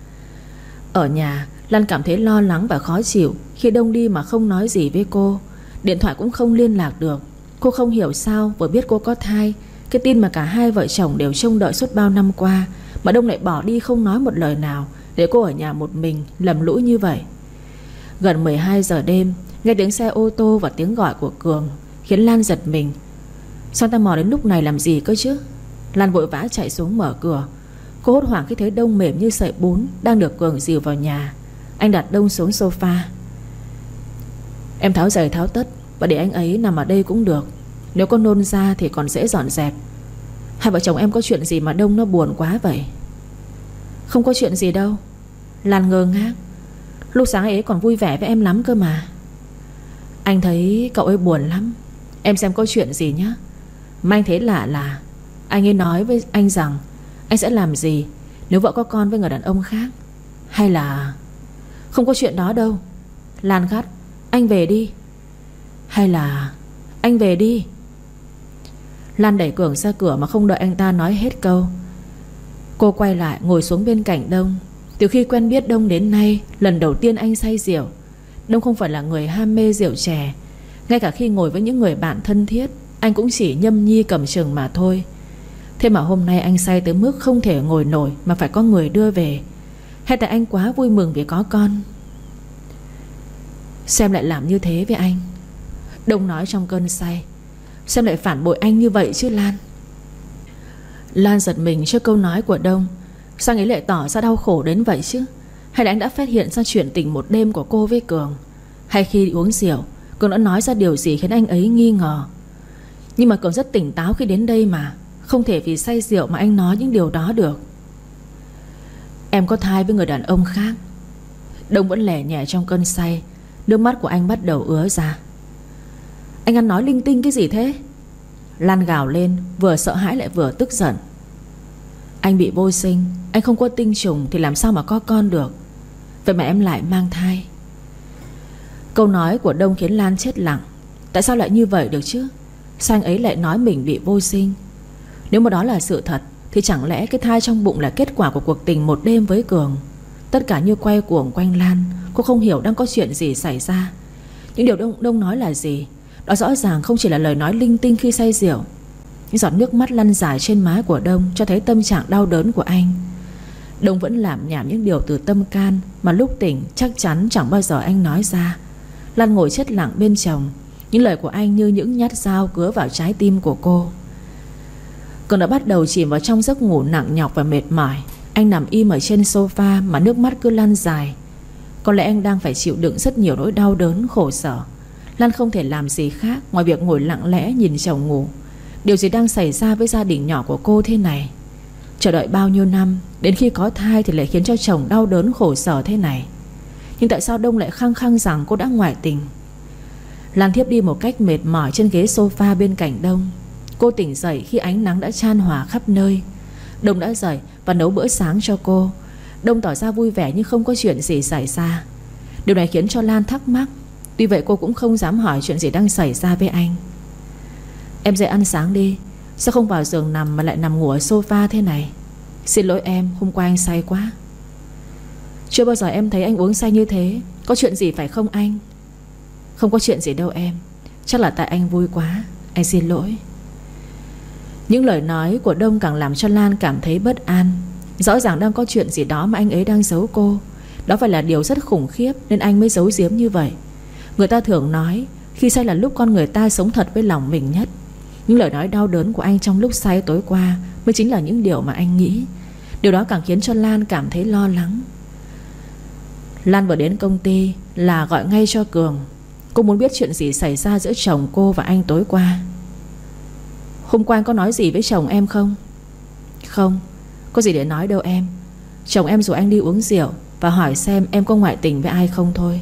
Ở nhà, Lan cảm thấy lo lắng và khó chịu Khi Đông đi mà không nói gì với cô. Điện thoại cũng không liên lạc được. Cô không hiểu sao vừa biết cô có thai. Cái tin mà cả hai vợ chồng đều trông đợi suốt bao năm qua, Mà Đông lại bỏ đi không nói một lời nào Để cô ở nhà một mình lầm lũi như vậy. Gần 12 giờ đêm, Nghe tiếng xe ô tô và tiếng gọi của Cường Khiến Lan giật mình. Sao ta mò đến lúc này làm gì cơ chứ? Lan vội vã chạy xuống mở cửa. Cô hốt hoảng khi thấy Đông mềm như sợi bún Đang được Cường dìu vào nhà. Anh đặt Đông xuống sofa. Em tháo giày tháo tất Và để anh ấy nằm ở đây cũng được. Nếu có nôn ra thì còn dễ dọn dẹp. Hai vợ chồng em có chuyện gì mà Đông nó buồn quá vậy? Không có chuyện gì đâu. Lan ngơ ngác. Lúc sáng ấy còn vui vẻ với em lắm cơ mà. Anh thấy cậu ấy buồn lắm. Em xem có chuyện gì nhá. Mà thế thấy lạ là Anh ấy nói với anh rằng Anh sẽ làm gì nếu vợ có con với người đàn ông khác? Hay là Không có chuyện đó đâu? Lan gắt Anh về đi. Hay là Anh về đi? Lan đẩy Cường ra cửa mà không đợi anh ta nói hết câu. Cô quay lại ngồi xuống bên cạnh Đông. Từ khi quen biết Đông đến nay, Lần đầu tiên anh say rượu. Đông không phải là người ham mê rượu chè. Ngay cả khi ngồi với những người bạn thân thiết anh cũng chỉ nhâm nhi cầm chừng mà thôi. Thế mà hôm nay anh say tới mức không thể ngồi nổi Mà phải có người đưa về. Hay tại anh quá vui mừng vì có con? Xem lại làm như thế với anh. Đông nói trong cơn say. Xem lại phản bội anh như vậy chứ Lan? Lan giật mình trước câu nói của Đông. Sao ấy lại tỏ ra đau khổ đến vậy chứ? Hay là anh đã phát hiện ra chuyện tình một đêm của cô với Cường? Hay khi uống rượu, Cường đã nói ra điều gì khiến anh ấy nghi ngờ? Nhưng mà Cường rất tỉnh táo khi đến đây mà. Không thể vì say rượu mà anh nói những điều đó được. Em có thai với người đàn ông khác. Đông vẫn lẻ nhẹ trong cơn say. Nước mắt của anh bắt đầu ứa ra. Anh ăn nói linh tinh cái gì thế? Lan gào lên, Vừa sợ hãi lại vừa tức giận. Anh bị vô sinh, Anh không có tinh trùng thì làm sao mà có con được? Vậy mà em lại mang thai. Câu nói của Đông khiến Lan chết lặng. Tại sao lại như vậy được chứ? Sao anh ấy lại nói mình bị vô sinh? Nếu mà đó là sự thật Thì chẳng lẽ cái thai trong bụng là kết quả của cuộc tình một đêm với Cường? Tất cả như quay cuồng quanh Lan Cô không hiểu đang có chuyện gì xảy ra. Những điều Đông, Đông nói là gì? Đó rõ ràng không chỉ là lời nói linh tinh khi say rượu. Những giọt nước mắt lăn dài trên má của Đông Cho thấy tâm trạng đau đớn của anh. Đông vẫn làm nhảm những điều từ tâm can Mà lúc tỉnh chắc chắn chẳng bao giờ anh nói ra. Lan ngồi chết lặng bên chồng những lời của anh như những nhát dao cứa vào trái tim của cô. Cường đã bắt đầu chìm vào trong giấc ngủ nặng nhọc và mệt mỏi. Anh nằm im ở trên sofa Mà nước mắt cứ lăn dài. Có lẽ anh đang phải chịu đựng rất nhiều nỗi đau đớn, khổ sở. Lan không thể làm gì khác Ngoài việc ngồi lặng lẽ nhìn chồng ngủ. Điều gì đang xảy ra với gia đình nhỏ của cô thế này? Chờ đợi bao nhiêu năm, Đến khi có thai thì lại khiến cho chồng đau đớn, khổ sở thế này. Nhưng tại sao Đông lại khăng khăng rằng cô đã ngoại tình? Lan thiếp đi một cách mệt mỏi trên ghế sofa bên cạnh Đông. Cô tỉnh dậy khi ánh nắng đã chan hòa khắp nơi. Đông đã dậy và nấu bữa sáng cho cô. Đông tỏ ra vui vẻ nhưng không có chuyện gì xảy ra. Điều này khiến cho Lan thắc mắc. Tuy vậy cô cũng không dám hỏi chuyện gì đang xảy ra với anh. Em dậy ăn sáng đi. Sao không vào giường nằm mà lại nằm ngủ ở sofa thế này? Xin lỗi em, Hôm qua anh say quá. Chưa bao giờ em thấy anh uống say như thế. Có chuyện gì phải không anh? Không có chuyện gì đâu em. Chắc là tại anh vui quá. Anh xin lỗi. Những lời nói của Đông càng làm cho Lan cảm thấy bất an. Rõ ràng đang có chuyện gì đó mà anh ấy đang giấu cô. Đó phải là điều rất khủng khiếp Nên anh mới giấu giếm như vậy. Người ta thường nói, Khi say là lúc con người ta sống thật với lòng mình nhất. Những lời nói đau đớn của anh trong lúc say tối qua Mới chính là những điều mà anh nghĩ. Điều đó càng khiến cho Lan cảm thấy lo lắng. Lan vừa đến công ty Là gọi ngay cho Cường. Cô muốn biết chuyện gì xảy ra giữa chồng cô và anh tối qua? Hôm qua anh có nói gì với chồng em không? Không. Có gì để nói đâu em. Chồng em rủ anh đi uống rượu Và hỏi xem em có ngoại tình với ai không thôi.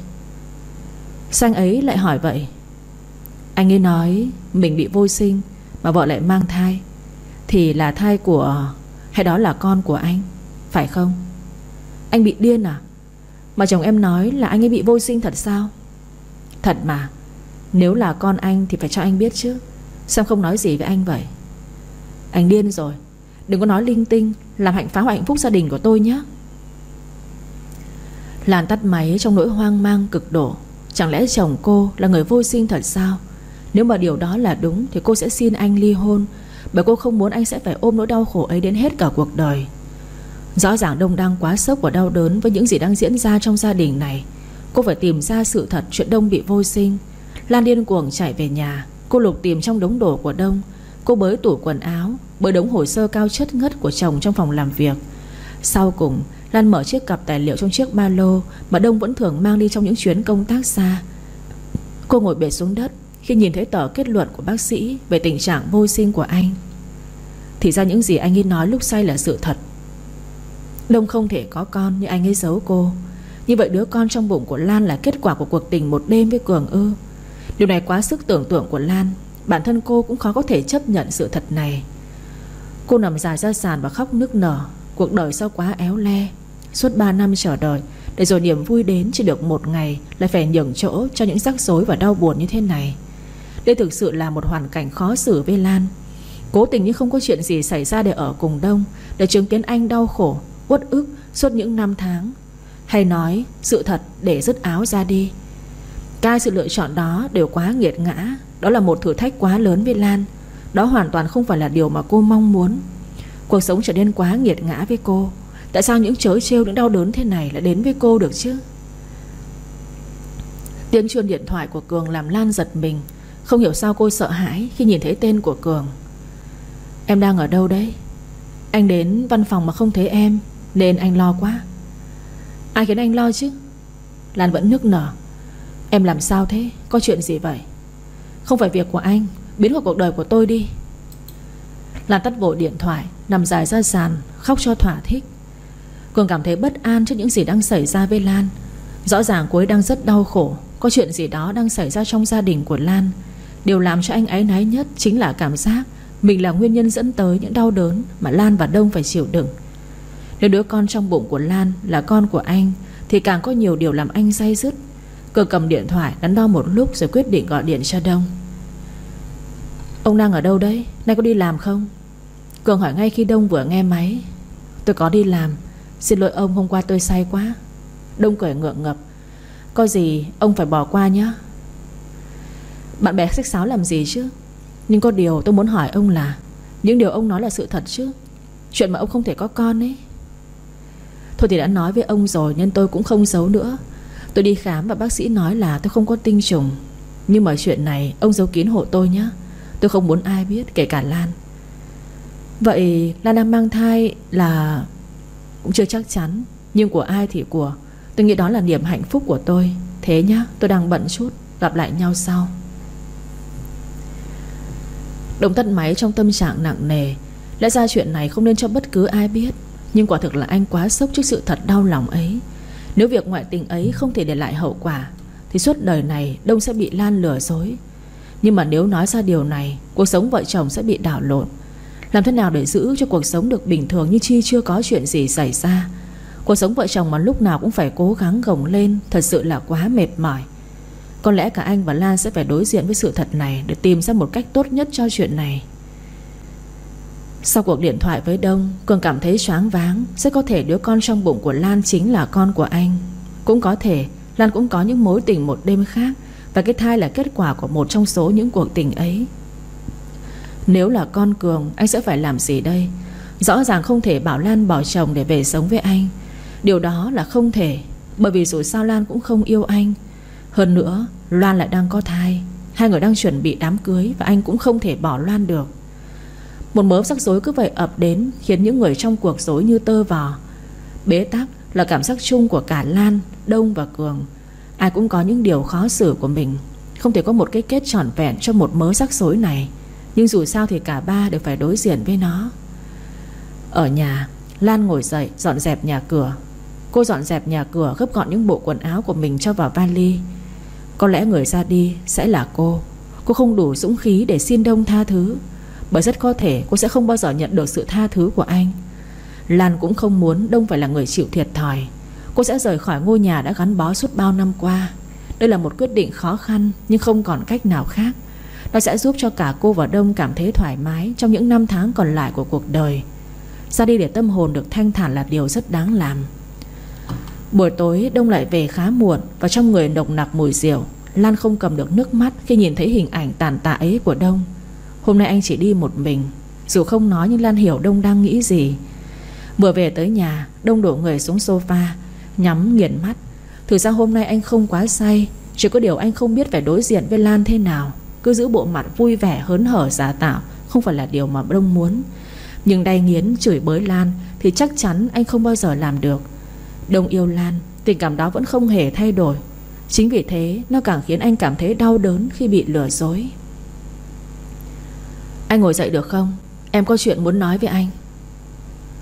Sang ấy lại hỏi vậy. Anh ấy nói Mình bị vô sinh Mà vợ lại mang thai. Thì là thai của, Hay đó là con của anh, Phải không? Anh bị điên à? Mà chồng em nói là anh ấy bị vô sinh thật sao? Thật mà. Nếu là con anh thì phải cho anh biết chứ. Sao không nói gì với anh vậy? Anh điên rồi. Đừng có nói linh tinh, Làm hạnh phá hoại hạnh phúc gia đình của tôi nhé. Làn tắt máy trong nỗi hoang mang cực độ. Chẳng lẽ chồng cô là người vô sinh thật sao? Nếu mà điều đó là đúng Thì cô sẽ xin anh ly hôn, Bởi cô không muốn anh sẽ phải ôm nỗi đau khổ ấy đến hết cả cuộc đời. Rõ ràng Đông đang quá sốc và đau đớn Với những gì đang diễn ra trong gia đình này. Cô phải tìm ra sự thật chuyện Đông bị vô sinh. Lan điên cuồng chạy về nhà. Cô lục tìm trong đống đồ của Đông. Cô bới tủ quần áo, Bới đống hồ sơ cao chất ngất của chồng trong phòng làm việc. Sau cùng, Lan mở chiếc cặp tài liệu trong chiếc ba lô Mà Đông vẫn thường mang đi trong những chuyến công tác xa. Cô ngồi bệt xuống đất Khi nhìn thấy tờ kết luận của bác sĩ Về tình trạng vô sinh của anh. Thì ra những gì anh ấy nói lúc say là sự thật. Đông không thể có con như anh ấy giấu cô. Như vậy đứa con trong bụng của Lan là kết quả của cuộc tình một đêm với Cường ư. Điều này quá sức tưởng tượng của Lan, Bản thân cô cũng khó có thể chấp nhận sự thật này. Cô nằm dài ra sàn và khóc nức nở, Cuộc đời sao quá éo le. Suốt 3 năm chờ đợi, Để rồi niềm vui đến chỉ được một ngày, Lại phải nhường chỗ cho những rắc rối và đau buồn như thế này. Đây thực sự là một hoàn cảnh khó xử với Lan. Cố tình như không có chuyện gì xảy ra để ở cùng Đông, Để chứng kiến anh đau khổ, Uất ức suốt những năm tháng. Hay nói sự thật để dứt áo ra đi. Cái sự lựa chọn đó đều quá nghiệt ngã, Đó là một thử thách quá lớn với Lan. Đó hoàn toàn không phải là điều mà cô mong muốn. Cuộc sống trở nên quá nghiệt ngã với cô. Tại sao những chớ trêu, những đau đớn thế này Lại đến với cô được chứ? Tiếng chuông điện thoại của Cường Làm Lan giật mình. Không hiểu sao cô sợ hãi khi nhìn thấy tên của Cường. Em đang ở đâu đấy? Anh đến văn phòng mà không thấy em, Nên anh lo quá. Ai khiến anh lo chứ? Lan vẫn nức nở. Em làm sao thế? Có chuyện gì vậy? Không phải việc của anh, Biến khỏi cuộc đời của tôi đi. Lan tắt vội điện thoại, Nằm dài ra sàn, Khóc cho thỏa thích. Cường cảm thấy bất an trước những gì đang xảy ra với Lan. Rõ ràng cô ấy đang rất đau khổ. Có chuyện gì đó đang xảy ra trong gia đình của Lan. Điều làm cho anh ấy náy nhất Chính là cảm giác Mình là nguyên nhân dẫn tới những đau đớn Mà Lan và Đông phải chịu đựng. Nếu đứa con trong bụng của Lan là con của anh, Thì càng có nhiều điều làm anh say dứt Cường cầm điện thoại, đắn đo một lúc Rồi quyết định gọi điện cho Đông. Ông đang ở đâu đấy? Nay có đi làm không? Cường hỏi ngay khi Đông vừa nghe máy. Tôi có đi làm. Xin lỗi ông, hôm qua tôi say quá. Đông cười ngượng ngập. Có gì ông phải bỏ qua nhé Bạn bè sách sáo làm gì chứ? Nhưng có điều tôi muốn hỏi ông là, Những điều ông nói là sự thật chứ? Chuyện mà ông không thể có con ấy. Thôi thì đã nói với ông rồi, Nên tôi cũng không giấu nữa. Tôi đi khám và bác sĩ nói là tôi không có tinh trùng. Nhưng mà chuyện này, Ông giấu kín hộ tôi nhé. Tôi không muốn ai biết, kể cả Lan. Vậy Lan đang mang thai là Cũng chưa chắc chắn, Nhưng của ai thì của. Tôi nghĩ đó là niềm hạnh phúc của tôi. Thế nhá, tôi đang bận chút, Gặp lại nhau sau. Đồng tắt máy trong tâm trạng nặng nề. Lẽ ra chuyện này không nên cho bất cứ ai biết. Nhưng quả thực là anh quá sốc trước sự thật đau lòng ấy. Nếu việc ngoại tình ấy không thể để lại hậu quả, Thì suốt đời này Đông sẽ bị Lan lừa dối. Nhưng mà nếu nói ra điều này, Cuộc sống vợ chồng sẽ bị đảo lộn. Làm thế nào để giữ cho cuộc sống được bình thường Như chi chưa có chuyện gì xảy ra? Cuộc sống vợ chồng mà lúc nào cũng phải cố gắng gồng lên, Thật sự là quá mệt mỏi. Có lẽ cả anh và Lan sẽ phải đối diện với sự thật này Để tìm ra một cách tốt nhất cho chuyện này. Sau cuộc điện thoại với Đông, Cường cảm thấy choáng váng Sẽ có thể đứa con trong bụng của Lan chính là con của anh. Cũng có thể, Lan cũng có những mối tình một đêm khác, Và cái thai là kết quả của một trong số những cuộc tình ấy. Nếu là con Cường, Anh sẽ phải làm gì đây? Rõ ràng không thể bảo Lan bỏ chồng để về sống với anh. Điều đó là không thể, Bởi vì dù sao Lan cũng không yêu anh. Hơn nữa, Loan lại đang có thai. Hai người đang chuẩn bị đám cưới Và anh cũng không thể bỏ Loan được. Một mớ rắc rối cứ vậy ập đến Khiến những người trong cuộc rối như tơ vò. Bế tắc là cảm giác chung của cả Lan, Đông và Cường. Ai cũng có những điều khó xử của mình. Không thể có một cái kết trọn vẹn cho một mớ rắc rối này. Nhưng dù sao thì cả ba đều phải đối diện với nó. Ở nhà Lan ngồi dậy dọn dẹp nhà cửa. Cô dọn dẹp nhà cửa gấp gọn những bộ quần áo của mình cho vào vali. Có lẽ người ra đi sẽ là cô. Cô không đủ dũng khí để xin Đông tha thứ. Bởi rất có thể cô sẽ không bao giờ nhận được sự tha thứ của anh. Lan cũng không muốn Đông phải là người chịu thiệt thòi. Cô sẽ rời khỏi ngôi nhà đã gắn bó suốt bao năm qua. Đây là một quyết định khó khăn, Nhưng không còn cách nào khác. Nó sẽ giúp cho cả cô và Đông cảm thấy thoải mái Trong những năm tháng còn lại của cuộc đời. Ra đi để tâm hồn được thanh thản là điều rất đáng làm. Buổi tối, Đông lại về khá muộn Và trong người nồng nặc mùi rượu, Lan không cầm được nước mắt Khi nhìn thấy hình ảnh tàn tạ ấy của Đông. Hôm nay anh chỉ đi một mình, Dù không nói nhưng Lan hiểu Đông đang nghĩ gì. Vừa về tới nhà, Đông đổ người xuống sofa, Nhắm nghiền mắt. Thực ra hôm nay anh không quá say, Chỉ có điều anh không biết phải đối diện với Lan thế nào. Cứ giữ bộ mặt vui vẻ, hớn hở, giả tạo, Không phải là điều mà Đông muốn. Nhưng đay nghiến chửi bới Lan Thì chắc chắn anh không bao giờ làm được. Đông yêu Lan, Tình cảm đó vẫn không hề thay đổi. Chính vì thế, nó càng khiến anh cảm thấy đau đớn Khi bị lừa dối. Anh ngồi dậy được không? Em có chuyện muốn nói với anh.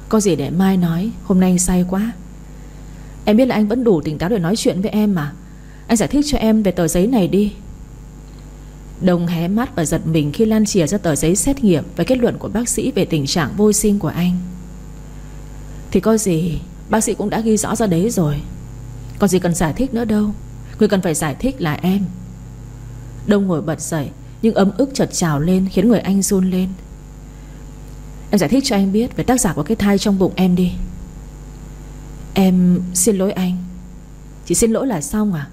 Có gì để mai nói? Hôm nay anh say quá. Em biết là anh vẫn đủ tỉnh táo để nói chuyện với em mà. Anh giải thích cho em về tờ giấy này đi. Đồng hé mắt và giật mình Khi Lan chìa ra tờ giấy xét nghiệm Và kết luận của bác sĩ về tình trạng vô sinh của anh. Thì có gì? Bác sĩ cũng đã ghi rõ ra đấy rồi. Còn gì cần giải thích nữa đâu? Người cần phải giải thích là em. Đông ngồi bật dậy. Nhưng ấm ức chợt trào lên, Khiến người anh run lên. Em giải thích cho anh biết Về tác giả của cái thai trong bụng em đi. Em xin lỗi anh. Chỉ xin lỗi là xong à?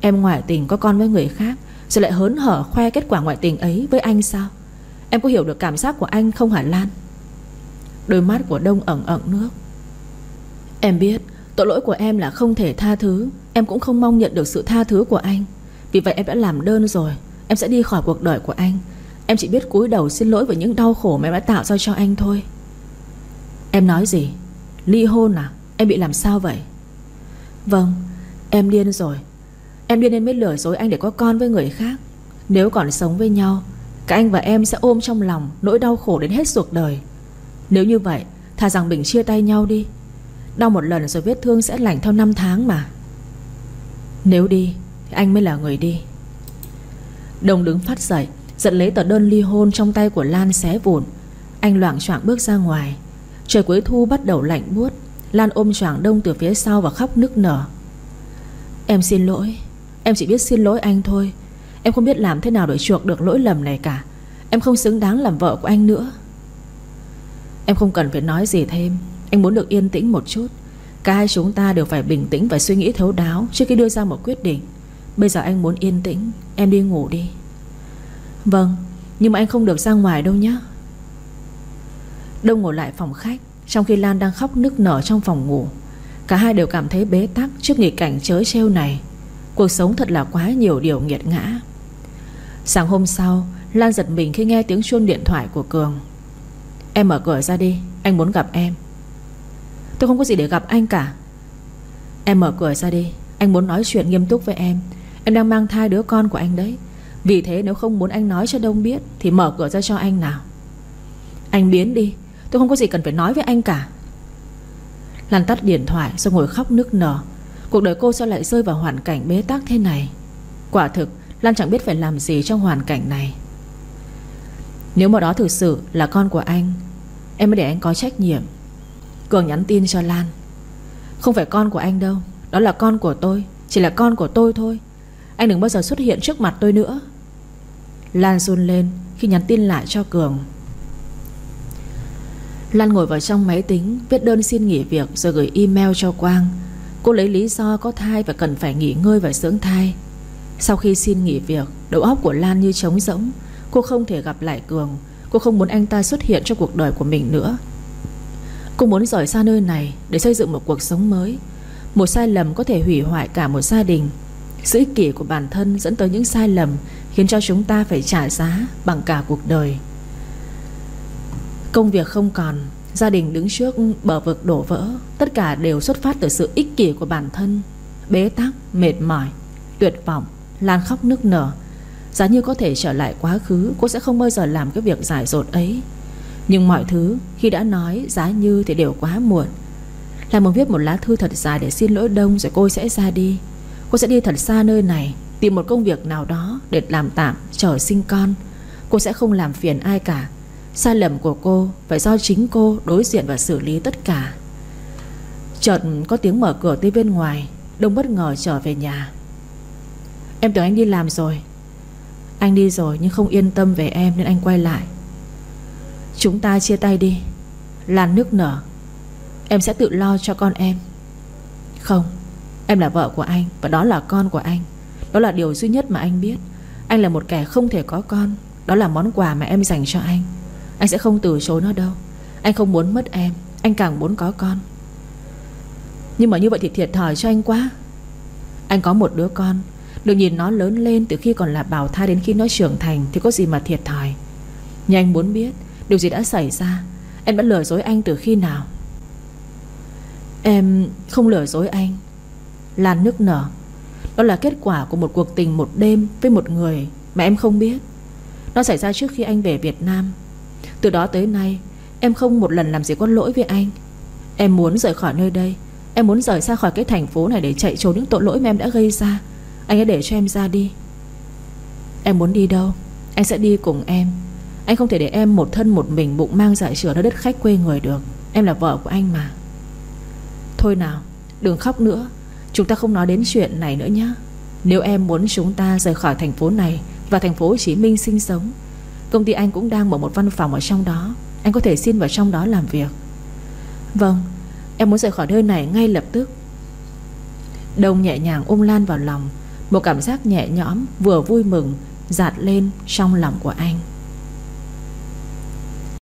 Em ngoại tình có con với người khác, Rồi lại hớn hở khoe kết quả ngoại tình ấy với anh sao? Em có hiểu được cảm giác của anh không hả Lan? Đôi mắt của Đông ẩn ẩn nước. Em biết, Tội lỗi của em là không thể tha thứ. Em cũng không mong nhận được sự tha thứ của anh. Vì vậy em đã làm đơn rồi. Em sẽ đi khỏi cuộc đời của anh. Em chỉ biết cúi đầu xin lỗi với những đau khổ mà em đã tạo ra cho anh thôi. Em nói gì? Ly hôn à? Em bị làm sao vậy? Vâng Em điên rồi. Em điên nên mới lừa dối anh để có con với người khác. Nếu còn sống với nhau, Cả anh và em sẽ ôm trong lòng Nỗi đau khổ đến hết cuộc đời. Nếu như vậy, Thà rằng mình chia tay nhau đi. Đau một lần rồi vết thương sẽ lành theo năm tháng mà. Nếu đi, Thì anh mới là người đi. Đồng đứng phát dậy, Giật lấy tờ đơn ly hôn trong tay của Lan xé vụn. Anh loảng choạng bước ra ngoài. Trời cuối thu bắt đầu lạnh buốt. Lan ôm choàng đông từ phía sau và khóc nức nở. Em xin lỗi. Em chỉ biết xin lỗi anh thôi. Em không biết làm thế nào để chuộc được lỗi lầm này cả. Em không xứng đáng làm vợ của anh nữa. Em không cần phải nói gì thêm. Anh muốn được yên tĩnh một chút. Cả hai chúng ta đều phải bình tĩnh và suy nghĩ thấu đáo Trước khi đưa ra một quyết định. Bây giờ anh muốn yên tĩnh, Em đi ngủ đi. Vâng Nhưng mà anh không được ra ngoài đâu nhé Đông ngồi lại phòng khách, trong khi Lan đang khóc nức nở trong phòng ngủ. Cả hai đều cảm thấy bế tắc Trước nghịch cảnh chớ trêu này. Cuộc sống thật là quá nhiều điều nghiệt ngã. Sáng hôm sau, Lan giật mình khi nghe tiếng chuông điện thoại của Cường. Em mở cửa ra đi, Anh muốn gặp em. Tôi không có gì để gặp anh cả. Em mở cửa ra đi, Anh muốn nói chuyện nghiêm túc với em. Em đang mang thai đứa con của anh đấy. Vì thế nếu không muốn anh nói cho Đông biết, Thì mở cửa ra cho anh nào. Anh biến đi. Tôi không có gì cần phải nói với anh cả. Lan tắt điện thoại rồi ngồi khóc nức nở. Cuộc đời cô sao lại rơi vào hoàn cảnh bế tắc thế này? Quả thực, Lan chẳng biết phải làm gì trong hoàn cảnh này. Nếu mà đó thực sự là con của anh, Em mới để anh có trách nhiệm. Cường nhắn tin cho Lan. Không phải con của anh đâu, Đó là con của tôi, Chỉ là con của tôi thôi. Anh đừng bao giờ xuất hiện trước mặt tôi nữa. Lan run lên khi nhắn tin lại cho Cường. Lan ngồi vào trong máy tính, Viết đơn xin nghỉ việc rồi gửi email cho Quang. Cô lấy lý do có thai và cần phải nghỉ ngơi và dưỡng thai. Sau khi xin nghỉ việc, Đầu óc của Lan như trống rỗng. Cô không thể gặp lại Cường. Cô không muốn anh ta xuất hiện trong cuộc đời của mình nữa. Cô muốn rời xa nơi này Để xây dựng một cuộc sống mới. Một sai lầm có thể hủy hoại cả một gia đình. Sự ích kỷ của bản thân dẫn tới những sai lầm Khiến cho chúng ta phải trả giá Bằng cả cuộc đời. Công việc không còn Gia đình đứng trước bờ vực đổ vỡ Tất cả đều xuất phát từ sự ích kỷ của bản thân. Bế tắc, mệt mỏi Tuyệt vọng, Lan khóc nức nở. Giá như có thể trở lại quá khứ Cô sẽ không bao giờ làm cái việc giải dột ấy. Nhưng mọi thứ khi đã nói Giá như thì đều quá muộn. Là muốn viết một lá thư thật dài để xin lỗi đông Rồi cô sẽ ra đi. Cô sẽ đi thật xa nơi này, Tìm một công việc nào đó để làm tạm, Chờ sinh con. Cô sẽ không làm phiền ai cả. Sai lầm của cô Phải do chính cô đối diện và xử lý tất cả. Chợt có tiếng mở cửa tới bên ngoài, Đông bất ngờ trở về nhà. Em tưởng anh đi làm rồi. Anh đi rồi nhưng không yên tâm về em Nên anh quay lại. Chúng ta chia tay đi. Làn nước nở. Em sẽ tự lo cho con em. Không. Em là vợ của anh Và đó là con của anh. Đó là điều duy nhất mà anh biết. Anh là một kẻ không thể có con. Đó là món quà mà em dành cho anh. Anh sẽ không từ chối nó đâu. Anh không muốn mất em. Anh càng muốn có con. Nhưng mà như vậy thì thiệt thòi cho anh quá. Anh có một đứa con. Được nhìn nó lớn lên từ khi còn là bào thai Đến khi nó trưởng thành Thì có gì mà thiệt thòi. Nhưng anh muốn biết, Điều gì đã xảy ra? Em đã lừa dối anh từ khi nào? Em không lừa dối anh. Lan nước nở. Đó là kết quả của một cuộc tình một đêm Với một người mà em không biết. Nó xảy ra trước khi anh về Việt Nam. Từ đó tới nay, Em không một lần làm gì có lỗi với anh. Em muốn rời khỏi nơi đây. Em muốn rời xa khỏi cái thành phố này Để chạy trốn những tội lỗi mà em đã gây ra. Anh hãy để cho em ra đi. Em muốn đi đâu, Anh sẽ đi cùng em. Anh không thể để em một thân một mình Bụng mang dại chữa nơi đất khách quê người được. Em là vợ của anh mà. Thôi nào, đừng khóc nữa. Chúng ta không nói đến chuyện này nữa nhé Nếu em muốn chúng ta rời khỏi thành phố này Và thành phố Hồ Chí Minh sinh sống, Công ty anh cũng đang mở một văn phòng ở trong đó. Anh có thể xin vào trong đó làm việc. Vâng Em muốn rời khỏi nơi này ngay lập tức. Đông nhẹ nhàng ôm Lan vào lòng, Một cảm giác nhẹ nhõm Vừa vui mừng Giạt lên trong lòng của anh.